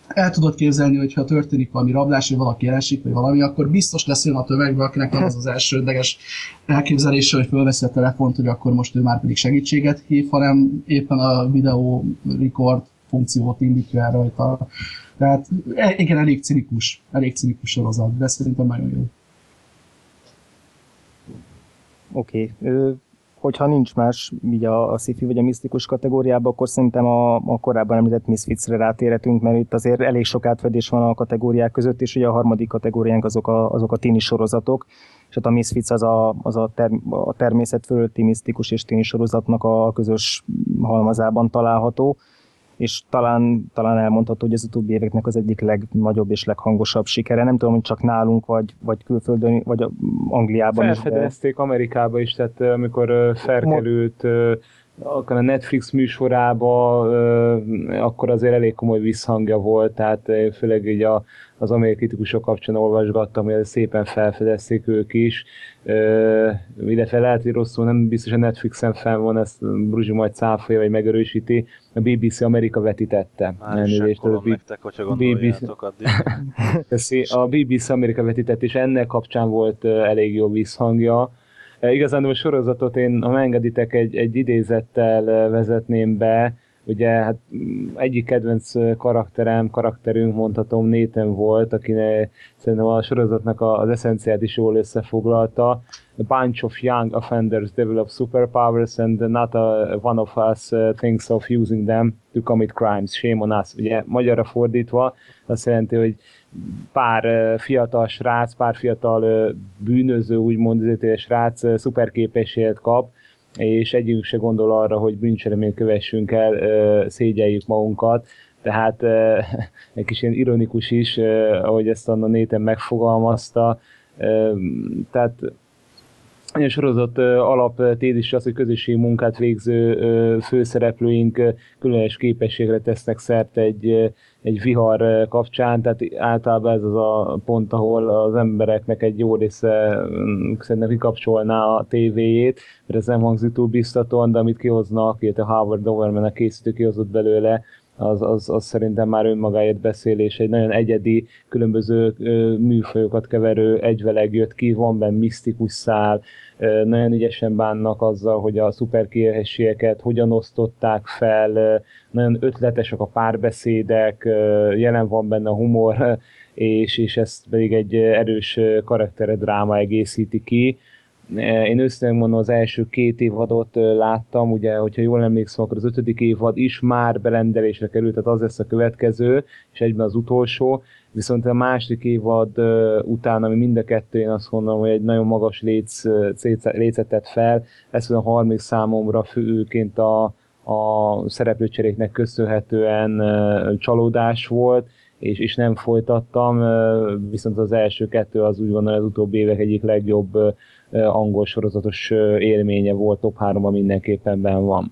el tudod képzelni, hogy ha történik valami rablás, vagy valaki elesik, vagy valami, akkor biztos lesz olyan a tömegben, akinek az az elsődleges elképzelése, hogy fölveszi a telefont, hogy akkor most ő már pedig segítséget hív, hanem éppen a videó record funkciót indítja el rajta. Tehát e- igen, elég cinikus, elég cinikus sorozat, de szerintem nagyon jó. Oké. Okay. Hogyha nincs más így a, a sci vagy a misztikus kategóriában, akkor szerintem a, a korábban említett Misfitsre rátérhetünk, mert itt azért elég sok átfedés van a kategóriák között, és ugye a harmadik kategóriánk azok a, azok a tini sorozatok, és hát a Misfits az a, az a, ter, a természet fölötti misztikus és tini sorozatnak a közös halmazában található és talán, talán elmondható, hogy az utóbbi éveknek az egyik legnagyobb és leghangosabb sikere. Nem tudom, hogy csak nálunk, vagy, vagy külföldön, vagy Angliában Felfedezték is. De... Amerikába is, tehát amikor felkerült akár a Netflix műsorába, akkor azért elég komoly visszhangja volt, tehát főleg így a, az amerikai kritikusok kapcsán olvasgattam, hogy szépen felfedezték ők is, illetve lehet, hogy rosszul, nem biztos a Netflixen fenn van, ezt Bruzsi majd cáfolja, vagy megerősíti, a BBC Amerika vetítette. Elnézést, a nektek, hogyha BBC... a BBC Amerika vetített, és ennek kapcsán volt elég jó visszhangja, Igazán a sorozatot én, ha engeditek, egy, egy idézettel vezetném be, ugye hát mm, egyik kedvenc karakterem, karakterünk mondhatom Nathan volt, aki szerintem a sorozatnak az eszenciát is jól összefoglalta. A bunch of young offenders develop superpowers and not a, one of us thinks of using them to commit crimes. Shame on us. Ugye magyarra fordítva azt jelenti, hogy pár fiatal srác, pár fiatal bűnöző, úgymond srác szuperképességet kap, és egyikünk se gondol arra, hogy bűncsereményt kövessünk el, szégyeljük magunkat, tehát egy kis ilyen ironikus is, ahogy ezt Anna Néten megfogalmazta, tehát a sorozat alaptézis az, hogy közösségi munkát végző főszereplőink különös képességre tesznek szert egy, egy vihar kapcsán, tehát általában ez az a pont, ahol az embereknek egy jó része mm, szerintem kikapcsolná a tévéjét, mert ez nem hangzik túl biztatóan, de amit kihoznak, illetve Howard Doverman a készítő kihozott belőle, az, az, az szerintem már önmagáért beszél, és egy nagyon egyedi, különböző műfajokat keverő egyveleg jött ki, van benne misztikus szál, nagyon ügyesen bánnak azzal, hogy a szuperképességeket hogyan osztották fel, nagyon ötletesek a párbeszédek, jelen van benne humor, és, és ezt pedig egy erős karaktere dráma egészíti ki. Én őszintén mondom, az első két évadot láttam, ugye, hogyha jól emlékszem, akkor az ötödik évad is már berendelésre került, tehát az lesz a következő, és egyben az utolsó, viszont a második évad után, ami mind a kettő, én azt mondom, hogy egy nagyon magas léc, lécet tett fel, ez a harmadik számomra főként a, a szereplőcseréknek köszönhetően csalódás volt, és, és nem folytattam, viszont az első kettő az úgy van, az utóbbi évek egyik legjobb angol sorozatos élménye volt, top 3 mindenképpen ben van.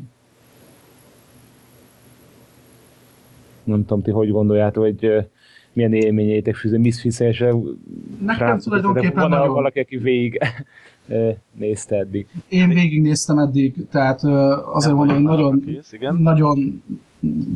Nem tudom, ti hogy gondoljátok, hogy milyen élményeitek fűző Misfits-esre. Nekem tulajdonképpen van nagyon... valaki, aki végig nézte eddig? Én végig néztem eddig, tehát azért mondom, hogy nagyon, kész, nagyon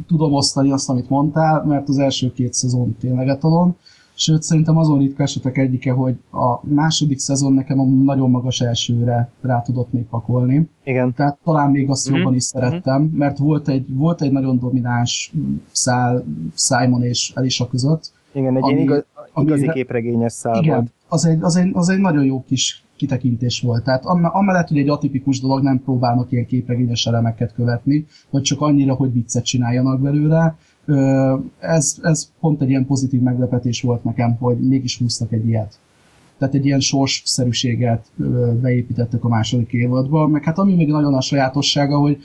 tudom osztani azt, amit mondtál, mert az első két szezon tényleg etalon. Sőt, szerintem azon ritka esetek egyike, hogy a második szezon nekem a nagyon magas elsőre rá tudott még pakolni. Igen. Tehát talán még azt mm-hmm. jobban is szerettem, mm-hmm. mert volt egy, volt egy nagyon domináns szál Simon és Elisa között. Igen, egy ami, igaz, igazi ami, képregényes szál igen, volt. Az egy, az, egy, az egy nagyon jó kis kitekintés volt. Tehát amellett, hogy egy atipikus dolog, nem próbálnak ilyen képregényes elemeket követni, vagy csak annyira, hogy viccet csináljanak belőle, ez, ez pont egy ilyen pozitív meglepetés volt nekem, hogy mégis húztak egy ilyet. Tehát egy ilyen sorsszerűséget beépítettek a második évadba, meg hát ami még nagyon a sajátossága, hogy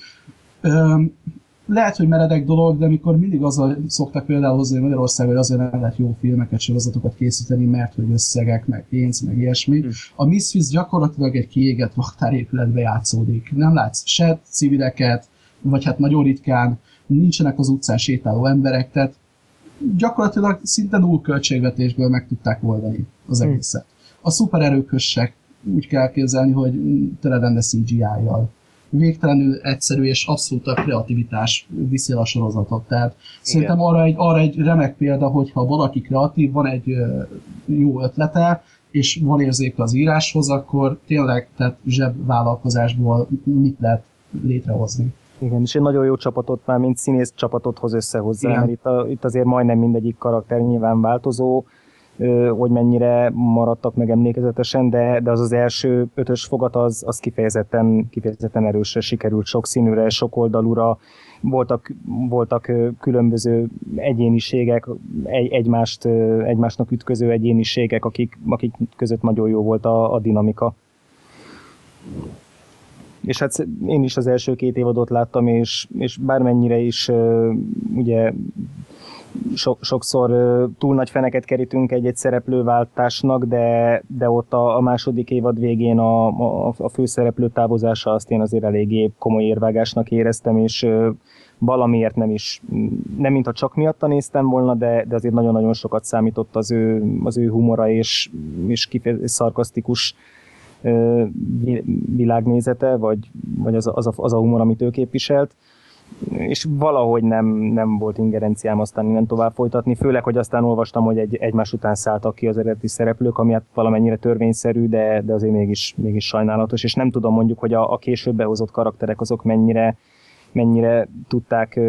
lehet, hogy meredek dolog, de amikor mindig azzal szoktak például hozni Magyarországon, hogy azért nem lehet jó filmeket, sorozatokat készíteni, mert hogy összegek, meg pénz, meg ilyesmi. Hmm. A Misfits gyakorlatilag egy kiégett raktárépületbe játszódik. Nem látsz se civileket, vagy hát nagyon ritkán, nincsenek az utcán sétáló emberek, tehát gyakorlatilag szinte null költségvetésből meg tudták oldani az hm. egészet. A szupererőkösek úgy kell képzelni, hogy tele lenne CGI-jal. végtelenül egyszerű és abszolút a kreativitás viszi a sorozatot. Tehát szerintem arra egy, arra egy remek példa, hogyha valaki kreatív, van egy jó ötlete, és van érzék az íráshoz, akkor tényleg tehát zsebvállalkozásból mit lehet létrehozni. Igen, és egy nagyon jó csapatot már, mint színész csapatot hoz össze hozzá, Igen. mert itt, a, itt azért majdnem mindegyik karakter nyilván változó, hogy mennyire maradtak meg emlékezetesen, de, de az az első ötös fogat az, az kifejezetten, kifejezetten erősre sikerült, sok színűre, sok oldalúra, voltak, voltak különböző egyéniségek, egy, egymást, egymásnak ütköző egyéniségek, akik, akik között nagyon jó volt a, a dinamika. És hát én is az első két évadot láttam, és, és bármennyire is ugye so, sokszor túl nagy feneket kerítünk egy-egy szereplőváltásnak, de, de ott a, a második évad végén a, a, a főszereplő távozása azt én azért eléggé komoly érvágásnak éreztem, és valamiért nem is, nem mintha csak miatta néztem volna, de, de azért nagyon-nagyon sokat számított az ő, az ő humora és, és kifejezetten szarkasztikus világnézete, vagy, vagy az, az, a, az a humor, amit ő képviselt. És valahogy nem, nem volt ingerenciám aztán innen tovább folytatni, főleg, hogy aztán olvastam, hogy egy, egymás után szálltak ki az eredeti szereplők, ami hát valamennyire törvényszerű, de, de azért mégis, mégis sajnálatos, és nem tudom mondjuk, hogy a, a később behozott karakterek azok mennyire, mennyire tudták,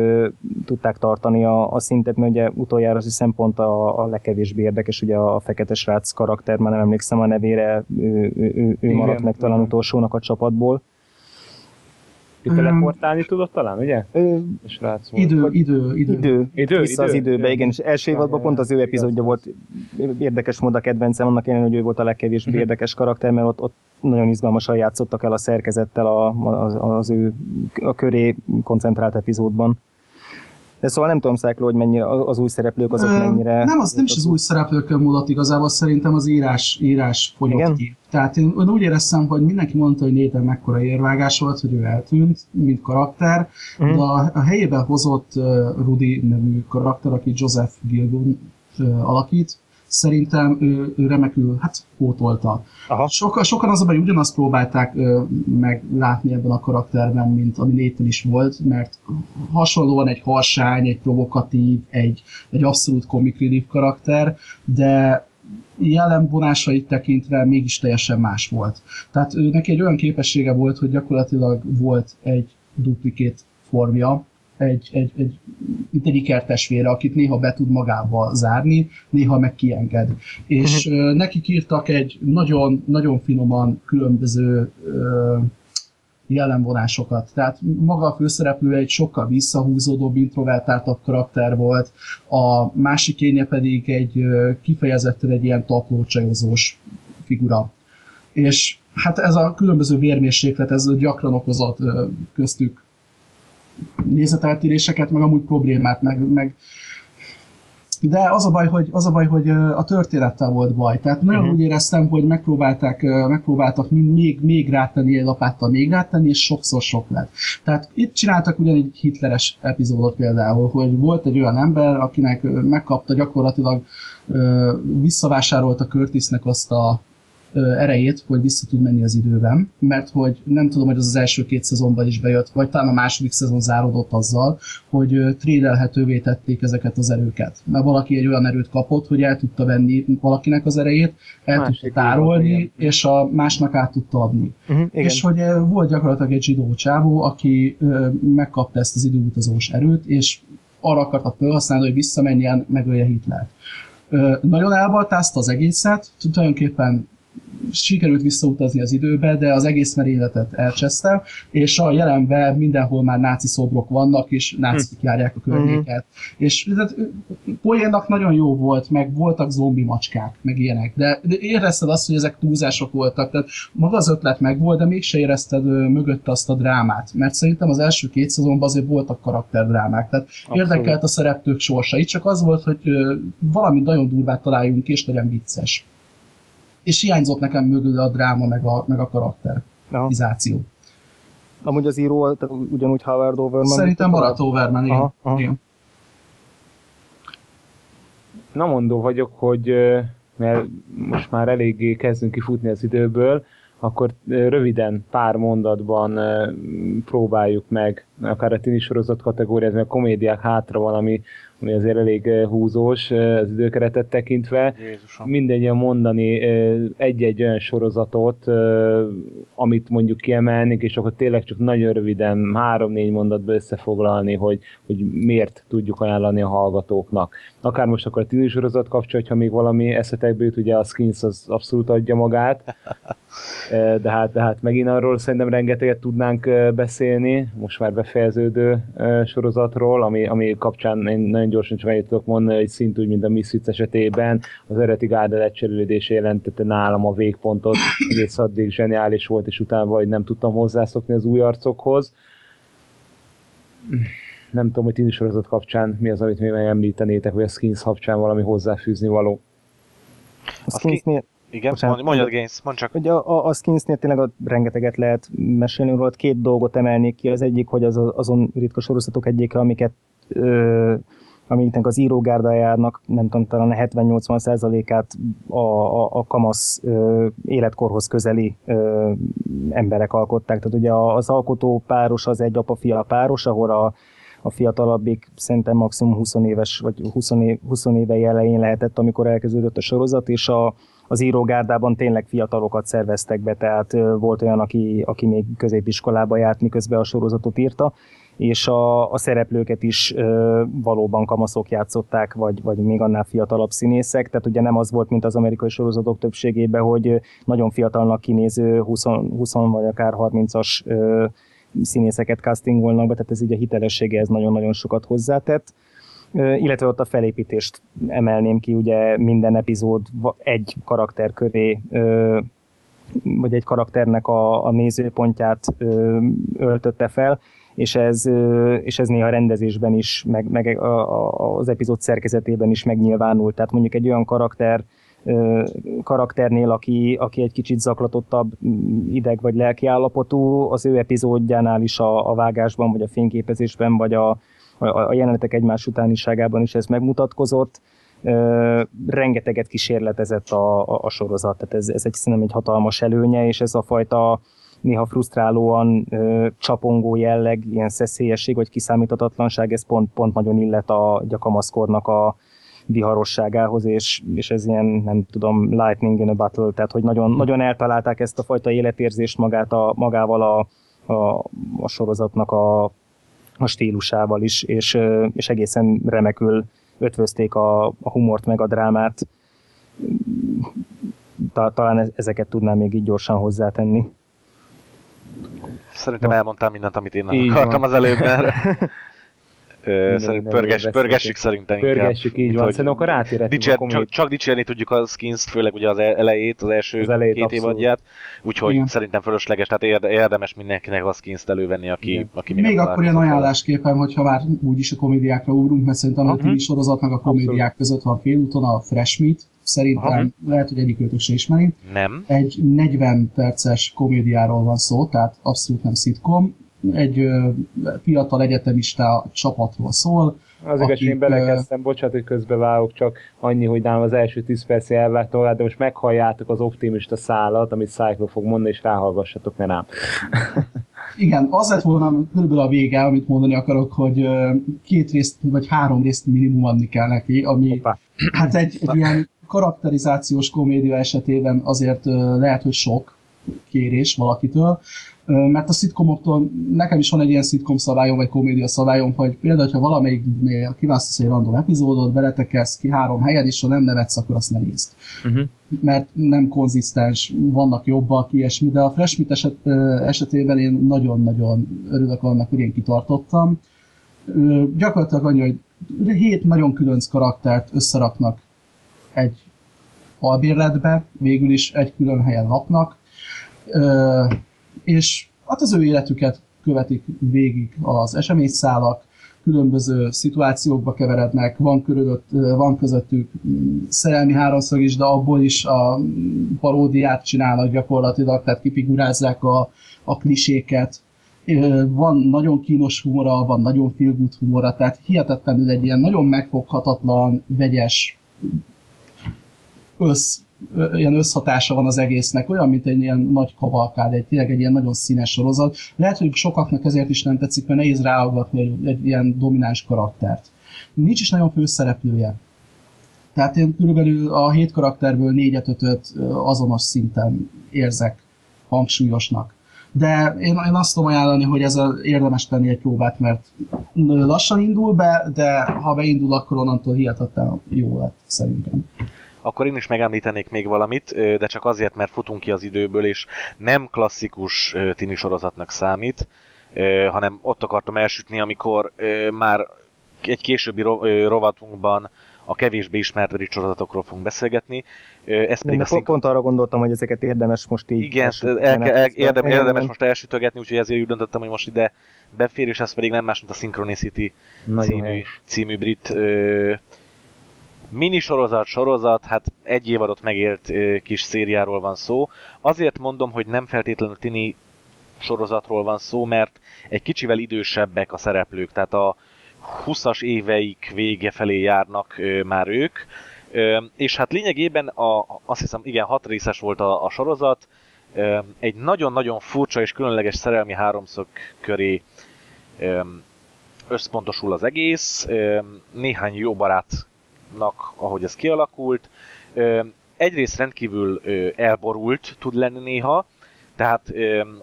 tudták tartani a, a szintet, mert ugye utoljára azt hiszem pont a, a legkevésbé érdekes, ugye a, a fekete srác karakter, már nem emlékszem a nevére, ő, ő, ő, maradt meg talán igen. utolsónak a csapatból. Ő teleportálni tudott talán, ugye? Ö, És rác volt. Idő, idő, idő. idő, Idő, vissza az idő? időbe, igen, és első évadban pont az ő epizódja igaz. volt érdekes mód a kedvencem, annak ellenére, hogy ő volt a legkevésbé Mhm. érdekes karakter, mert ott, ott nagyon izgalmasan játszottak el a szerkezettel a, az, az ő a köré koncentrált epizódban. De szóval nem tudom, Szákló, hogy mennyire az új szereplők azok Ö, mennyire... Nem, az nem is az új szereplőkön múlott igazából, szerintem az írás, írás fogyott Igen? ki. Tehát én, én úgy éreztem, hogy mindenki mondta, hogy Nathan mekkora érvágás volt, hogy ő eltűnt, mint karakter, Mhm. de a, a helyébe hozott uh, Rudy nevű karakter, aki Joseph Gilgun uh, alakít, szerintem ő, ő remekül, hát pótolta. Aha. Sokan, sokan az a baj, ugyanazt próbálták ö, meglátni ebben a karakterben, mint ami Nathan is volt, mert hasonlóan egy harsány, egy provokatív, egy, egy abszolút comic relief karakter, de jellemvonásait tekintve mégis teljesen más volt. Tehát ő, neki egy olyan képessége volt, hogy gyakorlatilag volt egy duplikét formja, egy, egy, egy, mint egy akit néha be tud magába zárni, néha meg kienged. És ö, nekik írtak egy nagyon, nagyon finoman különböző ö, jellemvonásokat. Tehát maga a főszereplő egy sokkal visszahúzódóbb, introvertáltabb karakter volt, a másik énje pedig egy kifejezetten egy ilyen taplócsajozós figura. És hát ez a különböző vérmérséklet, ez gyakran okozott köztük nézeteltéréseket, meg amúgy problémát, meg, meg de az a baj, hogy, az a baj, hogy a történettel volt baj. Tehát nagyon uh-huh. úgy éreztem, hogy megpróbálták, megpróbáltak még, még rátenni egy lapáttal, még rátenni, és sokszor sok lett. Tehát itt csináltak ugyanígy hitleres epizódot például, hogy volt egy olyan ember, akinek megkapta gyakorlatilag, visszavásárolta Curtisnek azt a erejét, hogy vissza tud menni az időben, mert hogy nem tudom, hogy az az első két szezonban is bejött, vagy talán a második szezon záródott azzal, hogy trédelhetővé tették ezeket az erőket. Mert valaki egy olyan erőt kapott, hogy el tudta venni valakinek az erejét, el Másik tudta tárolni, igen. és a másnak át tudta adni. Uh-huh, igen. És hogy volt gyakorlatilag egy zsidó csávó, aki megkapta ezt az időutazós erőt, és arra akarta felhasználni, hogy visszamenjen, megölje Hitlert. Nagyon elbaltázta az egészet, tulajdonképpen sikerült visszautazni az időbe, de az egész merényletet elcseszte, és a jelenben mindenhol már náci szobrok vannak, és nácik járják a környéket. És tehát, poénnak nagyon jó volt, meg voltak zombi macskák, meg ilyenek, de, de érezted azt, hogy ezek túlzások voltak, tehát maga az ötlet meg volt, de mégse érezted ö, mögötte azt a drámát, mert szerintem az első két szezonban azért voltak karakterdrámák, tehát Abszolút. érdekelt a szereplők sorsa. Itt csak az volt, hogy ö, valami nagyon durvát találjunk és legyen vicces. És hiányzott nekem mögül a dráma, meg a, meg a karakterizáció. Aha. Amúgy az író ugyanúgy Howard Overman. Szerintem maradt Overman, igen. Aha, aha. igen. Na mondó vagyok, hogy mert most már eléggé kezdünk kifutni az időből, akkor röviden, pár mondatban próbáljuk meg akár a tini sorozat kategóriát, mert a komédiák hátra van, ami, ami azért elég húzós az időkeretet tekintve. Jézusom. Mindegyen mondani egy-egy olyan sorozatot, amit mondjuk kiemelnénk, és akkor tényleg csak nagyon röviden, három-négy mondatba összefoglalni, hogy, hogy miért tudjuk ajánlani a hallgatóknak. Akár most akkor a tini sorozat kapcsolatban, ha még valami eszetekbe jut, ugye a Skins az abszolút adja magát, de hát, de hát megint arról szerintem rengeteget tudnánk beszélni, most már befejeződő sorozatról, ami, ami kapcsán én nagyon gyorsan csak annyit tudok mondani, hogy szintúgy, mint a Misfits esetében, az eredeti gárda lecserülése jelentette nálam a végpontot, egész addig zseniális volt, és utána vagy nem tudtam hozzászokni az új arcokhoz. Nem tudom, hogy tini sorozat kapcsán mi az, amit még említenétek, vagy a skins kapcsán valami hozzáfűzni való. A skinsnél, Igen, Bocsánat. mondj, mondjad Gaines, mondd csak. Hogy a, a, a skinsnél tényleg a, rengeteget lehet mesélni róla. Két dolgot emelnék ki. Az egyik, hogy az azon ritka sorozatok egyike, amiket ö, amiknek az írógárdájának, nem tudom, talán a 70-80 százalékát a, a, a kamasz ö, életkorhoz közeli ö, emberek alkották. Tehát ugye az alkotó páros az egy apa-fia páros, ahol a, a fiatalabbik szerintem maximum 20 éves, vagy 20, év, 20 éve elején lehetett, amikor elkezdődött a sorozat, és a, az írógárdában tényleg fiatalokat szerveztek be, tehát volt olyan, aki, aki még középiskolába járt, miközben a sorozatot írta, és a, a szereplőket is ö, valóban kamaszok játszották, vagy, vagy még annál fiatalabb színészek, tehát ugye nem az volt, mint az amerikai sorozatok többségében, hogy nagyon fiatalnak kinéző 20, 20 vagy akár 30-as ö, színészeket castingolnak be, tehát ez így a hitelessége ez nagyon-nagyon sokat hozzátett illetve ott a felépítést emelném ki, ugye minden epizód egy karakter köré vagy egy karakternek a, a nézőpontját öltötte fel, és ez, és ez néha rendezésben is, meg, meg az epizód szerkezetében is megnyilvánul. Tehát mondjuk egy olyan karakter, karakternél, aki, aki egy kicsit zaklatottabb ideg vagy lelki állapotú, az ő epizódjánál is a, a vágásban, vagy a fényképezésben, vagy a, a jelenetek egymás utániságában is ez megmutatkozott. Rengeteget kísérletezett a, a, a sorozat, tehát ez, ez egy, szerintem egy hatalmas előnye, és ez a fajta néha frusztrálóan ö, csapongó jelleg, ilyen szeszélyesség vagy kiszámíthatatlanság, ez pont, pont nagyon illet a gyakamaszkornak a viharosságához, és, és ez ilyen, nem tudom, lightning in a battle, tehát hogy nagyon, nagyon eltalálták ezt a fajta életérzést magát a, magával a, a, a sorozatnak a, a stílusával is, és, és egészen remekül ötvözték a, a humort meg a drámát. Talán e-, ezeket tudnám még így gyorsan hozzátenni. Szerintem elmondtam mindent, amit én így akartam van. az előbb, mert Szerint pörges, pörgessük szerintem Pörgessük, így van. Szerintem akkor átérhetünk dicsér, a csak, csak dicsérni tudjuk a skins főleg ugye az e- elejét, az első az elejét, két évadját, úgyhogy Igen. szerintem fölösleges, tehát érdemes mindenkinek a skins elővenni, aki, aki még, még akkor ilyen ajánlásképpen, hogyha már úgyis a komédiákra ugrunk, mert szerintem uh-huh. a TV sorozatnak a komédiák Abszolút. között van félúton a Fresh Meat, szerintem Aha. lehet, hogy egyik se ismeri. Nem. Egy 40 perces komédiáról van szó, tehát abszolút nem szitkom egy fiatal egyetemista csapatról szól. Az igaz, én belekezdtem, bocsánat, hogy közbevágok, csak annyi, hogy nálam az első 10 perc elvágtam, de most meghalljátok az optimista szállat, amit Cycle fog mondani, és ráhallgassatok, mert rám. Igen, az lett volna körülbelül a vége, amit mondani akarok, hogy két részt, vagy három részt minimum adni kell neki, ami Opa. hát egy, egy ilyen karakterizációs komédia esetében azért lehet, hogy sok kérés valakitől, mert a szitkomoktól nekem is van egy ilyen szitkom szabályom, vagy komédia szabályom, hogy például, ha valamelyiknél kiválasztasz egy random epizódot, beletekelsz ki három helyet, és ha nem nevetsz, akkor azt ne nézd. Uh-huh. Mert nem konzisztens, vannak jobbak, ilyesmi, de a Fresh Meat eset, esetében én nagyon-nagyon örülök annak, hogy én kitartottam. Gyakorlatilag annyi, hogy hét nagyon különc karaktert összeraknak egy albérletbe, végül is egy külön helyen laknak, és hát az ő életüket követik végig az eseményszálak, különböző szituációkba keverednek, van, körülött, van közöttük szerelmi háromszög is, de abból is a paródiát csinálnak gyakorlatilag, tehát kifigurázzák a, a kliséket. Van nagyon kínos humora, van nagyon good humora, tehát hihetetlenül egy ilyen nagyon megfoghatatlan, vegyes össz ilyen összhatása van az egésznek, olyan, mint egy ilyen nagy kavalkád, egy, tényleg egy ilyen nagyon színes sorozat. Lehet, hogy sokaknak ezért is nem tetszik, mert nehéz ráaggatni egy, egy ilyen domináns karaktert. Nincs is nagyon főszereplője. Tehát én körülbelül a hét karakterből négyet, ötöt azonos szinten érzek hangsúlyosnak. De én, én azt tudom ajánlani, hogy ezzel érdemes tenni egy próbát, mert lassan indul be, de ha beindul, akkor onnantól hihetetlen jó lett szerintem. Akkor én is megemlítenék még valamit, de csak azért, mert futunk ki az időből, és nem klasszikus tini sorozatnak számít, hanem ott akartam elsütni, amikor már egy későbbi rovatunkban a kevésbé ismert brit sorozatokról fogunk beszélgetni. Ez pedig a szink- pont arra gondoltam, hogy ezeket érdemes most így... Igen, el, el, el, érdem, érdemes most elsütögetni, úgyhogy ezért úgy döntöttem, hogy most ide befér, és ez pedig nem más, mint a Synchronicity Nagyon című, című brit ö, mini sorozat, hát egy évadot megélt ö, kis szériáról van szó. Azért mondom, hogy nem feltétlenül tini sorozatról van szó, mert egy kicsivel idősebbek a szereplők, tehát a 20-as éveik vége felé járnak már ők, és hát lényegében a, azt hiszem, igen, hat részes volt a, a sorozat, egy nagyon-nagyon furcsa és különleges szerelmi háromszög köré összpontosul az egész, néhány jó barátnak, ahogy ez kialakult. Egyrészt rendkívül elborult tud lenni néha, tehát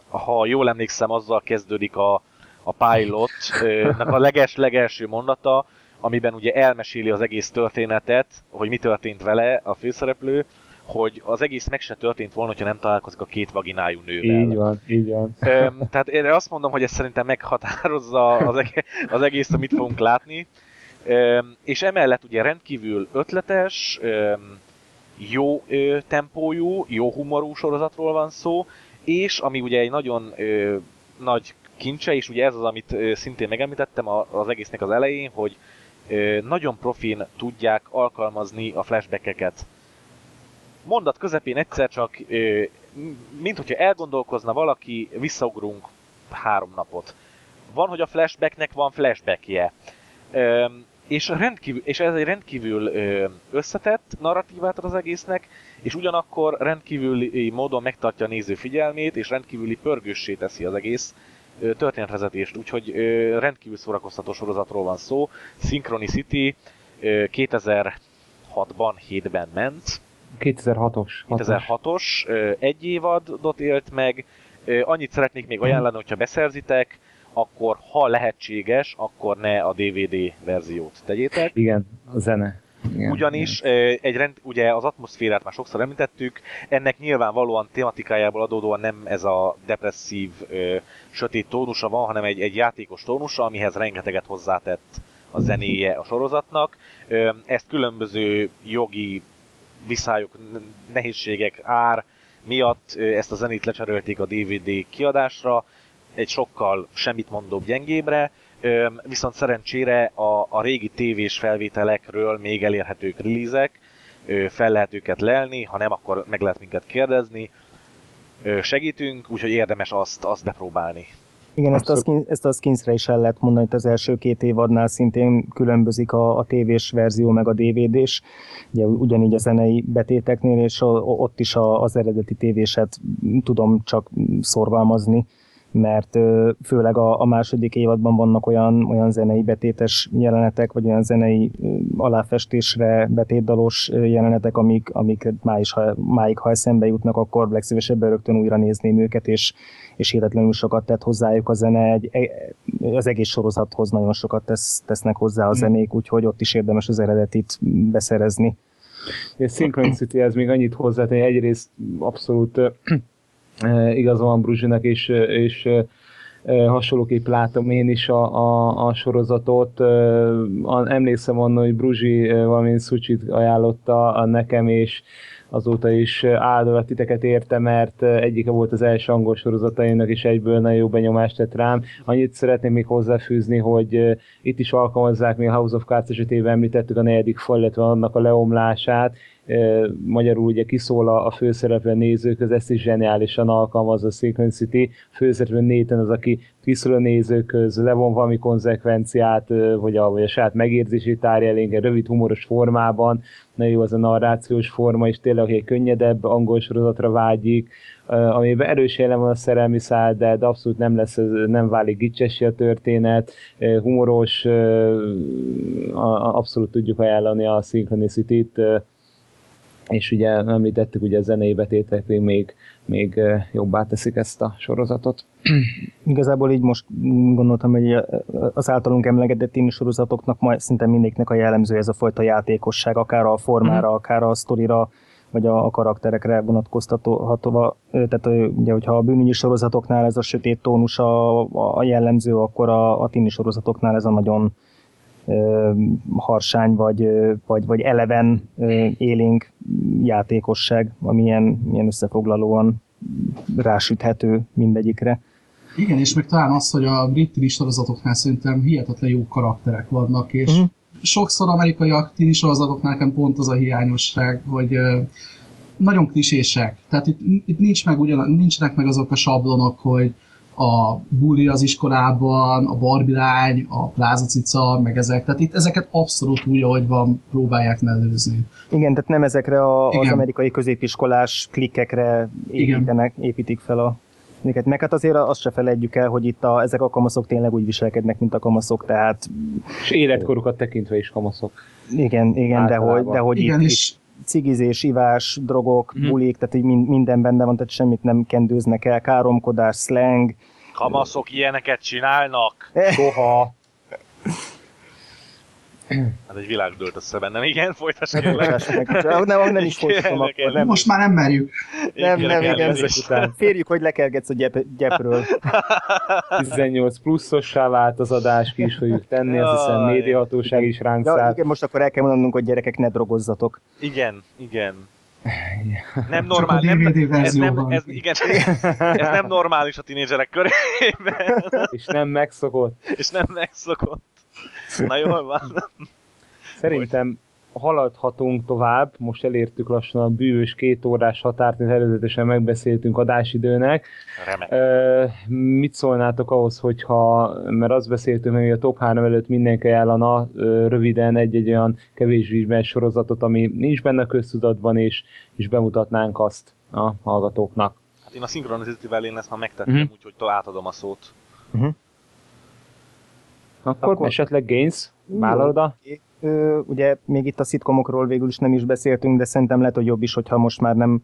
ha jól emlékszem, azzal kezdődik a, a pilotnak a leges-legelső mondata, amiben ugye elmeséli az egész történetet, hogy mi történt vele a főszereplő, hogy az egész meg se történt volna, ha nem találkozik a két vaginájú nővel. Így van, így van. Öm, tehát én azt mondom, hogy ez szerintem meghatározza az, eg- az egész, amit fogunk látni. És emellett ugye rendkívül ötletes, jó tempójú, jó humorú sorozatról van szó, és ami ugye egy nagyon nagy kincse, és ugye ez az, amit szintén megemlítettem az egésznek az elején, hogy nagyon profin tudják alkalmazni a flashbackeket. Mondat közepén egyszer csak, mint hogyha elgondolkozna valaki, visszaugrunk három napot. Van, hogy a flashbacknek van flashbackje. És, rendkívül, és ez egy rendkívül összetett narratívát ad az egésznek, és ugyanakkor rendkívüli módon megtartja a néző figyelmét, és rendkívüli pörgőssé teszi az egész történetvezetést, úgyhogy rendkívül szórakoztató sorozatról van szó. Synchronicity ö, 2006-ban, 7-ben ment, 2006-os. 2006-os, ö, egy évadot élt meg. Annyit szeretnék még ajánlani, hogyha beszerzitek, akkor ha lehetséges, akkor ne a DVD verziót tegyétek. Igen, a zene. Igen, Ugyanis ö, egy rend, ugye az atmoszférát már sokszor említettük, ennek nyilvánvalóan tematikájából adódóan nem ez a depresszív, ö, sötét tónusa van, hanem egy, egy játékos tónusa, amihez rengeteget hozzátett a zenéje a sorozatnak. Ö, Ezt különböző jogi viszályok, nehézségek, ár miatt ezt a zenét lecserélték a DVD kiadásra, egy sokkal semmit mondóbb gyengébre, viszont szerencsére a, a régi tévés felvételekről még elérhetők releasek, ö, fel lehet őket lelni, ha nem, akkor meg lehet minket kérdezni. Segítünk, úgyhogy érdemes azt, azt bepróbálni. Igen, ezt a, skin, ezt a skinsre is el lehet mondani, hogy az első két évadnál szintén különbözik a, a tévés verzió meg a DVD-s, ugye ugyanígy a zenei betéteknél, és a, ott is a, az eredeti tévéset tudom csak szorgalmazni, mert főleg a, a második évadban vannak olyan, olyan zenei betétes jelenetek, vagy olyan zenei aláfestésre betétdalos jelenetek, amik, amik máig, ha, máig, ha eszembe jutnak, akkor legszívesebben rögtön újra nézném őket, és, és hihetetlenül sokat tett hozzájuk a zene, egy, egy, az egész sorozathoz nagyon sokat tesz, tesznek hozzá a zenék, úgyhogy ott is érdemes az eredetit beszerezni. És Synchronicity ez még annyit hozzátenni, egyrészt abszolút igaza van Bruzsinak, és, és hasonlóképp látom én is a, a, a sorozatot. Emlékszem annak, hogy Bruzsi valamilyen szucsit ajánlotta nekem, és azóta is áldozat titeket érte, mert egyike volt az első angol sorozatainak, és egyből nagyon jó benyomást tett rám. Annyit szeretném még hozzáfűzni, hogy itt is alkalmazzák, mi a House of Cards esetében említettük a negyedik fal, illetve annak a leomlását, magyarul ugye kiszól a, a főszereplő nézőköz, ezt is zseniálisan alkalmazza a Synchronicity. Főszereplő Nathan az, aki viszonyul a nézőköz, levon valami konzekvenciát, vagy a, vagy a saját megérzését tárja elénk rövid humoros formában, nagyon jó az a narrációs forma, és tényleg egy könnyedebb angol sorozatra vágyik, amiben erős jelen van a szerelmi szál, de, de abszolút nem lesz, nem válik gicsesi a történet, humoros, abszolút tudjuk ajánlani a Synchronicity-t, és ugye említettük, ugye a zenei betétek még, még jobbá teszik ezt a sorozatot. Igazából így most gondoltam, hogy az általunk emlegetett tini sorozatoknak majd szinte mindegyiknek a jellemző ez a fajta játékosság, akár a formára, mm. akár a sztorira, vagy a, a karakterekre vonatkoztatható. Tehát ugye, hogyha a bűnügyi sorozatoknál ez a sötét tónus a, a jellemző, akkor a, a tini sorozatoknál ez a nagyon harsány, vagy, vagy, vagy eleven élénk játékosság, amilyen milyen összefoglalóan rásüthető mindegyikre. Igen, és meg talán az, hogy a brit sorozatoknál szerintem hihetetlen jó karakterek vannak, és uh-huh. sokszor amerikai TV sorozatoknál nekem pont az a hiányosság, hogy nagyon klisések. Tehát itt, itt nincs meg ugyan, nincsenek meg azok a sablonok, hogy a buli az iskolában, a barbilány, a plázacica, meg ezek. Tehát itt ezeket abszolút úgy, ahogy van, próbálják mellőzni. Igen, tehát nem ezekre a, az amerikai középiskolás klikkekre építenek, Igen. építik fel a minket. Meg hát azért azt se felejtjük el, hogy itt a, ezek a kamaszok tényleg úgy viselkednek, mint a kamaszok, tehát... És életkorukat tekintve is kamaszok. Igen, igen, de hogy, de hogy igen, itt, és... itt cigizés, ivás, drogok, hmm. bulik, tehát így minden benne van, tehát semmit nem kendőznek el, káromkodás, slang. Kamaszok ilyeneket csinálnak? Soha. Hát egy világ dőlt össze bennem, igen, folytass kérlek. nem, nem, nem is folytatom akkor. Nem. Most már nem merjük. Nem, nem, igen, ezek után. Férjük, hogy lekergetsz a gyep, gyepről. 18 pluszossá vált az adás, ki is fogjuk tenni, azt hiszem médiahatóság is ránk ja, szállt. Igen, most akkor el kell mondanunk, hogy gyerekek, ne drogozzatok. Igen, igen. Nem normális. Nem, ez nem, ez, igen, ez nem normális a tinédzserek körében. És nem megszokott. És nem megszokott. Na jól van. Szerintem haladhatunk tovább, most elértük lassan a bűvös két órás határt, mint előzetesen megbeszéltünk adásidőnek. Remek. mit szólnátok ahhoz, hogyha, mert azt beszéltünk hogy a top 3 előtt mindenki ajánlana röviden egy-egy olyan kevésbé sorozatot, ami nincs benne köztudatban, és, és bemutatnánk azt a hallgatóknak. Hát én a szinkronizitivel én ezt már megtettem, uh-huh. úgyhogy átadom a szót. Uh-huh. Akkor, Akkor esetleg Gaines, vállalod a... Ugye még itt a szitkomokról végül is nem is beszéltünk, de szerintem lehet, hogy jobb is, hogyha most már nem,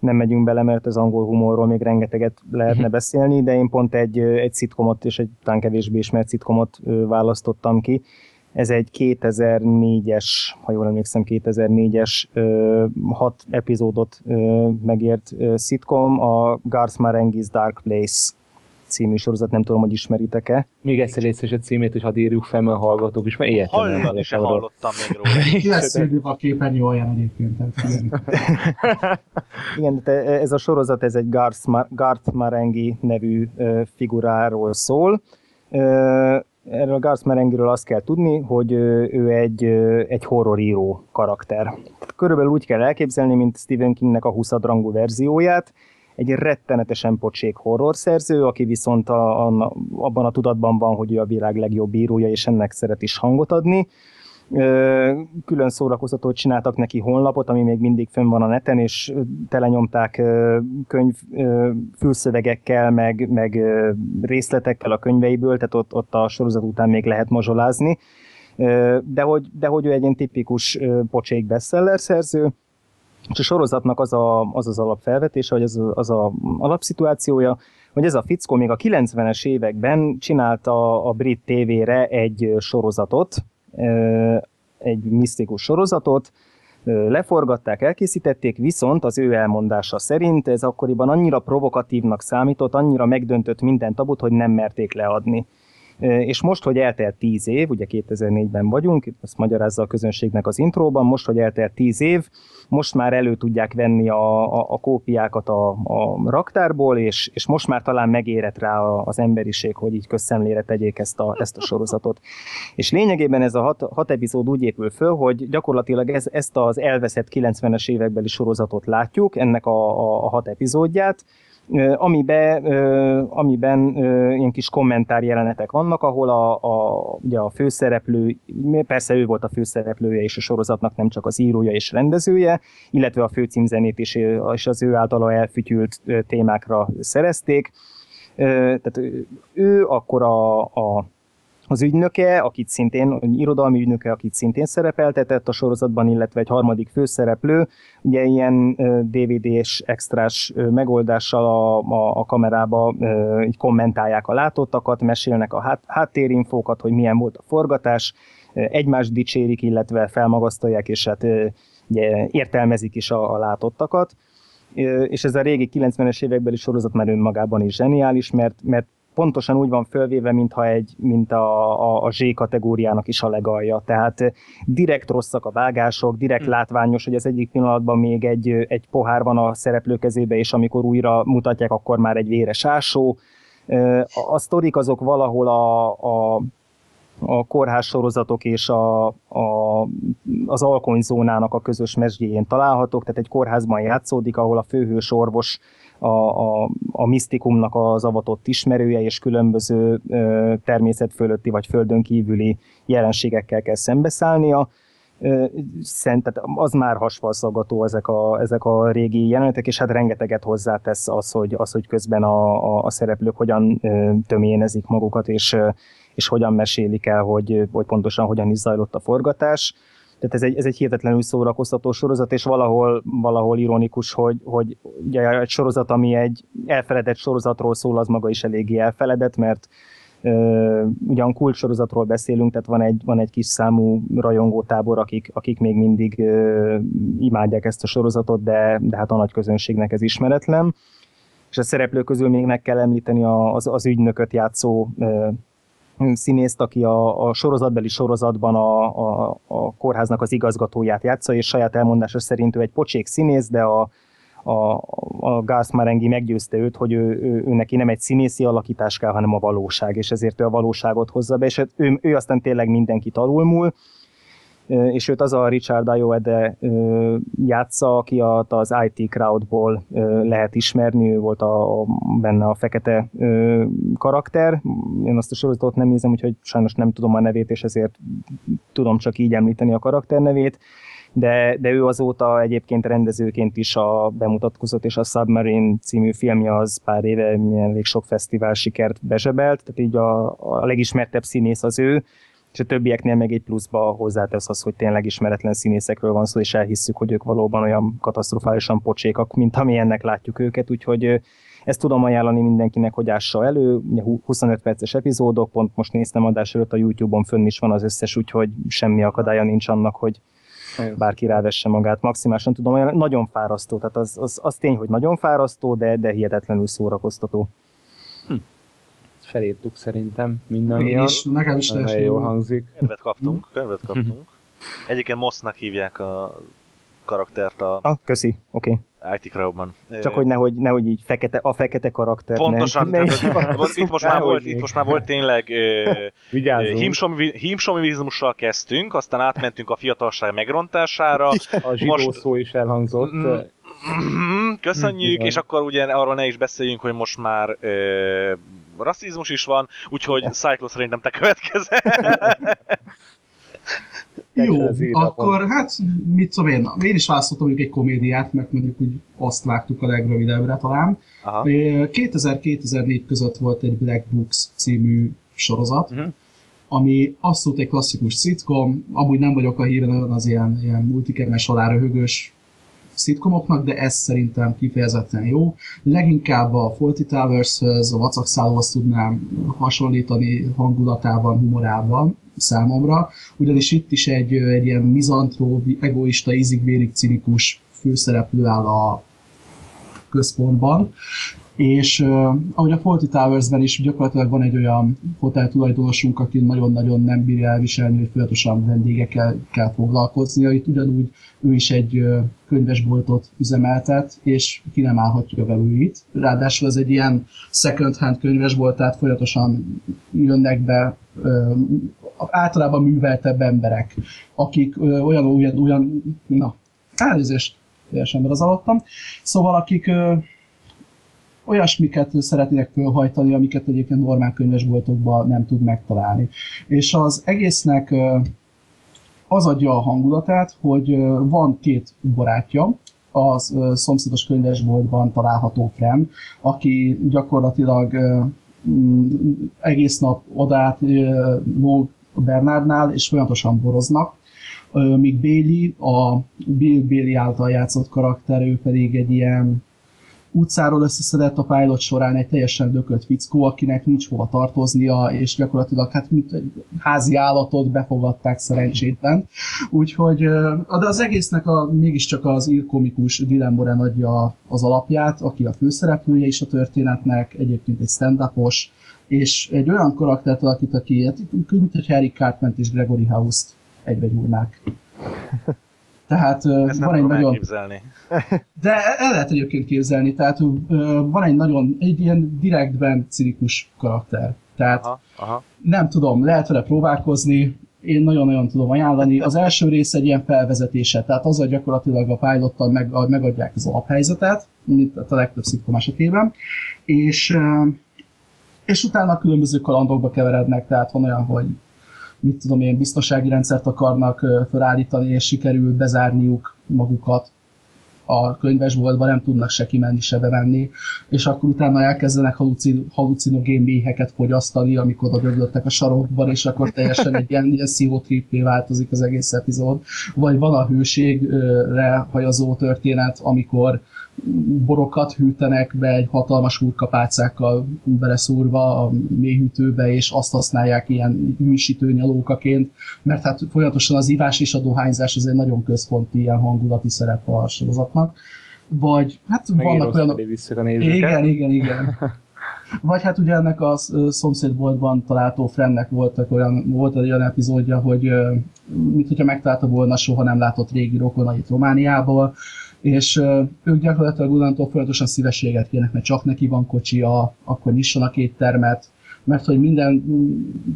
nem megyünk bele, mert az angol humorról még rengeteget lehetne mhm. beszélni, de én pont egy, egy szitkomot és egy talán kevésbé ismert szitkomot választottam ki. Ez egy 2004-es, ha jól emlékszem, 2004-es hat epizódot megért szitkom, a Garth Marenghi's Dark Place című sorozat, nem tudom, hogy ismeritek-e. Még egyszer észre a címét, hogy hadd írjuk fel, mert hallgatók is, mert ilyet Hallani sem hallottam még róla. Lesz a képernyő olyan egyébként. Igen, de ez a sorozat, ez egy Garth, Mar- Garth Marenghi nevű figuráról szól. Erről Garth Marenghiről azt kell tudni, hogy ő egy, egy horroríró karakter. Körülbelül úgy kell elképzelni, mint Stephen Kingnek a 20 rangú verzióját, egy rettenetesen pocsék horrorszerző, aki viszont a, a, abban a tudatban van, hogy ő a világ legjobb bírója, és ennek szeret is hangot adni. Külön szórakozatot csináltak neki honlapot, ami még mindig fönn van a neten, és telenyomták könyv fülszövegekkel, meg, meg részletekkel a könyveiből, tehát ott, ott a sorozat után még lehet mazsolázni. De hogy, de hogy ő egy ilyen tipikus pocsék bestseller szerző, és a sorozatnak az a, az, az alapfelvetése, vagy az, az a alapszituációja, hogy ez a fickó még a 90-es években csinálta a brit tévére egy sorozatot, egy misztikus sorozatot, leforgatták, elkészítették, viszont az ő elmondása szerint ez akkoriban annyira provokatívnak számított, annyira megdöntött minden tabut, hogy nem merték leadni. És most, hogy eltelt 10 év, ugye 2004-ben vagyunk, ezt magyarázza a közönségnek az intróban, most, hogy eltelt 10 év, most már elő tudják venni a, a, a kópiákat a, a raktárból, és, és most már talán megérett rá az emberiség, hogy így közszemlére tegyék ezt a, ezt a sorozatot. És lényegében ez a hat, hat epizód úgy épül föl, hogy gyakorlatilag ez, ezt az elveszett 90-es évekbeli sorozatot látjuk, ennek a, a, a hat epizódját, amiben, amiben ilyen kis kommentárjelenetek vannak, ahol a, a, ugye a főszereplő, persze ő volt a főszereplője és a sorozatnak nem csak az írója és rendezője, illetve a főcímzenét is és az ő általa elfütyült témákra szerezték. Tehát ő akkor a, a az ügynöke, akit szintén, irodalmi ügynöke, akit szintén szerepeltetett a sorozatban, illetve egy harmadik főszereplő, ugye ilyen DVD-s extrás megoldással a, a, a kamerába így kommentálják a látottakat, mesélnek a hát, háttérinfókat, hogy milyen volt a forgatás, egymást dicsérik, illetve felmagasztalják, és hát ugye, értelmezik is a, a látottakat. És ez a régi 90-es évekbeli sorozat már önmagában is zseniális, mert, mert pontosan úgy van fölvéve, mintha egy, mint a, a, a Z kategóriának is a legalja. Tehát direkt rosszak a vágások, direkt hmm. látványos, hogy az egyik pillanatban még egy, egy pohár van a szereplő kezébe, és amikor újra mutatják, akkor már egy véres ásó. A, a sztorik azok valahol a, a a kórház sorozatok és a, a, az alkonyzónának a közös mesdjéjén találhatók, tehát egy kórházban játszódik, ahol a főhős orvos a, a, a misztikumnak az avatott ismerője, és különböző ö, természet fölötti vagy földön kívüli jelenségekkel kell szembeszállnia. Szent, tehát az már hasfalszaggató ezek a, ezek a régi jelenetek, és hát rengeteget hozzátesz az, hogy, az, hogy közben a, a, a szereplők hogyan töménezik magukat, és, és hogyan mesélik el, hogy, hogy pontosan hogyan is zajlott a forgatás. Tehát ez egy, ez egy hihetetlenül szórakoztató sorozat, és valahol, valahol ironikus, hogy, hogy ugye egy sorozat, ami egy elfeledett sorozatról szól, az maga is eléggé elfeledett, mert Uh, ugyan kulcsorozatról beszélünk, tehát van egy, van egy kis számú rajongótábor, akik, akik még mindig uh, imádják ezt a sorozatot, de, de hát a nagy közönségnek ez ismeretlen. És a szereplők közül még meg kell említeni az, az ügynököt játszó uh, színészt, aki a, a sorozatbeli sorozatban a, a, a kórháznak az igazgatóját játsza, és saját elmondása szerint ő egy pocsék színész, de a, a, a Gász Marengi meggyőzte őt, hogy ő, ő, ő neki nem egy színészi alakítás kell, hanem a valóság, és ezért ő a valóságot hozza be, és ő, ő aztán tényleg mindenkit alulmúl, és őt az a Richard Ayoade játsza, aki az IT crowdból lehet ismerni, ő volt a, a, benne a fekete karakter. Én azt a sorozatot nem nézem, úgyhogy sajnos nem tudom a nevét, és ezért tudom csak így említeni a karakter nevét. De, de ő azóta egyébként rendezőként is a bemutatkozott, és a Submarine című filmje az pár éve elég sok fesztivál sikert bezsebelt, tehát így a, a legismertebb színész az ő, és a többieknél meg egy pluszba hozzátesz az, hogy tényleg ismeretlen színészekről van szó, és elhisszük, hogy ők valóban olyan katasztrofálisan pocsékak, mint amilyennek látjuk őket, úgyhogy ezt tudom ajánlani mindenkinek, hogy ássa elő, 25 perces epizódok, pont most néztem adás előtt a YouTube-on fönn is van az összes, úgyhogy semmi akadálya nincs annak, hogy bárki rávesse magát. Maximálisan tudom ajánlani, nagyon fárasztó, tehát az, az, az tény, hogy nagyon fárasztó, de, de hihetetlenül szórakoztató felírtuk szerintem mindannyian. És nekem is teljesen jól hangzik. Könyvet kaptunk, könyvet kaptunk. Egyébként Mossnak hívják a karaktert a... Ah, köszi, oké. Okay. IT Crowdban. Csak hogy nehogy, nehogy így fekete, a fekete karakter. Pontosan, ne, tehát, az, itt, most már volt, itt most már volt tényleg hímsomivizmussal kezdtünk, aztán átmentünk a fiatalság megrontására. A zsidó most, szó is elhangzott. Köszönjük, és akkor ugye arról ne is beszéljünk, hogy most már rasszizmus is van, úgyhogy Cyclo szerintem te következel. Jó, akkor hát mit tudom én, én is választottam mondjuk egy komédiát, mert mondjuk úgy azt vágtuk a legrövidebbre talán. 2000-2004 között volt egy Black Books című sorozat, uh-huh. ami abszolút egy klasszikus szitkom, amúgy nem vagyok a híren az ilyen, ilyen multikemes aláröhögös szitkomoknak, de ez szerintem kifejezetten jó. Leginkább a Faulty Towers-höz, a vacakszállóhoz tudnám hasonlítani hangulatában, humorában számomra, ugyanis itt is egy, egy ilyen mizantró, egoista, ízigvérig cinikus főszereplő áll a központban, és uh, ahogy a Faulty Towers-ben is gyakorlatilag van egy olyan hotel tulajdonosunk, aki nagyon-nagyon nem bírja elviselni, hogy folyamatosan vendégekkel kell foglalkoznia. Itt ugyanúgy ő is egy uh, könyvesboltot üzemeltet, és ki nem állhatja velőit. Ráadásul ez egy ilyen second hand könyvesbolt, tehát folyamatosan jönnek be uh, általában műveltebb emberek, akik uh, olyan, olyan, olyan, na, elnézést, teljesen az alattam. Szóval akik uh, olyasmiket szeretnének fölhajtani, amiket egyébként normál könyvesboltokban nem tud megtalálni. És az egésznek az adja a hangulatát, hogy van két barátja, az szomszédos könyvesboltban található Fren, aki gyakorlatilag mm, egész nap odát lóg Bernardnál, és folyamatosan boroznak, míg Bailey, a Bill Bailey által játszott karakter, ő pedig egy ilyen utcáról összeszedett a pilot során egy teljesen dökölt fickó, akinek nincs hova tartoznia, és gyakorlatilag hát mint egy házi állatot befogadták szerencsétlen. Úgyhogy, de az egésznek a, mégiscsak az írkomikus Dylan Moran adja az alapját, aki a főszereplője is a történetnek, egyébként egy stand és egy olyan karaktert alakít, aki, hát, mint hogy Harry Cartman és Gregory House-t egybegyúrnák. Tehát Ezt van egy nagyon... elképzelni. De el lehet egyébként képzelni, tehát van egy nagyon, egy ilyen direktben cinikus karakter. Tehát Aha, aha. nem tudom, lehet vele próbálkozni, én nagyon-nagyon tudom ajánlani. Az első rész egy ilyen felvezetése, tehát azzal gyakorlatilag a pilottal meg, megadják az alaphelyzetet, mint a legtöbb szitkom esetében, és, és utána különböző kalandokba keverednek, tehát van olyan, hogy mit tudom én, biztonsági rendszert akarnak felállítani, és sikerül bezárniuk magukat a könyvesboltba, nem tudnak se kimenni, se bemenni, és akkor utána elkezdenek halucin, halucinogén méheket fogyasztani, amikor oda a sarokban, és akkor teljesen egy ilyen, ilyen szívótrippé változik az egész epizód. Vagy van a hőségre hajazó történet, amikor borokat hűtenek be egy hatalmas hurkapácákkal beleszúrva a mélyhűtőbe, és azt használják ilyen hűsítő nyalókaként, mert hát folyamatosan az ivás és a dohányzás az egy nagyon központi ilyen hangulati szerep a sorozatnak. Vagy hát Megint vannak olyan... Igen, igen, igen. Vagy hát ugye ennek a szomszédboltban található Frennek voltak olyan, volt egy olyan epizódja, hogy mint hogyha megtalálta volna soha nem látott régi rokonait Romániából, és ők gyakorlatilag onnantól folyamatosan szívességet kérnek, mert csak neki van kocsia, akkor nyissanak éttermet, mert hogy minden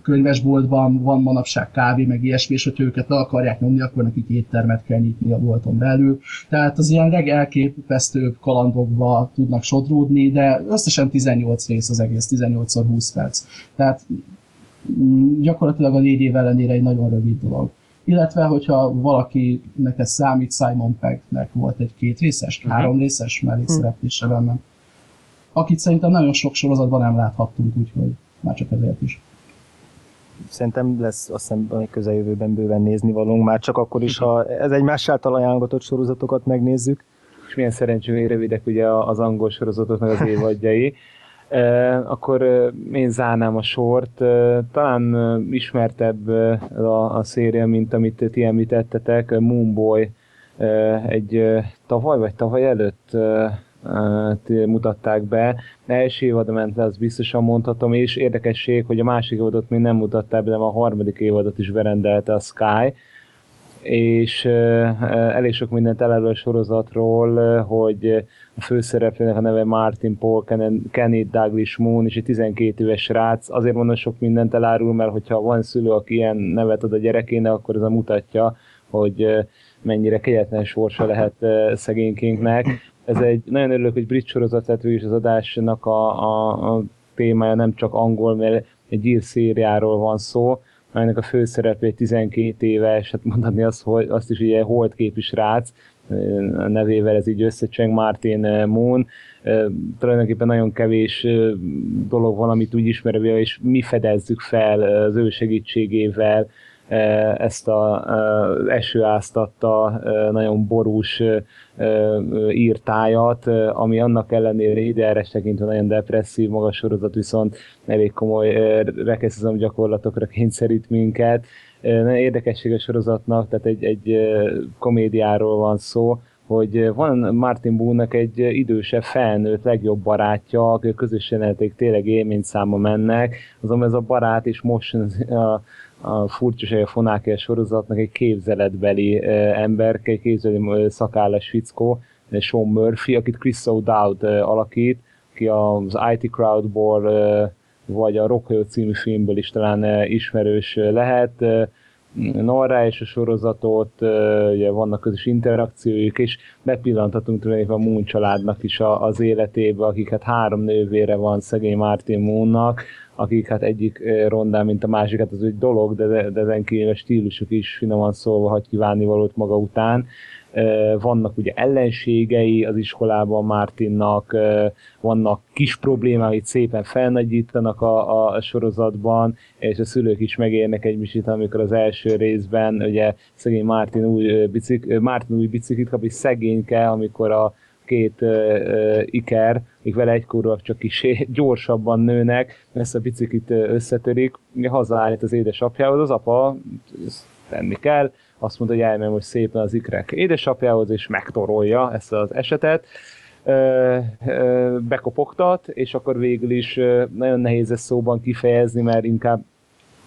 könyvesboltban van manapság kávé, meg ilyesmi, és hogy őket le akarják nyomni, akkor nekik éttermet kell nyitni a bolton belül. Tehát az ilyen legelképesztőbb kalandokba tudnak sodródni, de összesen 18 rész az egész, 18x20 perc. Tehát mm, gyakorlatilag a négy év ellenére egy nagyon rövid dolog illetve hogyha valaki neked számít, Simon Peggnek volt egy két részes, uh-huh. három részes mellékszereplése uh-huh. benne. Akit szerintem nagyon sok sorozatban nem láthattunk, úgyhogy már csak ezért is. Szerintem lesz azt hiszem a közeljövőben bőven nézni valunk, már csak akkor is, ha ez egymás által ajánlott sorozatokat megnézzük. És milyen szerencsé, rövidek ugye az angol sorozatoknak az évadjai akkor én zárnám a sort. Talán ismertebb a, a széria, mint amit ti említettetek, Moonboy egy tavaly vagy tavaly előtt mutatták be. Első évad ment le, az biztosan mondhatom, és érdekesség, hogy a másik évadot még nem mutatták be, de a harmadik évadot is berendelte a Sky, és elég sok mindent elárul a sorozatról, hogy a főszereplőnek a neve Martin Paul Kenny Douglas Moon, és egy 12 éves srác. Azért mondom, sok mindent elárul, mert hogyha van szülő, aki ilyen nevet ad a gyerekének, akkor ez a mutatja, hogy mennyire kegyetlen sorsa lehet szegénykénknek. Ez egy nagyon örülök, hogy brit sorozat lett is az adásnak a, a, a témája nem csak angol, mert egy ír szériáról van szó, aminek a főszereplő 12 éves, hát mondhatni azt, hogy azt is ugye holdképű srác, a nevével ez így összecseng, Martin Moon. Tulajdonképpen nagyon kevés dolog van, amit úgy ismerve, és mi fedezzük fel az ő segítségével ezt az esőáztatta, nagyon borús írtájat, ami annak ellenére ide tekintve nagyon depresszív, magas sorozat viszont elég komoly rekeszizom gyakorlatokra kényszerít minket. Érdekesség a sorozatnak, tehát egy, egy komédiáról van szó, hogy van Martin Boone-nak egy idősebb felnőtt legjobb barátja, akik közös jeleneték tényleg élményszáma mennek, azonban ez a barát is most a, a furcsa a Fonákia sorozatnak egy képzeletbeli ember, egy képzeleti szakállas fickó, Sean Murphy, akit Chris O'Dowd alakít, aki az IT Crowdból vagy a Rockhayo című filmből is talán ismerős lehet. Norra és a sorozatot, ugye vannak közös interakciójuk, és bepillanthatunk tulajdonképpen a Moon családnak is az életébe, akik hát három nővére van szegény Martin Moonnak, akik hát egyik rondán, mint a másik, hát az egy dolog, de, de ezen kívül a stílusuk is finoman szólva hagy kívánni valót maga után vannak ugye ellenségei az iskolában Martinnak, vannak kis problémái, szépen felnagyítanak a, a sorozatban, és a szülők is megérnek egy misit, amikor az első részben ugye szegény Martin új, bicik, Martin új biciklit kap, és szegényke, amikor a két uh, uh, iker, akik vele egykorúak csak is gyorsabban nőnek, ezt a biciklit összetörik, hazaállít az édesapjához, az apa tenni kell, azt mondta, hogy elmegy most szépen az ikrek édesapjához, és megtorolja ezt az esetet, bekopogtat, és akkor végül is nagyon nehéz ezt szóban kifejezni, mert inkább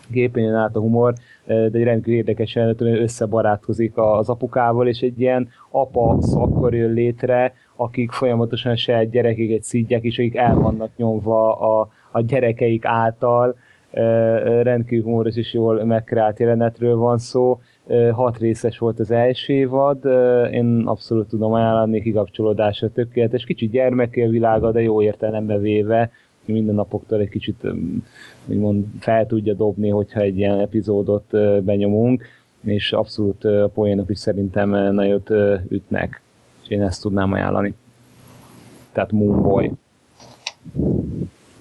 gépen jön át a humor, de egy rendkívül érdekes jelenet, összebarátkozik az apukával, és egy ilyen apa szakkor jön létre, akik folyamatosan se gyerekeket szídják, és akik el vannak nyomva a, a gyerekeik által, rendkívül humoros és jól megkreált jelenetről van szó, hat részes volt az első évad, én abszolút tudom ajánlani kikapcsolódásra tökéletes, kicsit gyermeké világa, de jó értelembe véve, minden napoktól egy kicsit úgymond fel tudja dobni, hogyha egy ilyen epizódot benyomunk, és abszolút a poénok is szerintem nagyot ütnek, és én ezt tudnám ajánlani. Tehát Moonboy.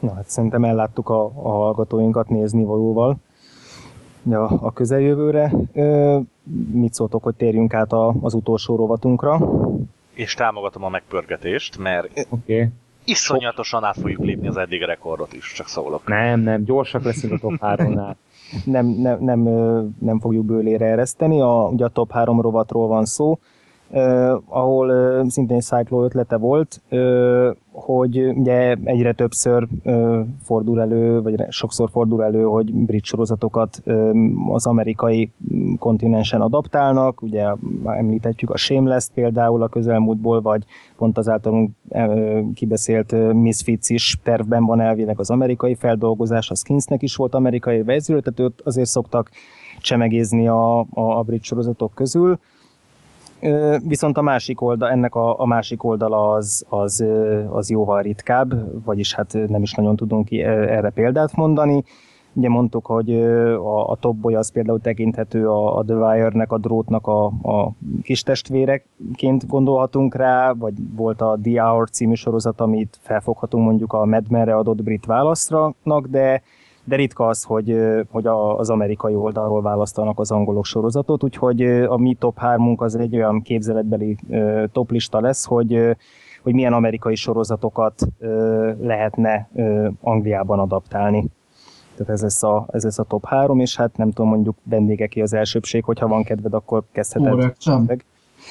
Na hát szerintem elláttuk a, a hallgatóinkat nézni valóval a, a közeljövőre. Mit szóltok, hogy térjünk át a, az utolsó rovatunkra? És támogatom a megpörgetést, mert okay. iszonyatosan át fogjuk lépni az eddig rekordot is, csak szólok. Nem, nem, gyorsak leszünk a top 3-nál. nem, nem, nem, nem fogjuk bőlére ereszteni, a, ugye a top 3 rovatról van szó, Uh, ahol uh, szintén Cyclo ötlete volt, uh, hogy ugye egyre többször fordul elő, vagy sokszor fordul elő, hogy brit sorozatokat az amerikai kontinensen adaptálnak, ugye említhetjük a Shameless például a közelmúltból, vagy pont az általunk kibeszélt Misfits is tervben van elvileg az amerikai feldolgozás, a Skinsnek is volt amerikai verzió, tehát őt azért szoktak csemegézni a, a, a brit sorozatok közül. Viszont a másik oldal, ennek a, a másik oldala az, az, az jóval ritkább, vagyis hát nem is nagyon tudunk erre példát mondani. Ugye mondtuk, hogy a, a Top Boy az például tekinthető a, a The Wire-nek, a drótnak a, a kis testvéreként gondolhatunk rá, vagy volt a The Hour című sorozat, amit felfoghatunk mondjuk a Mad adott brit választranak, de de ritka az, hogy, hogy az amerikai oldalról választanak az angolok sorozatot, úgyhogy a mi top 3 az egy olyan képzeletbeli toplista lesz, hogy, hogy milyen amerikai sorozatokat lehetne Angliában adaptálni. Tehát ez lesz, a, ez lesz a top 3, és hát nem tudom, mondjuk vendégeké az elsőbség, hogyha van kedved, akkor kezdheted.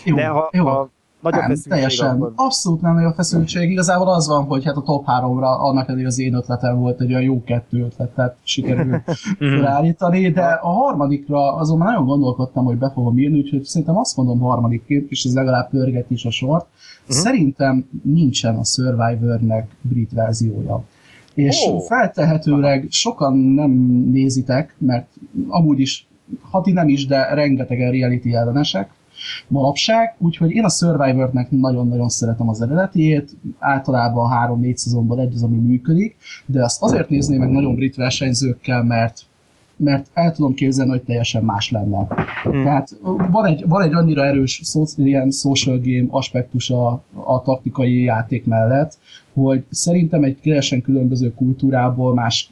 Jó, De ha, jó. ha Nagyobb nem, teljesen. Akkor... Abszolút nem nagyobb feszültség. Igazából az van, hogy hát a top 3-ra annak elég az én ötletem volt egy olyan jó kettő ötlet, tehát sikerült felállítani, de a harmadikra azon már nagyon gondolkodtam, hogy be fogom írni, úgyhogy szerintem azt mondom harmadikként, és ez legalább pörget is a sort. Uh-huh. Szerintem nincsen a Survivornek brit verziója. És oh. feltehetőleg sokan nem nézitek, mert amúgy is, hati nem is, de rengetegen reality ellenesek, manapság, úgyhogy én a Survivor-nek nagyon-nagyon szeretem az eredetiét, általában három-négy szezonban egy az, ami működik, de azt azért nézném meg nagyon brit versenyzőkkel, mert mert el tudom képzelni, hogy teljesen más lenne. Hmm. Tehát van egy, van egy annyira erős ilyen social game aspektus a, a taktikai játék mellett, hogy szerintem egy teljesen különböző kultúrából, más,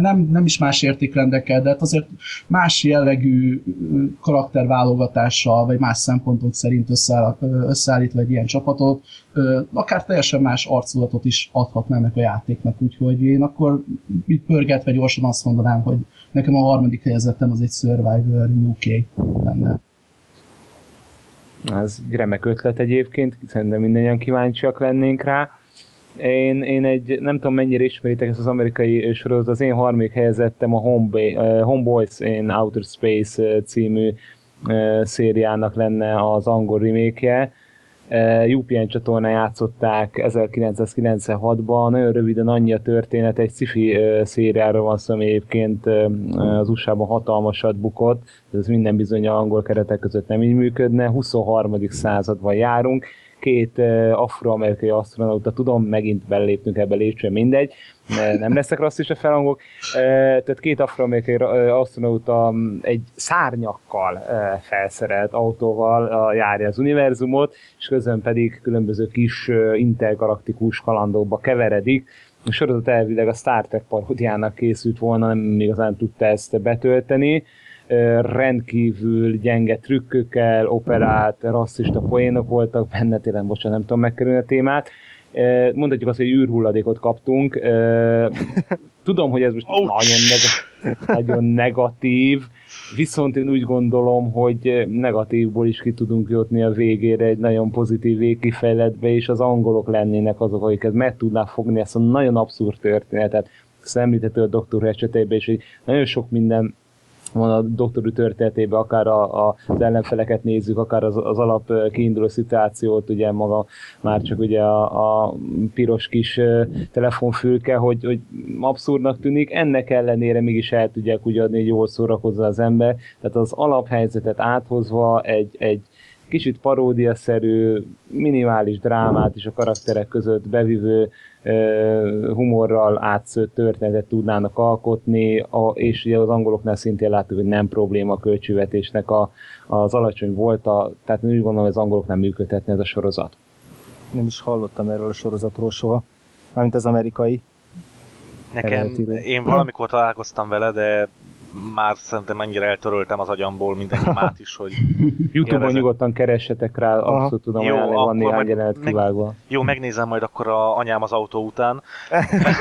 nem, nem is más értékrendekkel, de hát azért más jellegű karakterválogatással, vagy más szempontok szerint összeáll, összeállítva egy ilyen csapatot, akár teljesen más arculatot is adhatna ennek a játéknak, úgyhogy én akkor így pörgetve gyorsan azt mondanám, hogy nekem a harmadik helyezettem az egy Survivor UK lenne. Ez remek ötlet egyébként, szerintem mindannyian kíváncsiak lennénk rá. Én, én egy, nem tudom mennyire ismeritek ezt az amerikai sorozat, az én harmadik helyezettem a Homeboy, uh, Homeboys in Outer Space című uh, szériának lenne az angol remake UPN csatornán játszották 1996-ban, nagyon röviden annyi a történet, egy sci-fi szériáról van szó, ami egyébként az USA-ban hatalmasat bukott, ez minden bizony angol keretek között nem így működne, 23. században járunk, két afroamerikai asztronauta, tudom, megint beléptünk ebbe lépcsőn, mindegy, nem leszek rasszista felhangok, tehát két afroamerikai asztronauta egy szárnyakkal felszerelt autóval járja az univerzumot, és közben pedig különböző kis intergalaktikus kalandokba keveredik, a sorozat elvileg a Star Trek paródiának készült volna, nem igazán tudta ezt betölteni, rendkívül gyenge trükkökkel, operált, rasszista poénok voltak benne, tényleg bocsánat, nem tudom megkerülni a témát. Mondhatjuk azt, hogy űrhulladékot kaptunk. Tudom, hogy ez most nagyon, neg- nagyon negatív, viszont én úgy gondolom, hogy negatívból is ki tudunk jutni a végére egy nagyon pozitív végkifejletbe, és az angolok lennének azok, akiket meg tudnák fogni ezt a nagyon abszurd történetet. Ezt említhető a doktor esetében is, hogy nagyon sok minden van a doktorú történetében, akár a, a, az ellenfeleket nézzük, akár az, az alap kiinduló szituációt, ugye maga már csak ugye a, a piros kis telefonfülke, hogy, hogy abszurdnak tűnik, ennek ellenére mégis el tudják úgy adni, hogy jól szórakozza az ember, tehát az alaphelyzetet áthozva egy, egy kicsit paródiaszerű, minimális drámát is a karakterek között bevivő humorral átszőtt történetet tudnának alkotni, és ugye az angoloknál szintén láttuk, hogy nem probléma a költségvetésnek a, az alacsony volta, tehát úgy gondolom, hogy az angolok nem működhetne ez a sorozat. Nem is hallottam erről a sorozatról soha, mármint az amerikai. Nekem, én valamikor találkoztam vele, de már szerintem ennyire eltöröltem az agyamból minden nyomát is, hogy... Youtube-on nyugodtan keressetek rá, abszolút tudom jó, ajánlani, van néhány jelenet meg, kivágva. Jó, megnézem majd akkor a anyám az autó után.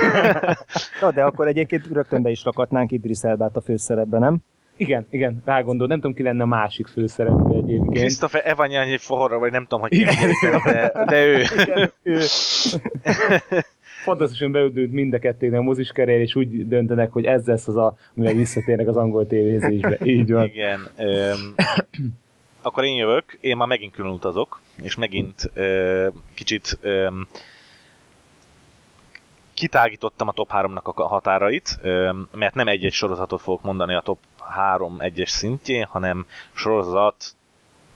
Na, de akkor egyébként rögtön be is rakatnánk Idris Elbát a főszerepbe, nem? Igen, igen, rágondol, nem tudom ki lenne a másik főszereplő egyébként. Christopher Evanyányi forra, vagy nem tudom, hogy ki de, de ő. Igen, ő. Fantasztikusan beüldült mind a kettőnek a moziskerére, és úgy döntenek, hogy ez lesz az a, mivel visszatérnek az angol tévézésbe. Így van. Igen. Öm, akkor én jövök, én már megint külön utazok, és megint ö, kicsit ö, kitágítottam a top 3-nak a határait, mert nem egy-egy sorozatot fogok mondani a top 3 egyes szintjén, hanem sorozat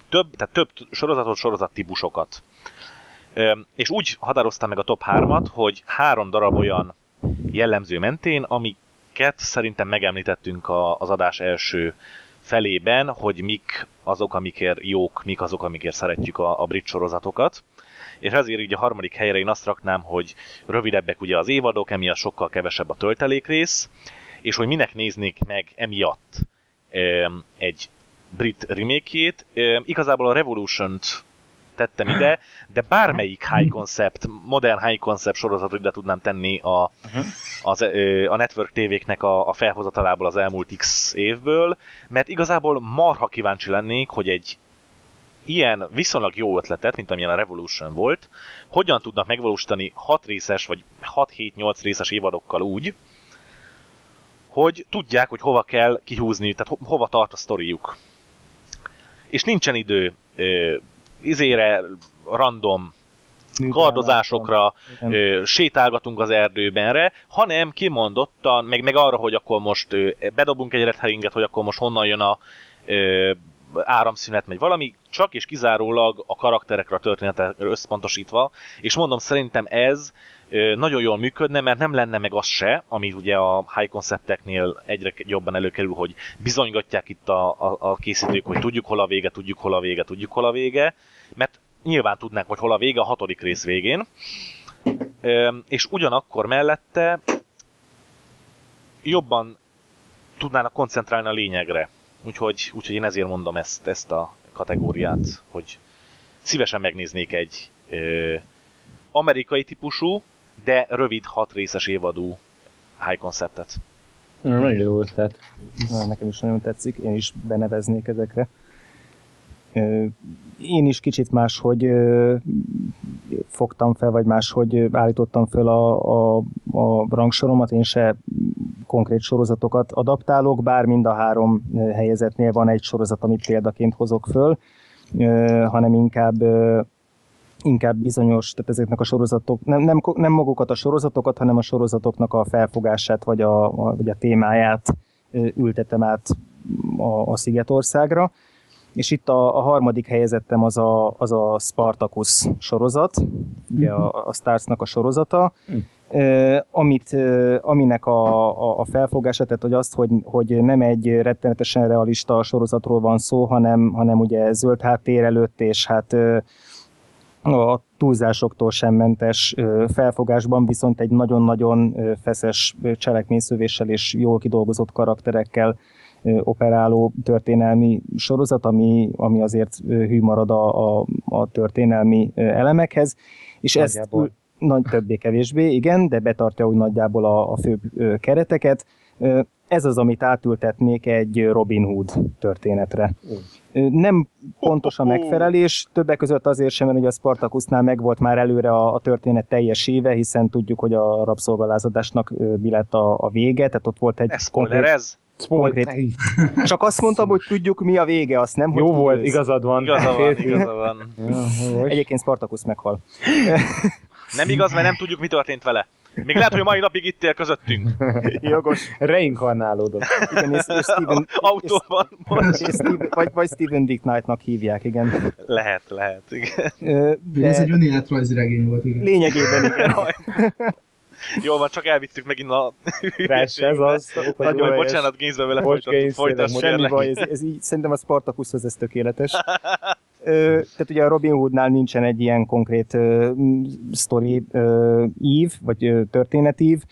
több, tehát több sorozatot, sorozat típusokat és úgy határoztam meg a top 3-at, hogy három darab olyan jellemző mentén, amiket szerintem megemlítettünk az adás első felében, hogy mik azok, amikért jók, mik azok, amikért szeretjük a, a brit sorozatokat. És ezért így a harmadik helyre én azt raknám, hogy rövidebbek ugye az évadok, emiatt sokkal kevesebb a töltelékrész, és hogy minek néznék meg emiatt egy brit remake Igazából a Revolution-t tettem ide, de bármelyik high concept, modern high concept sorozatot ide tudnám tenni a, uh-huh. az, a network tévéknek a, a felhozatalából az elmúlt x évből, mert igazából marha kíváncsi lennék, hogy egy ilyen viszonylag jó ötletet, mint amilyen a Revolution volt, hogyan tudnak megvalósítani 6 részes vagy 6-7-8 részes évadokkal úgy, hogy tudják, hogy hova kell kihúzni, tehát ho- hova tart a sztoriuk. És nincsen idő izére, random kardozásokra, ö, sétálgatunk az erdőbenre, hanem kimondottan, meg, meg arra, hogy akkor most ö, bedobunk egy red hogy akkor most honnan jön a ö, áramszünet, vagy valami, csak és kizárólag a karakterekre, a történetekre összpontosítva, és mondom, szerintem ez nagyon jól működne, mert nem lenne meg az se, ami ugye a high concepteknél egyre jobban előkerül, hogy bizonygatják itt a, a, a készítők, hogy tudjuk hol a vége, tudjuk hol a vége, tudjuk hol a vége, mert nyilván tudnánk, hogy hol a vége a hatodik rész végén, és ugyanakkor mellette jobban tudnának koncentrálni a lényegre. Úgyhogy, úgyhogy én ezért mondom ezt, ezt a kategóriát, hogy szívesen megnéznék egy ö, amerikai típusú, de rövid, hat részes évadú high conceptet. Nagyon jó ötlet. Nekem is nagyon tetszik, én is beneveznék ezekre. Én is kicsit máshogy fogtam fel, vagy máshogy állítottam fel a, a, a rangsoromat, én se konkrét sorozatokat adaptálok, bár mind a három helyezetnél van egy sorozat, amit példaként hozok föl, hanem inkább inkább bizonyos, tehát ezeknek a sorozatok, nem, nem, nem magukat a sorozatokat, hanem a sorozatoknak a felfogását vagy a, a, vagy a témáját ültetem át a, a Szigetországra. És itt a, a harmadik helyezettem az a, az a Spartacus sorozat, ugye a, a Starsnak a sorozata, mm. Uh, amit, aminek a, a, a felfogása, tehát hogy azt, hogy, hogy nem egy rettenetesen realista sorozatról van szó, hanem, hanem ugye zöld háttér előtt, és hát a túlzásoktól sem mentes felfogásban, viszont egy nagyon-nagyon feszes cselekményszövéssel és jól kidolgozott karakterekkel operáló történelmi sorozat, ami, ami azért hű marad a, a, a történelmi elemekhez. És Nagyjából. ezt nagy többé-kevésbé, igen, de betartja úgy nagyjából a, a főbb kereteket. Ez az, amit átültetnék egy Robin Hood történetre. Nem pontos a megfelelés, többek között azért sem, mert ugye a Spartacusnál meg volt már előre a, a történet teljes éve, hiszen tudjuk, hogy a rabszolgalázadásnak mi lett a, a vége, tehát ott volt egy... Ez konkrét, ez? Konkrét. Csak azt mondtam, hogy tudjuk mi a vége, azt nem, Jó hogy volt, ősz. igazad van. Igaza van, igaza van. Egyébként Spartacus meghal. Nem igaz, mert nem tudjuk, mi történt vele. Még lehet, hogy mai napig itt él közöttünk. Jogos. Reinkarnálódott. Igen, és, és Steven, Autóban. És, és Steven, vagy, vagy Steven Dick Knight-nak hívják, igen. Lehet, lehet, igen. De... Ez egy önéletrajzi regény volt, igen. Lényegében, igen. Jó van, csak elvittük megint a Crash, ez az. Nagyon bocsánat, Gainsbe vele folytattuk. Semmi baj, ez, ez így, szerintem a Spartacushoz ez tökéletes. Tehát ugye a Robin Hoodnál nincsen egy ilyen konkrét ö, sztori ív, vagy ö, történetív,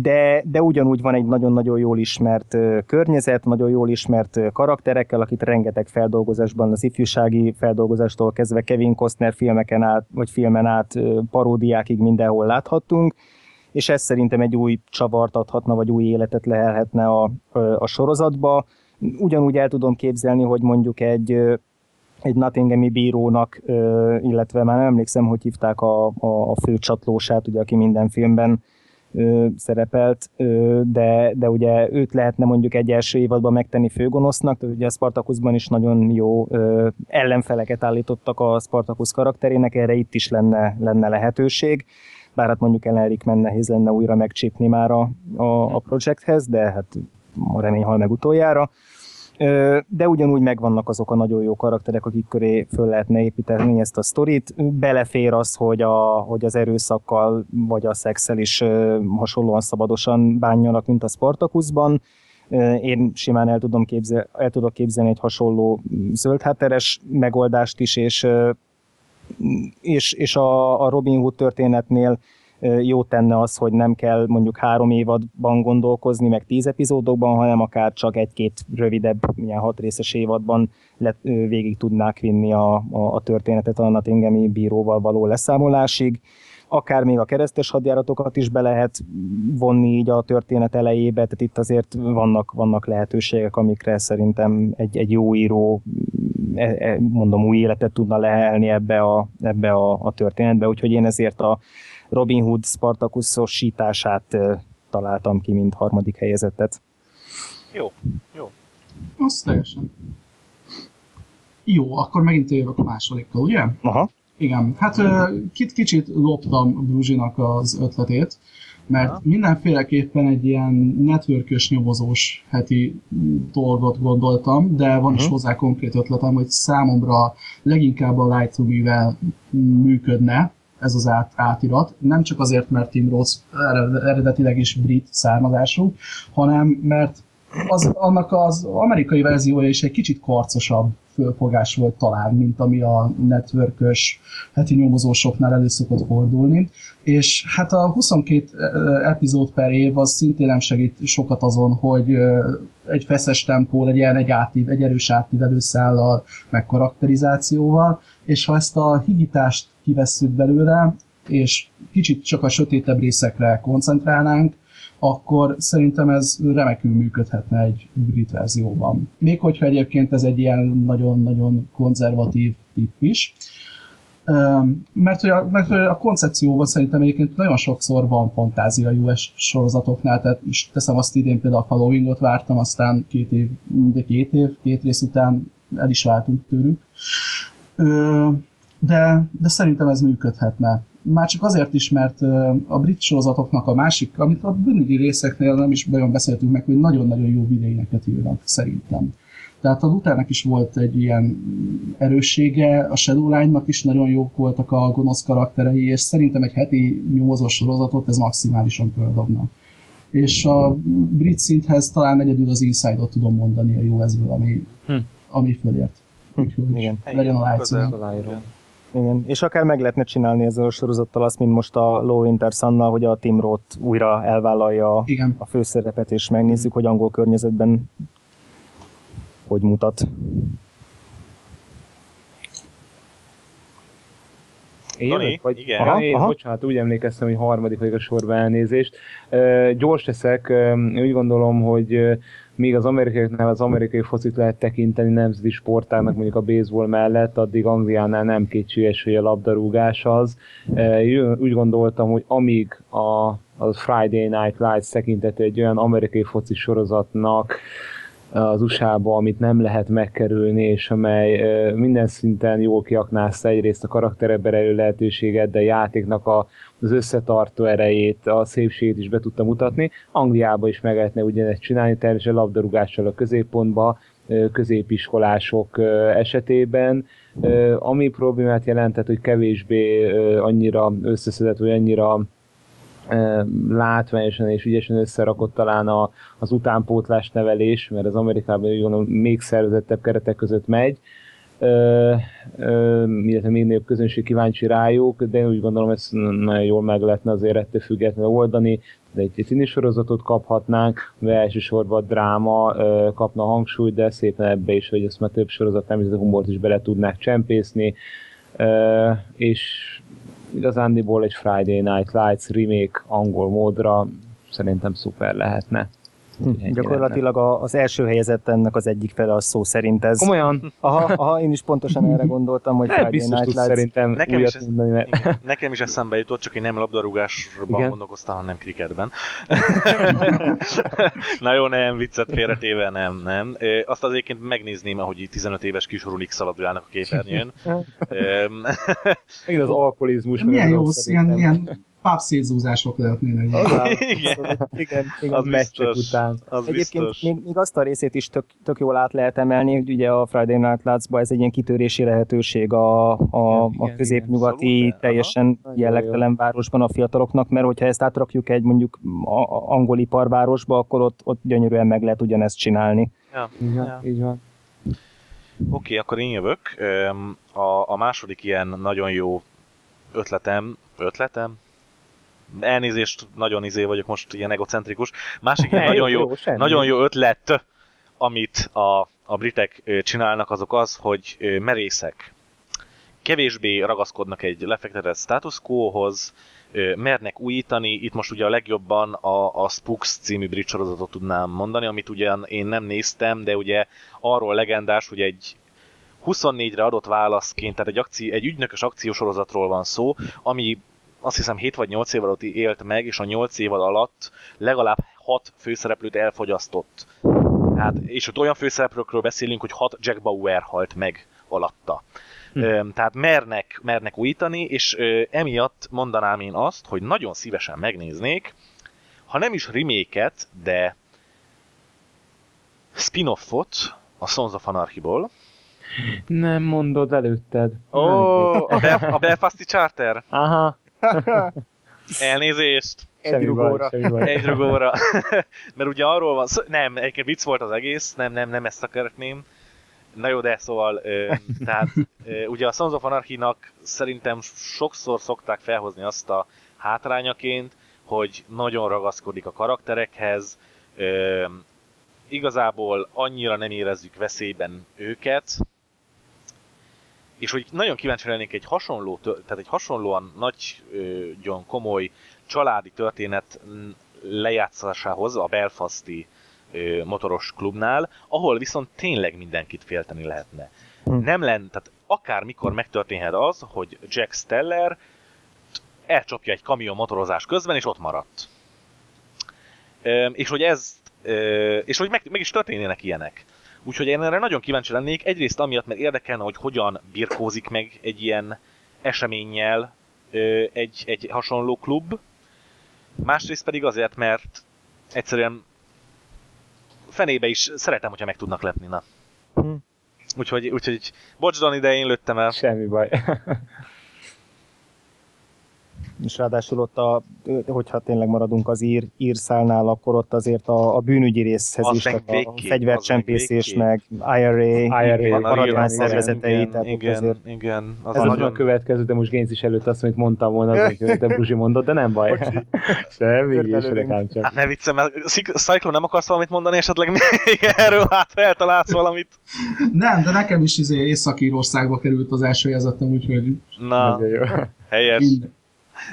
de, de ugyanúgy van egy nagyon-nagyon jól ismert környezet, nagyon jól ismert karakterekkel, akit rengeteg feldolgozásban, az ifjúsági feldolgozástól kezdve Kevin Costner filmeken át, vagy filmen át ö, paródiákig mindenhol láthattunk, és ez szerintem egy új csavart adhatna, vagy új életet lehelhetne a, a sorozatba. Ugyanúgy el tudom képzelni, hogy mondjuk egy, egy Nottinghami bírónak, illetve már nem emlékszem, hogy hívták a, a, a főcsatlósát, ugye, aki minden filmben szerepelt, de, de ugye őt lehetne mondjuk egy első évadban megtenni főgonosznak, tehát ugye a Spartacusban is nagyon jó ellenfeleket állítottak a Spartacus karakterének, erre itt is lenne, lenne lehetőség bár hát mondjuk Ellerik men nehéz lenne újra megcsípni már a, a, a projekthez, de hát a remény hal meg utoljára. De ugyanúgy megvannak azok a nagyon jó karakterek, akik köré föl lehetne építeni ezt a sztorit. Belefér az, hogy, a, hogy az erőszakkal vagy a szexel is hasonlóan szabadosan bánjanak, mint a Spartacusban. Én simán el, tudom képzel, el tudok képzelni egy hasonló zöldháteres megoldást is, és és, és a, a Robin Hood történetnél jó tenne az, hogy nem kell mondjuk három évadban gondolkozni, meg tíz epizódokban, hanem akár csak egy-két rövidebb, ilyen hat részes évadban le, végig tudnák vinni a, a, a történetet a Nottinghami bíróval való leszámolásig. Akár még a keresztes hadjáratokat is be lehet vonni így a történet elejébe, tehát itt azért vannak, vannak lehetőségek, amikre szerintem egy, egy jó író E, e, mondom, új életet tudna lehelni ebbe a, ebbe a, a történetbe, úgyhogy én ezért a Robin Hood Spartacusosítását találtam ki, mint harmadik helyezettet. Jó, jó. Azt teljesen. Jó, akkor megint jövök a másodikkal, ugye? Aha. Igen, hát kit kicsit loptam Bruzsinak az ötletét, mert ja. mindenféleképpen egy ilyen networkös nyomozós heti dolgot gondoltam, de van uh-huh. is hozzá konkrét ötletem, hogy számomra leginkább a Lightroom-vel működne ez az át, átirat. Nem csak azért, mert Tim Ross eredetileg is brit származású, hanem mert az, annak az amerikai verziója is egy kicsit karcosabb fölfogás volt talán, mint ami a networkös heti nyomozósoknál elő szokott fordulni. És hát a 22 epizód per év az szintén nem segít sokat azon, hogy egy feszes tempó legyen, egy, átív, egy erős átívelő szállal, meg karakterizációval, és ha ezt a higítást kivesszük belőle, és kicsit csak a sötétebb részekre koncentrálnánk, akkor szerintem ez remekül működhetne egy brit verzióban. Még hogyha egyébként ez egy ilyen nagyon-nagyon konzervatív tipp is. Mert hogy, a, mert hogy a koncepcióban szerintem egyébként nagyon sokszor van fantázia US sorozatoknál, tehát is teszem azt idén például a Halloween-ot vártam, aztán két év, de két év, két rész után el is váltunk tőlük. De, de szerintem ez működhetne. Már csak azért is, mert a brit sorozatoknak a másik, amit a bűnügyi részeknél nem is nagyon beszéltünk meg, hogy nagyon-nagyon jó vidényeket írnak, szerintem. Tehát a Luthernek is volt egy ilyen erőssége, a Shadowline-nak is nagyon jók voltak a gonosz karakterei, és szerintem egy heti nyomozós sorozatot ez maximálisan földobna. És a brit szinthez talán egyedül az Inside-ot tudom mondani a jó ezből, ami, hm. ami fölért. Úgyhogy Igen. legyen a lájcím. Igen, és akár meg lehetne csinálni ezzel a sorozattal azt, mint most a Low Winter sun hogy a Tim Roth újra elvállalja Igen. a főszerepet, és megnézzük, hogy angol környezetben hogy mutat. Én Dani? Vagy, Igen. Aha, Aha, én, aha. bocsánat, úgy emlékeztem, hogy harmadik vagyok a sorba elnézést. Uh, gyors leszek, uh, úgy gondolom, hogy míg az amerikaiaknál az amerikai focit lehet tekinteni nemzeti sportának mondjuk a baseball mellett, addig Angliánál nem kétséges, hogy a labdarúgás az. Uh, úgy gondoltam, hogy amíg a, a Friday Night Lights tekintető egy olyan amerikai foci sorozatnak, az USA-ba, amit nem lehet megkerülni, és amely ö, minden szinten jól kiaknázta egyrészt a karakterebe rejlő lehetőséget, de a játéknak a, az összetartó erejét, a szépségét is be tudta mutatni. Angliába is meg lehetne ugyanezt csinálni, természetesen labdarúgással a középpontba, középiskolások esetében, ami problémát jelentett, hogy kevésbé annyira összeszedett, vagy annyira látványosan és ügyesen összerakott talán a, az utánpótlás nevelés, mert az Amerikában gondolom még szervezettebb keretek között megy, illetve nagyobb közönség kíváncsi rájuk, de én úgy gondolom ezt nagyon jól meg lehetne azért ettől függetlenül oldani, de egy tini sorozatot kaphatnánk, mert elsősorban a dráma ö, kapna hangsúlyt, de szépen ebbe is, hogy ezt már több sorozat nem, a humort is bele tudnák csempészni, ö, és igazándiból egy Friday Night Lights remake angol módra szerintem szuper lehetne. Ennyi Gyakorlatilag a, az első helyezett ennek az egyik fele a szó szerint ez. Komolyan? Aha, aha, én is pontosan erre gondoltam, hogy Friday biztos Night tudsz Lights. szerintem Nekem is ez- mondani, mert... Igen. Nekem is eszembe jutott, csak én nem labdarúgásban Igen. gondolkoztam, hanem kriketben. Na jó, nem, viccet félretéve, nem, nem. Ö, Azt az egyébként megnézném, ahogy így 15 éves kiskorú Nick szaladgálnak a képernyőn. Megint az alkoholizmus. Milyen jó, ilyen, ilyen pub szétzúzások lehetnének. Igen. Igen, igen. Az meccsek után. Az Egyébként biztos. még, még azt a részét is tök, tök jól át lehet emelni, hogy ugye a Friday Night Lights-ba ez egy ilyen kitörési lehetőség a, a, Igen, a igen, középnyugati, igen. Teljesen Nagyon jellegtelen városban a fiataloknak, mert hogyha ezt átrakjuk egy mondjuk a, a angol iparvárosba, akkor ott, ott gyönyörűen meg lehet ugyanezt csinálni. Ja. Így van, Ja. így van. Oké, akkor én jövök. A, a második ilyen nagyon jó ötletem, ötletem? Elnézést, nagyon izé vagyok most, ilyen egocentrikus. Másik ilyen nagyon jó, semmi. nagyon jó ötlet, amit a, a britek csinálnak, azok az, hogy merészek. Kevésbé ragaszkodnak egy lefektetett status quo-hoz, mernek újítani. Itt most ugye a legjobban a, a Spooks című brit sorozatot tudnám mondani, amit ugyan én nem néztem, de ugye arról legendás, hogy egy 24-re adott válaszként, tehát egy, akci, egy ügynökös akciósorozatról van szó, ami azt hiszem 7 vagy 8 év alatt élt meg, és a 8 év alatt legalább 6 főszereplőt elfogyasztott. Hát, és ott olyan főszereplőkről beszélünk, hogy 6 Jack Bauer halt meg alatta. Hm. Tehát mernek, mernek újítani, és emiatt mondanám én azt, hogy nagyon szívesen megnéznék, ha nem is remake de spin-offot a Sons of Anarchy-ból. Nem mondod előtted. Ó, a, Bel- a Belfasti Charter. Aha. Elnézést. Semmi rugóra. Egy rugóra. Mert ugye arról van szó, nem, egyébként vicc volt az egész, nem, nem, nem ezt akarném. Na jó, de szóval, ö, tehát ö, ugye a Sons of Anarchy-nak szerintem sokszor szokták felhozni azt a hátrányaként, hogy nagyon ragaszkodik a karakterekhez, ö, igazából annyira nem érezzük veszélyben őket, és hogy nagyon kíváncsi lennék egy hasonló, tehát egy hasonlóan nagyon komoly családi történet lejátszásához a Belfasti motoros klubnál, ahol viszont tényleg mindenkit félteni lehetne. Hm. Nem lenne, tehát akármikor megtörténhet az, hogy Jack Steller elcsapja egy kamion motorozás közben, és ott maradt. És hogy ez, és hogy meg, meg is történnének ilyenek. Úgyhogy én erre nagyon kíváncsi lennék. Egyrészt amiatt, mert érdekelne, hogy hogyan birkózik meg egy ilyen eseménnyel egy, egy hasonló klub. Másrészt pedig azért, mert egyszerűen fenébe is szeretem, hogyha meg tudnak lepni, na. Hm. Úgyhogy, úgyhogy bocs, Dani, de én lőttem el. Semmi baj. És ráadásul ott, a, hogyha tényleg maradunk az ír, ír szálnál, akkor ott azért a, a bűnügyi részhez Az is, meg tehát a végképp, fegyvercsempészés, meg IRA, IRA, maradvány szervezetei, igen, tehát igen, azért igen, az Ez nagyon... a következő, de most Génz is előtt azt, amit mondtam volna, amit te Bruzsi mondott, de nem baj. Semmi, ám csak. Hát ne viccem, mert Cyclone nem akarsz valamit mondani esetleg még erről, hát eltalálsz valamit. Nem, de nekem is izé Észak-Írországba került az első jelzetem, úgyhogy Na, helyes. minden.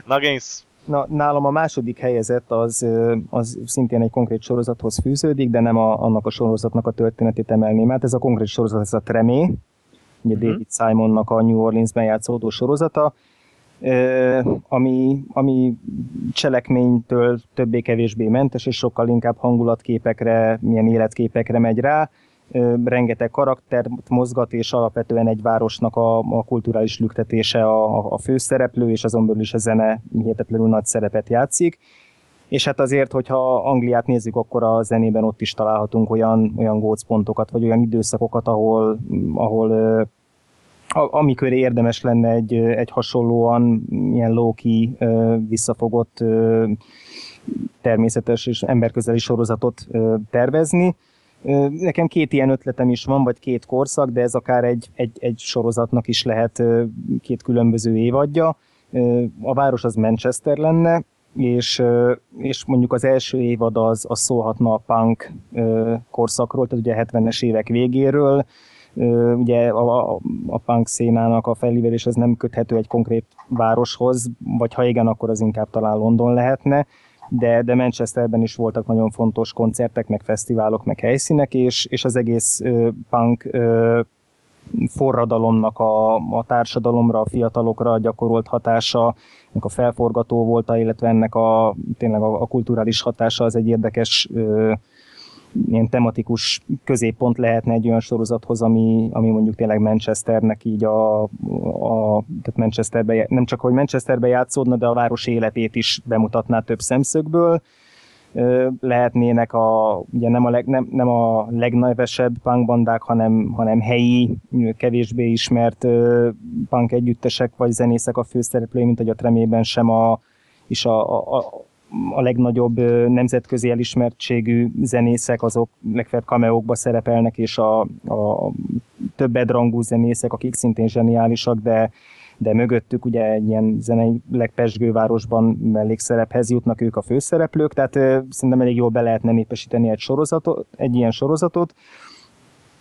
Na, Gaines, Na, nálam a második helyezett az, az szintén egy konkrét sorozathoz fűződik, de nem a, annak a sorozatnak a történetét emelném át. Ez a konkrét sorozat, ez a Tremé, ugye Mhm. David Simonnak a New Orleansben játszódó sorozata, ami, ami cselekménytől többé-kevésbé mentes, és sokkal inkább hangulatképekre, milyen életképekre megy rá. Rengeteg karaktert mozgat, és alapvetően egy városnak a, a kulturális lüktetése a, a- főszereplő, és azon belül is a zene hihetetlenül nagy szerepet játszik. És hát azért, hogyha Angliát nézzük, akkor a zenében ott is találhatunk olyan, olyan gócpontokat, vagy olyan időszakokat, ahol, ahol a- ami köré érdemes lenne egy, egy hasonlóan ilyen ö, visszafogott, természetes és emberközeli sorozatot tervezni. Nekem két ilyen ötletem is van, vagy két korszak, de ez akár egy, egy, egy sorozatnak is lehet két különböző évadja. A város az Manchester lenne, és, és mondjuk az első évad az, az szólhatna a punk korszakról, tehát ugye 70-es évek végéről, ugye a, a, a punk szénának a felívelés az nem köthető egy konkrét városhoz, vagy ha igen, akkor az inkább talán London lehetne, de, de Manchesterben is voltak nagyon fontos koncertek, meg fesztiválok, meg helyszínek, és, és az egész ö, punk ö, forradalomnak a, a társadalomra, a fiatalokra gyakorolt hatása, ennek a felforgató volt, illetve ennek a, tényleg a, a kulturális hatása az egy érdekes ö, ilyen tematikus középpont lehetne egy olyan sorozathoz, ami, ami mondjuk tényleg Manchesternek így a, a tehát Manchesterbe, nem csak hogy Manchesterbe játszódna, de a város életét is bemutatná több szemszögből. Lehetnének a, ugye nem a, leg, nem, nem a legnevesebb punkbandák, hanem, hanem helyi, kevésbé ismert punk együttesek vagy zenészek a főszereplői, mint hogy a Tremében sem a, is a, a, a a legnagyobb nemzetközi elismertségű zenészek, azok legfeljebb cameókba szerepelnek, és a, a több bedrangú zenészek, akik szintén zseniálisak, de, de mögöttük ugye egy ilyen zeneileg pesgő városban mellékszerephez jutnak ők a főszereplők, tehát ö, szerintem elég jól be lehetne népesíteni egy sorozatot, egy ilyen sorozatot.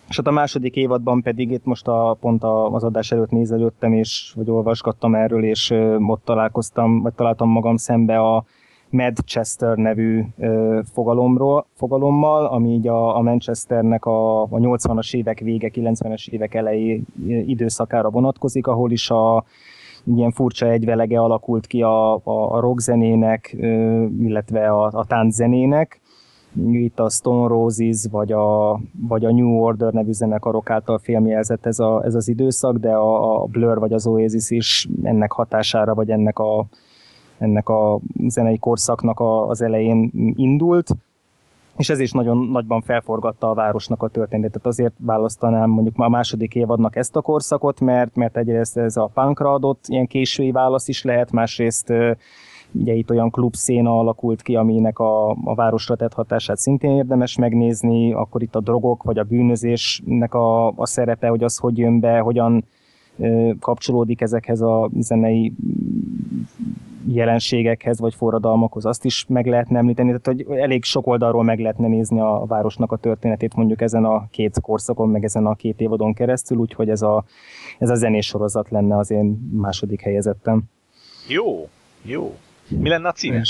És hát a második évadban pedig itt most a, pont a, az adás előtt nézelődtem, és vagy olvasgattam erről, és ö, ott találkoztam, vagy találtam magam szembe a Manchester nevű ö, fogalomról, fogalommal, ami így a, a Manchesternek a, a 80-as évek vége, 90-es évek elejé időszakára vonatkozik, ahol is a ilyen furcsa egyvelege alakult ki a, a, a rockzenének, ö, illetve a, a tánczenének. Itt a Stone Roses vagy a, vagy a New Order nevű zenekarok által filmjelzett ez, a, ez az időszak, de a, a Blur vagy az Oasis is ennek hatására, vagy ennek a, ennek a zenei korszaknak a, az elején indult, és ez is nagyon nagyban felforgatta a városnak a történetet. Azért választanám mondjuk a második évadnak ezt a korszakot, mert, mert egyrészt ez a punkra adott ilyen késői válasz is lehet, másrészt ugye itt olyan klubszéna alakult ki, aminek a, a városra tett hatását szintén érdemes megnézni, akkor itt a drogok vagy a bűnözésnek a, a szerepe, hogy az hogy jön be, hogyan kapcsolódik ezekhez a zenei jelenségekhez vagy forradalmakhoz, azt is meg lehetne említeni, tehát hogy elég sok oldalról meg lehetne nézni a városnak a történetét mondjuk ezen a két korszakon, meg ezen a két évadon keresztül, úgyhogy ez a, ez a zenés sorozat lenne az én második helyezettem. Jó, jó. Mi lenne a címe?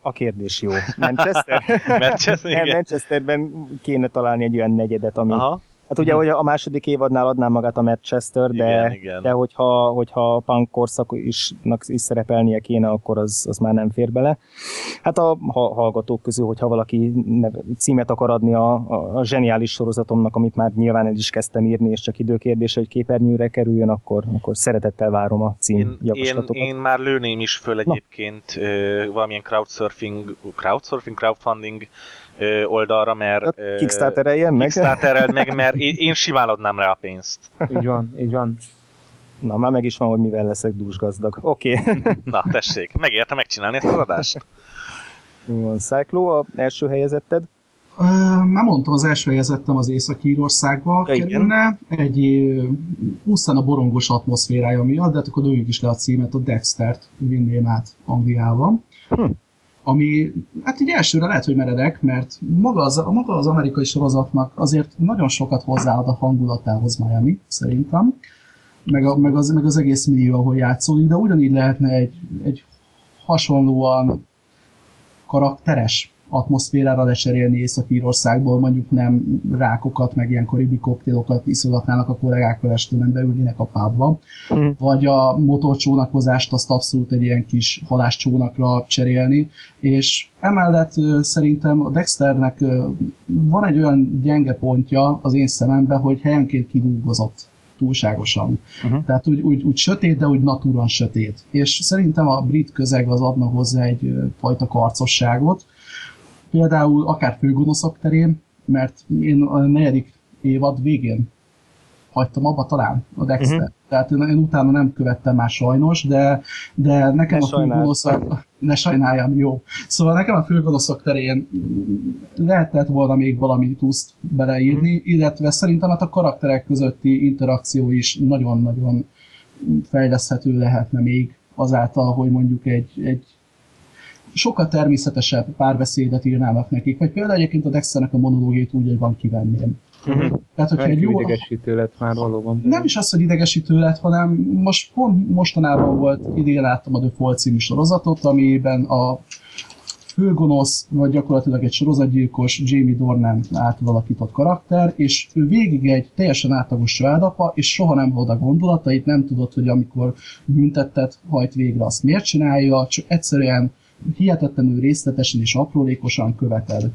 A kérdés jó. Manchester? Manchester, igen. Manchesterben kéne találni egy olyan negyedet, ami, Aha. Hát ugye, hogy a második évadnál adná magát a Manchester, de, Igen, igen. de hogyha, hogyha a punk korszak is, is szerepelnie kéne, akkor az, az már nem fér bele. Hát a ha, hallgatók közül, hogyha valaki neve, címet akar adni a, a, a zseniális sorozatomnak, amit már nyilván el is kezdtem írni, és csak időkérdés, hogy képernyőre kerüljön, akkor, akkor szeretettel várom a cím Én, én, javaslatokat. én már lőném is föl egyébként ö, valamilyen crowdsurfing, crowdsurfing, crowdfunding oldalra, mert... ö, Kickstarter-eljen meg? Kickstartereld meg, mert én, simán adnám rá a pénzt. Így van, így van. Na, már meg is van, hogy mivel leszek dúsgazdag. Oké. Okay. Na, tessék, megérte megcsinálni ezt az adást? Jó van, Cyclo, a első helyezetted? Már mondtam, az első helyezettem az Észak-Írországba Ja, kerülne, egy pusztán a borongos atmoszférája miatt, de hát akkor dőjük is le a címet, a Dextert vinném át Angliában. Hm. Ami, hát így elsőre lehet, hogy meredek, mert maga az, maga az amerikai sorozatnak azért nagyon sokat hozzáad a hangulatához Miami, szerintem, meg, a, meg, az, meg az egész millió, ahol játszódik, de ugyanígy lehetne egy, egy hasonlóan karakteres atmoszférára lecserélni Észak-Írországból, mondjuk nem rákokat, meg ilyen karibi koktélokat iszogatnának a kollégákkal este, nem beülnének a pubba, Mhm. vagy a motorcsónakozást azt abszolút egy ilyen kis haláscsónakra cserélni, és emellett szerintem a Dexternek van egy olyan gyenge pontja az én szememben, hogy helyenként kidolgozott túlságosan. Uh-huh. Tehát úgy, úgy, úgy sötét, de úgy natúran sötét. És szerintem a brit közeg az adna hozzá egy fajta karcosságot. Például akár főgonoszok terén, mert én a negyedik évad végén hagytam abba talán a Dexter. Uh-huh. Tehát én, én utána nem követtem már sajnos, de, de nekem Ne a főgonoszok... Ne sajnáljam, jó. Szóval nekem a főgonoszok terén lehetett volna még valami túszt beleírni, illetve szerintem hát a karakterek közötti interakció is nagyon-nagyon fejleszthető lehetne még azáltal, hogy mondjuk egy, egy sokkal természetesebb párbeszédet írnának nekik, vagy például egyébként a Dexternek a monológiét úgy, hogy van kivenném. Uh-huh. Tehát, hogyha egy jó, idegesítő lett már valóban. nem is az, hogy idegesítő lett, hanem most pont mostanában volt, idén láttam a The Fall című sorozatot, amiben a főgonosz, vagy gyakorlatilag egy sorozatgyilkos Jamie Dornan átalakított karakter, és ő végig egy teljesen átlagos családapa, és soha nem volt a gondolatait, nem tudod, hogy amikor büntettet hajt végre, azt miért csinálja, csak egyszerűen hihetetlenül részletesen és aprólékosan követed.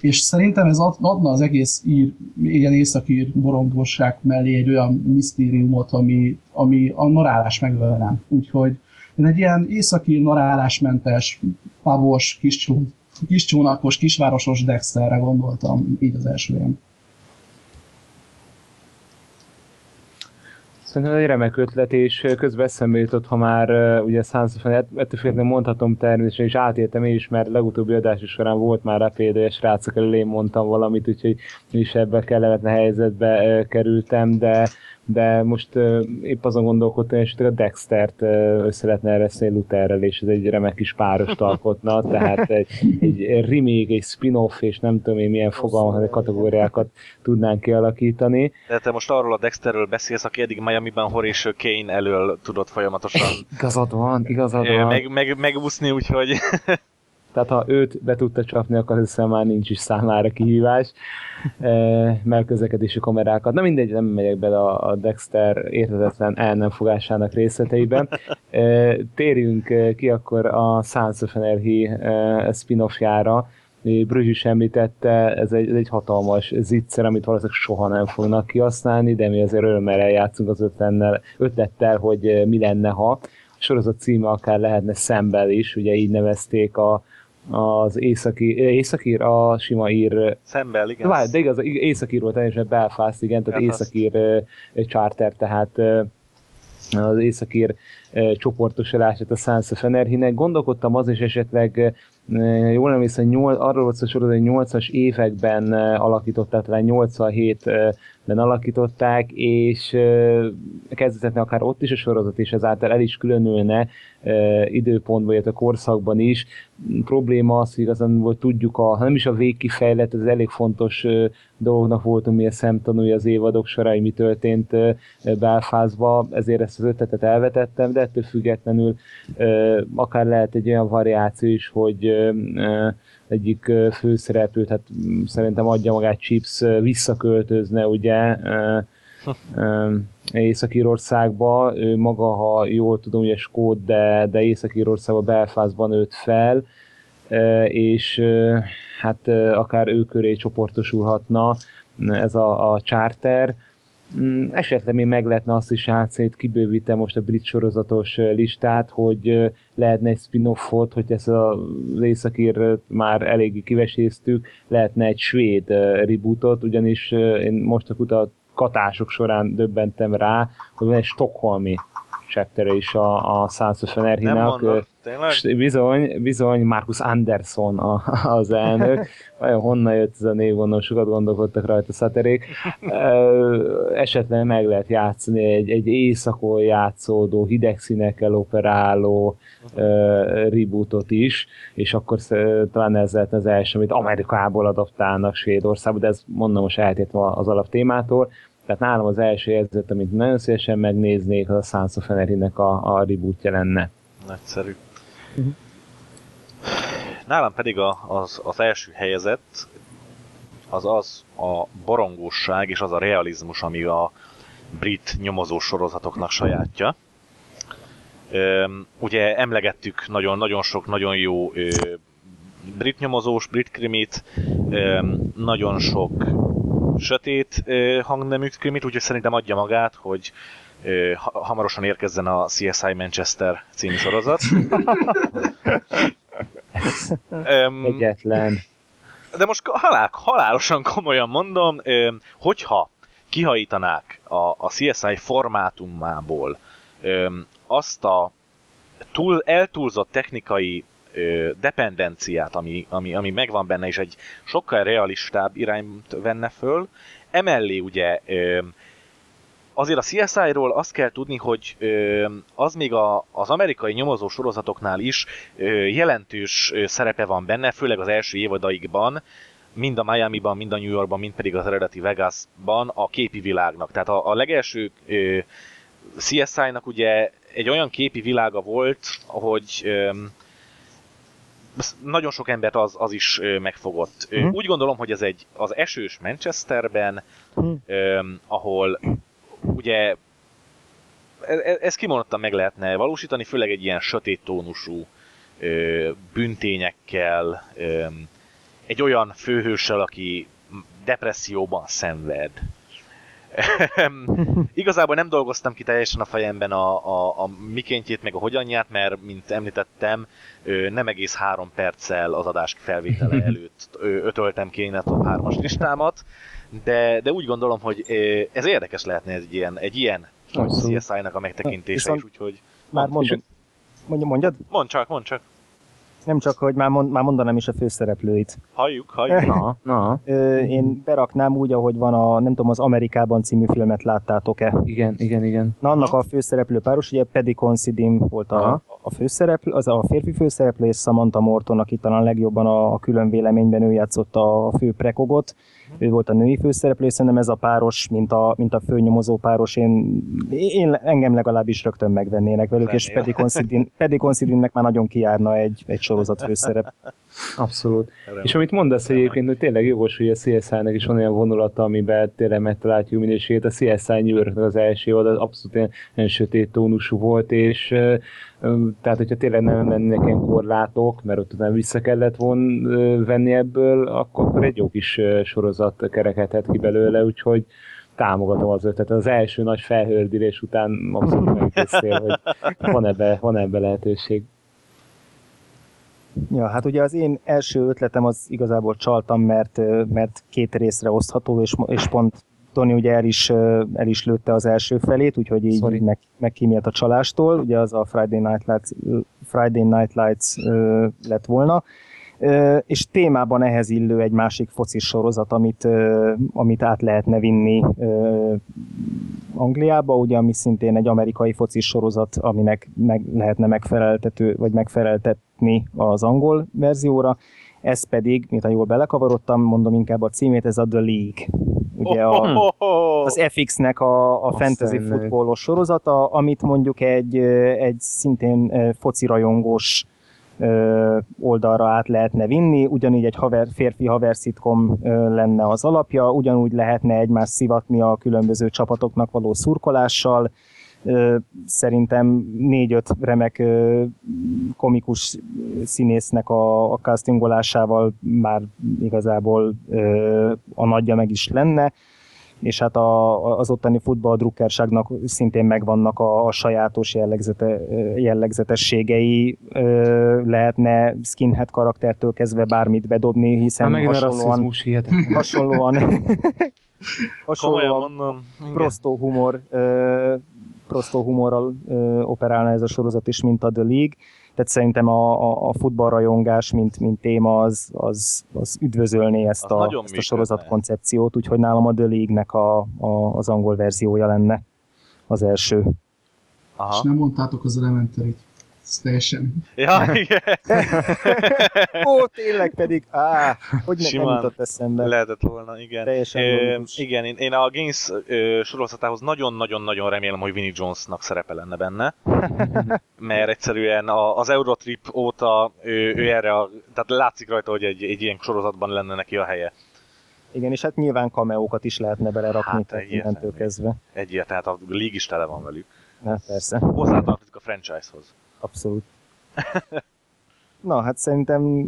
És szerintem ez ad- adna az egész ír, ilyen északír borongosság mellé egy olyan misztériumot, ami, ami a narálás megölne. Úgyhogy én egy ilyen északír narálásmentes, pavos, kis, csó, kis csónakos, kisvárosos Dexterre gondoltam így az első Szerintem egy remek ötlet, és közben eszembe jutott, ha már ugye Sansa ettől függetlenül mondhatom természetesen, és átéltem én is, mert legutóbbi adási során volt már rá példa, és srácok elé mondtam valamit, úgyhogy is ebbe kellemetlen helyzetbe kerültem, de de most uh, épp azon gondolkodtam, hogy a Dextert uh, össze lehetne ereszteni Lutherrel, és ez egy remek kis párost alkotna, tehát egy, egy remake, egy spin-off, és nem tudom én milyen fogalmak, kategóriákat tudnánk kialakítani. De te most arról a Dexterről beszélsz, aki eddig Miami-ban Horatio Kane elől tudott folyamatosan Igazad van, igazad van. meg, meg, megúszni, úgyhogy Tehát ha őt be tudta csapni, akkor hiszen már nincs is számára kihívás, e, mert közlekedési kamerákat. Na mindegy, nem megyek bele a, Dexter értetetlen el nem fogásának részleteiben. E, térjünk eh, ki akkor a Sons of Energy spin-offjára. Brüzs is említette, ez egy, ez egy hatalmas zicser, amit valószínűleg soha nem fognak kihasználni, de mi azért örömmel eljátszunk az ötlennel, ötlettel, hogy eh, mi lenne, ha. A sorozat címe akár lehetne Szembel is, ugye így nevezték a, az északi, északír, a sima ír, Szembel, igen. Várj, de igaz, északírról teljesen Belfast, igen, tehát Belfast. északír charter, tehát az északír csoportosulását a Sons of Energy-nek. Gondolkodtam az is esetleg, jól nem nyol, arról volt szó sorozat, hogy 80-as években alakították, talán 87-ben alakították, és kezdethetne akár ott is a sorozat, és ezáltal el is különülne időpontban, illetve korszakban is. Probléma az, hogy igazán volt tudjuk, a, nem is a végkifejlet, ez elég fontos dolognak voltunk mi a szemtanúi az évadok hogy mi történt Belfastba, ezért ezt az ötletet elvetettem, de ettől függetlenül akár lehet egy olyan variáció is, hogy egyik főszereplő, tehát szerintem adja magát Chips, visszaköltözne ugye Észak-Írországba, ő maga, ha jól tudom, ugye Skót, de, de Észak-Írországban, Belfastban nőtt fel, és hát akár ő köré csoportosulhatna ez a, a charter. Mm, esetleg még meg lehetne azt is játszani, kibővítem most a brit sorozatos listát, hogy lehetne egy spin-offot, hogy ezt az északír már eléggé kiveséztük, lehetne egy svéd rebootot, ugyanis én most a katások során döbbentem rá, hogy van egy stokholmi chaptere is a, a Sons of Energy-nak. Bizony, bizony Markus Anderson a, az elnök. Vajon honnan jött ez a név, onnan sokat gondolkodtak rajta szaterék. Esetleg meg lehet játszani egy, egy éjszakon játszódó, hideg színekkel operáló uh, rebootot is, és akkor talán ez lehet az első, amit Amerikából adaptálnak Svédországba, de ez mondom most eltétve az alaptémától. Tehát nálam az első érzet, amit nagyon szívesen megnéznék, az a Sons of Energy-nek a, a rebootja lenne. Nagyszerű. Uh-huh. Nálam pedig a, az, az első helyezett az az a borongóság és az a realizmus, ami a brit nyomozó sorozatoknak sajátja. Üm, ugye emlegettük nagyon-nagyon sok nagyon jó ö, brit nyomozós, brit krimit, üm, nagyon sok sötét hangnemű krimit, úgyhogy szerintem adja magát, hogy hamarosan érkezzen a CSI Manchester című sorozat. Egyetlen. De most halál, halálosan komolyan mondom, hogyha kihajítanák a, a CSI formátumából azt a túl, eltúlzott technikai dependenciát, ami, ami, ami megvan benne, és egy sokkal realistább irányt venne föl. Emellé ugye azért a CSI-ról azt kell tudni, hogy az még a, az amerikai nyomozó sorozatoknál is jelentős szerepe van benne, főleg az első évadaikban, mind a Miami-ban, mind a New Yorkban, mind pedig az eredeti Vegasban a képi világnak. Tehát a, a legelső CSI-nak ugye egy olyan képi világa volt, hogy nagyon sok embert az, az is megfogott. Uh-huh. Úgy gondolom, hogy ez egy az esős Manchesterben, uh-huh. um, ahol ugye ez, e, ez kimondottan meg lehetne valósítani, főleg egy ilyen sötét tónusú ö, büntényekkel, ö, egy olyan főhőssel, aki depresszióban szenved, Igazából nem dolgoztam ki teljesen a fejemben a, a, a mikéntjét, meg a hogyanját, mert, mint említettem, nem egész három perccel az adás felvétele előtt ötöltem ki én a top 3-as listámat, de, de úgy gondolom, hogy ez érdekes lehetne egy ilyen, egy ilyen CSI-nak a megtekintése is, úgyhogy... Már mondjad, mondjad? Mondd csak, mondd csak. Nem csak, hogy már, mond, már mondanám is a főszereplőit. Halljuk, halljuk. Na, na. Én beraknám úgy, ahogy van a, nem tudom, az Amerikában című filmet láttátok-e? Igen, igen, igen. Na, annak a főszereplő páros, ugye Paddy Considine volt a, a főszereplő, az a férfi főszereplő, és Samantha Morton, aki talán legjobban a, a külön véleményben ő játszott a fő prekogot. Ő volt a női főszereplő, szerintem ez a páros, mint a, mint a főnyomozó páros, én, én engem legalábbis rögtön megvennének velük, Lennél. és Paddy Considine, Paddy Considine-nek már nagyon kiárna egy, egy sorozat főszerep. Abszolút. Remélem. És amit mondasz egyébként, hogy tényleg jogos, hogy a CSI-nek is van olyan vonulata, amiben tényleg megtaláljuk minőségét. A CSI New York az első oldal abszolút ilyen, ilyen sötét tónusú volt, és tehát, hogyha tényleg nem lennének ilyen korlátok, mert ott nem vissza kellett von venni ebből, akkor egy jó kis sorozat kerekedhet ki belőle, úgyhogy támogatom az ötletet. Az első nagy felhördülés után abszolút megkészítél, hogy van ebbe, van ebbe lehetőség. Ja, hát ugye az én első ötletem az igazából csaltam, mert, mert két részre osztható, és, és pont Tony ugye el is, el is lőtte az első felét, úgyhogy így Sorry. meg, megkímélt a csalástól, ugye az a Friday Night Lights, Friday Night Lights lett volna, és témában ehhez illő egy másik focis sorozat, amit, amit át lehetne vinni Angliába, ugye, ami szintén egy amerikai focis sorozat, aminek meg lehetne megfeleltető, vagy megfeleltetni az angol verzióra. Ez pedig, mint a jól belekavarodtam, mondom inkább a címét, ez a The League. Ugye a, az FX-nek a, a fantasy futballos sorozata, amit mondjuk egy, egy szintén foci rajongós oldalra át lehetne vinni, ugyanígy egy haver, férfi haver szitkom lenne az alapja, ugyanúgy lehetne egymást szivatni a különböző csapatoknak való szurkolással, szerintem négy-öt remek komikus színésznek a, a castingolásával már igazából a nagyja meg is lenne, és hát a, az ottani futballdrukkerságnak szintén megvannak a, a sajátos jellegzete, jellegzetességei, ö, lehetne skinhead karaktertől kezdve bármit bedobni, hiszen a hasonlóan, hasonlóan, hasonlóan prostó humor, ö, prostó humorral ö, operálna ez a sorozat is, mint a The League. Tehát szerintem a, a, a futballrajongás, mint, mint téma, az, az, az üdvözölné ezt Az a, ezt a sorozat koncepciót, úgyhogy nálam a The League-nek a, a, az angol verziója lenne az első. És Aha. nem mondtátok az elementary teljesen... Ja, igen. Ó, tényleg pedig, á, hogy ne, nem Simán. jutott eszembe. Lehetett volna, igen. Teljesen Ö, igen, én, én a Gains ö, sorozatához nagyon-nagyon-nagyon remélem, hogy Vinnie Jonesnak szerepe lenne benne. Mert egyszerűen a, az Eurotrip óta ő, ő erre, a, tehát látszik rajta, hogy egy, egy ilyen sorozatban lenne neki a helye. Igen, és hát nyilván kameókat is lehetne belerakni, Hát, tehát innentől kezdve. Egyért, tehát a League is tele van velük. Hát persze. Hozzátartozik a franchise-hoz. Abszolút. Na, hát szerintem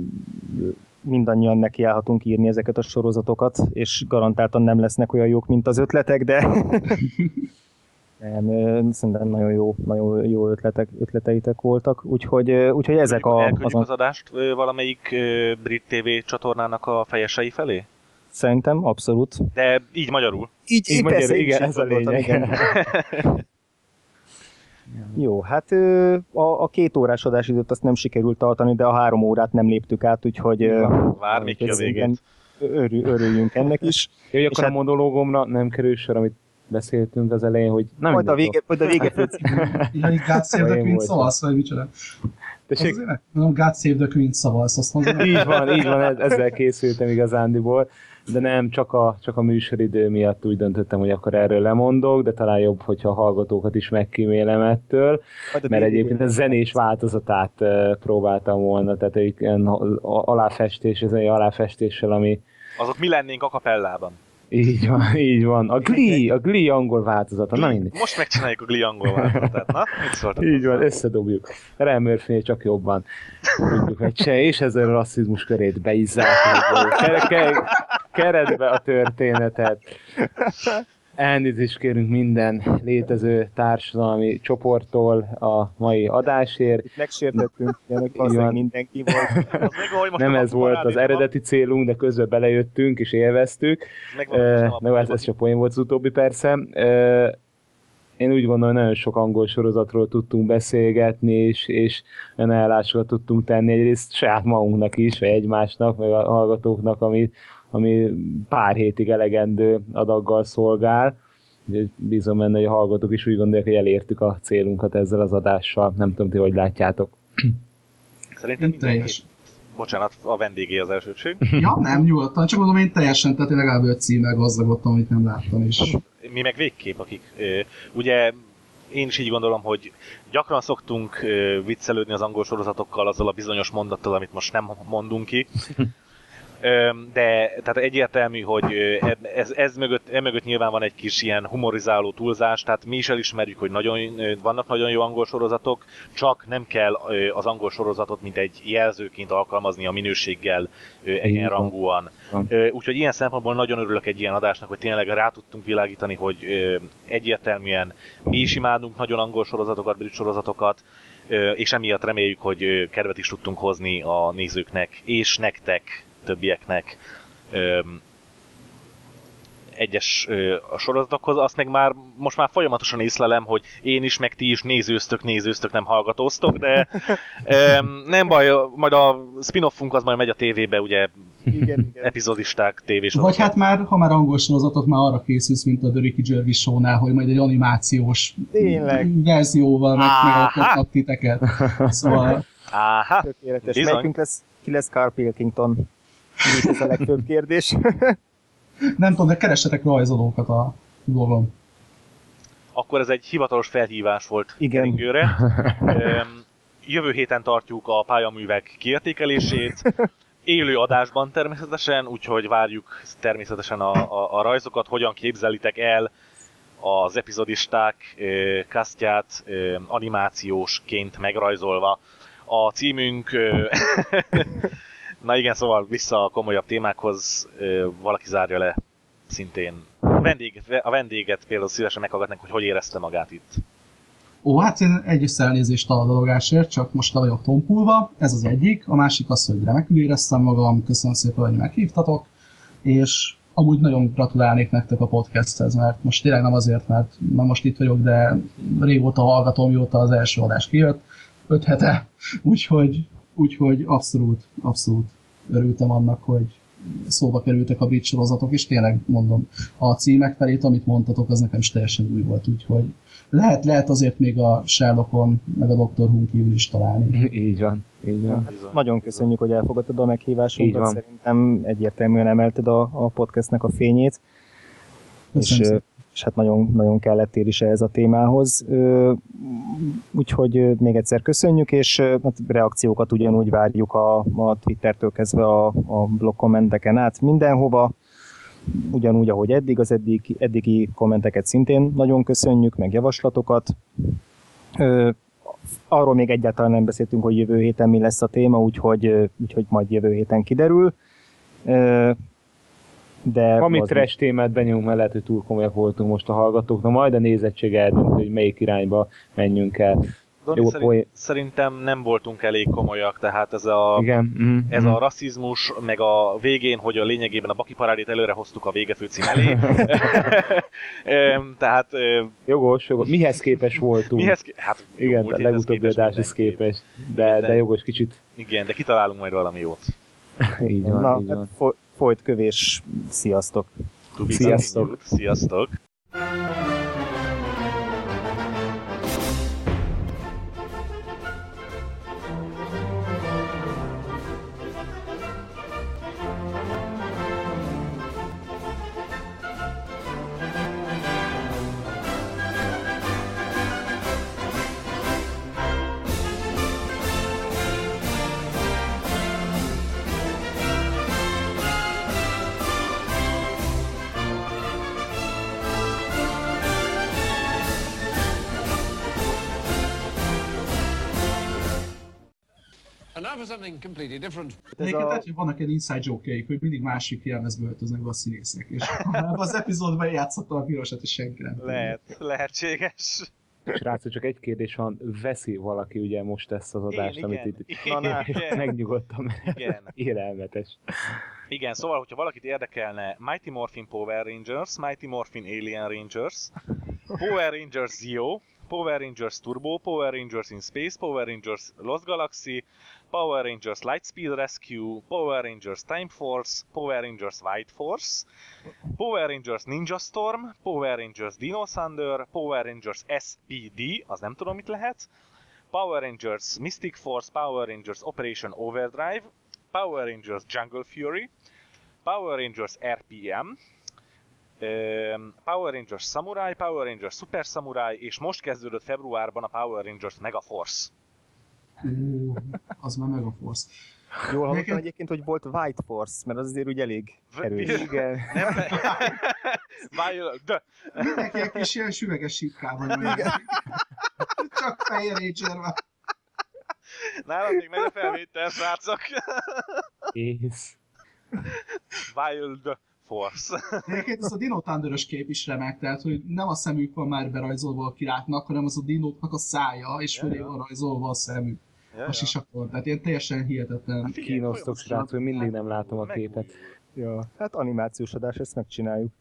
mindannyian nekiállhatunk írni ezeket a sorozatokat, és garantáltan nem lesznek olyan jók, mint az ötletek, de nem, szerintem nagyon jó, nagyon jó ötletek, ötleteitek voltak, úgyhogy, úgyhogy ezek a, Elküldjük azon, az adást valamelyik brit TV csatornának a fejesei felé? szerintem abszolút. De így magyarul. Így, Így persze, magyarul, így igen, ez a lényeg. igen. Jó, hát a, a két órás adásidőt azt nem sikerült tartani, de a három órát nem léptük át, úgyhogy ö, Vár még ki a végét. örül, örüljünk ennek is. Jó, akkor a hát- monológomra nem kerül sor, amit beszéltünk az elején, hogy nem Majd a vége, majd a vége. Ja, így God Save the Queen szavasz, vagy micsoda? Tessék, Mondom, God Save the Queen szavasz, azt mondom. így van, így van, ez- ezzel készültem igazándiból, de nem, csak a, csak a műsoridő miatt úgy döntöttem, hogy akkor erről lemondok, de talán jobb, hogyha a hallgatókat is megkímélem ettől, mert egyébként a zenés változatát eh, próbáltam volna, tehát egy ilyen aláfestés, ez egy aláfestéssel, ami Azok mi lennénk a kapellában? Így van, így van. A Glee, a Glee angol változata, na mindegy. Most megcsináljuk a Glee angol változatát, na? Mit szóltak? Így van, összedobjuk. Murphy csak jobban tudjuk meg se, és ezzel a rasszizmus körét beizzáltuk. Ke- ke- keretbe a történetet. Elnézést kérünk minden létező társadalmi csoporttól a mai adásért. Itt megsértettünk, ilyenek mindenki volt. Az meg, Nem ez volt az eredeti célunk, de közben belejöttünk és élveztük. Megvan, Uh, nem ez, ez csak poén volt az utóbbi persze. Uh, én úgy gondolom, hogy nagyon sok angol sorozatról tudtunk beszélgetni, és, és olyan ellásokat tudtunk tenni egyrészt saját magunknak is, vagy egymásnak, meg a hallgatóknak, ami, ami pár hétig elegendő adaggal szolgál. Úgyhogy bízom benne, hogy a hallgatók is úgy gondolják, hogy elértük a célunkat ezzel az adással. Nem tudom, ti hogy látjátok. Szerintem Én mindenki. teljes. Bocsánat, a vendégé az elsőség. Ja, nem, nyugodtan. Csak mondom, én teljesen, tehát én legalább öt címmel gazdagodtam, amit nem láttam, és Mi meg végképp, akik ugye én is így gondolom, hogy gyakran szoktunk viccelődni az angol sorozatokkal azzal a bizonyos mondattal, amit most nem mondunk ki. De tehát egyértelmű, hogy ö, ez, ez mögött, ez mögött nyilván van egy kis ilyen humorizáló túlzás, tehát mi is elismerjük, hogy nagyon, vannak nagyon jó angol sorozatok, csak nem kell az angol sorozatot mint egy jelzőként alkalmazni a minőséggel egyenrangúan. Úgyhogy ilyen szempontból nagyon örülök egy ilyen adásnak, hogy tényleg rá tudtunk világítani, hogy egyértelműen mi is imádunk nagyon angol sorozatokat, brit sorozatokat, és emiatt reméljük, hogy kedvet is tudtunk hozni a nézőknek, és nektek, többieknek ö, egyes ö, a sorozatokhoz, azt meg már most már folyamatosan észlelem, hogy én is, meg ti is nézőztök, nézőztök, nem hallgatóztok, de ö, nem baj, majd a spin-offunk az majd megy a tévébe, ugye Igen, igen. epizodisták, Vagy tévésorozatok. hát már, ha már angol sorozatok, már arra készülsz, mint a The Ricky Gervais show hogy majd egy animációs Tényleg. verzióval meg, Áhá. megalkotnak titeket. Szóval Áhá, Tökéletes. Bizony. Melyikünk lesz, ki lesz Carl Pilkington? Ez a legfőbb kérdés. Nem tudom, de keressetek rajzolókat a blogon. Akkor ez egy hivatalos felhívás volt Igen. keringőre. Jövő héten tartjuk a pályaművek kiértékelését, élő adásban természetesen, úgyhogy várjuk természetesen a, a, a rajzokat, hogyan képzelitek el az epizodisták ö, kasztját ö, animációsként megrajzolva. A címünk, ö, na igen, szóval vissza a komolyabb témákhoz, valaki zárja le szintén. A vendéget, a vendéget például szívesen meghallgatnánk, hogy hogy érezte magát itt. Ó, hát én egyrészt elnézést a dolgásért, csak most le vagyok tompulva, ez az egyik. A másik az, hogy remekül éreztem magam, köszönöm szépen, hogy meghívtatok, és amúgy nagyon gratulálnék nektek a podcasthez, mert most tényleg nem azért, mert ma most itt vagyok, de régóta hallgatom, mióta az első adás kijött, öt hete, úgyhogy, úgyhogy abszolút, abszolút örültem annak, hogy szóba kerültek a brit sorozatok, és tényleg mondom, a címek felét, amit mondtatok, az nekem is teljesen új volt, úgyhogy lehet, lehet azért még a Sherlockon, meg a Dr. Who kívül is találni. így van, így van. Bizony. Nagyon köszönjük, hogy elfogadtad a meghívásunkat. Szerintem egyértelműen emelted a, a podcastnek a fényét. és, Köszönöm ö, szépen. És hát nagyon, nagyon kellettél is ehhez a témához. Úgyhogy még egyszer köszönjük, és hát reakciókat ugyanúgy várjuk a, a Twittertől kezdve a, a blog kommenteken át mindenhova. Ugyanúgy, ahogy eddig, az eddig, eddigi kommenteket szintén nagyon köszönjük, meg javaslatokat. Arról még egyáltalán nem beszéltünk, hogy jövő héten mi lesz a téma, úgyhogy, úgyhogy majd jövő héten kiderül. De Amit trash témát benyomunk, mert lehet, hogy túl komolyak voltunk most a hallgatóknak, majd a nézettség eldönti, hogy melyik irányba menjünk el. Dani, Jó, szerint, poén. szerintem nem voltunk elég komolyak, tehát ez a, Igen. Mm, ez mm. a rasszizmus, meg a végén, hogy a lényegében a Baki parádét előre hoztuk a vége főcím elé. Tehát Jogos, jogos. Mihez képes voltunk? mihez, ké- hát Igen, a legutóbbi képest adáshoz képest. De, de Minden. jogos, kicsit. Igen, de kitalálunk majd valami jót. Így van, Na, így hát van. Fo- folyt kövés, sziasztok! Sziasztok. Sziasztok! Completely different. Egyébként a- lehet, hogy vannak egy inside joke hogy mindig másik jelmezbe öltöznek be a színészek, és az epizódban én játszottam a pirosat, és senki nem tudja. Lehet, lehetséges. Srácok, csak egy kérdés van, veszi valaki ugye most ezt az adást, Én, amit igen, itt igen, Na, igen, megnyugodtam, igen. élelmetes. Igen, szóval, hogyha valakit érdekelne Mighty Morphin Power Rangers, Mighty Morphin Alien Rangers, Power Rangers Zio, Power Rangers Turbo, Power Rangers in Space, Power Rangers Lost Galaxy, Power Rangers Lightspeed Rescue, Power Rangers Time Force, Power Rangers White Force, Power Rangers Ninja Storm, Power Rangers Dino Thunder, Power Rangers SPD, az nem tudom mit lehet, Power Rangers Mystic Force, Power Rangers Operation Overdrive, Power Rangers Jungle Fury, Power Rangers RPM, Power Rangers Samurai, Power Rangers Super Samurai, és most kezdődött februárban a Power Rangers Mega Az már meg a force. Jól hallottam Egyébként- egyébként, hogy volt White Force, mert az azért úgy elég erős. Igen. Nem, de, Mindenki egy kis ilyen süveges sípkában. Csak fehér ranger van. nálam még meg a felvétel, srácok. Ész. The Force. Egyébként ez a Dino Thunderös kép is remek, tehát hogy nem a szemük van már berajzolva a királynak, hanem az a dinóknak a szája, és fölé van rajzolva a szemük, Ja, a sisakon. Tehát ilyen teljesen hihetetlen. Figyelj, Kínosztok, folyamatosan srácok, mindig nem látom a képet. Ja, hát animációs adás, ezt megcsináljuk.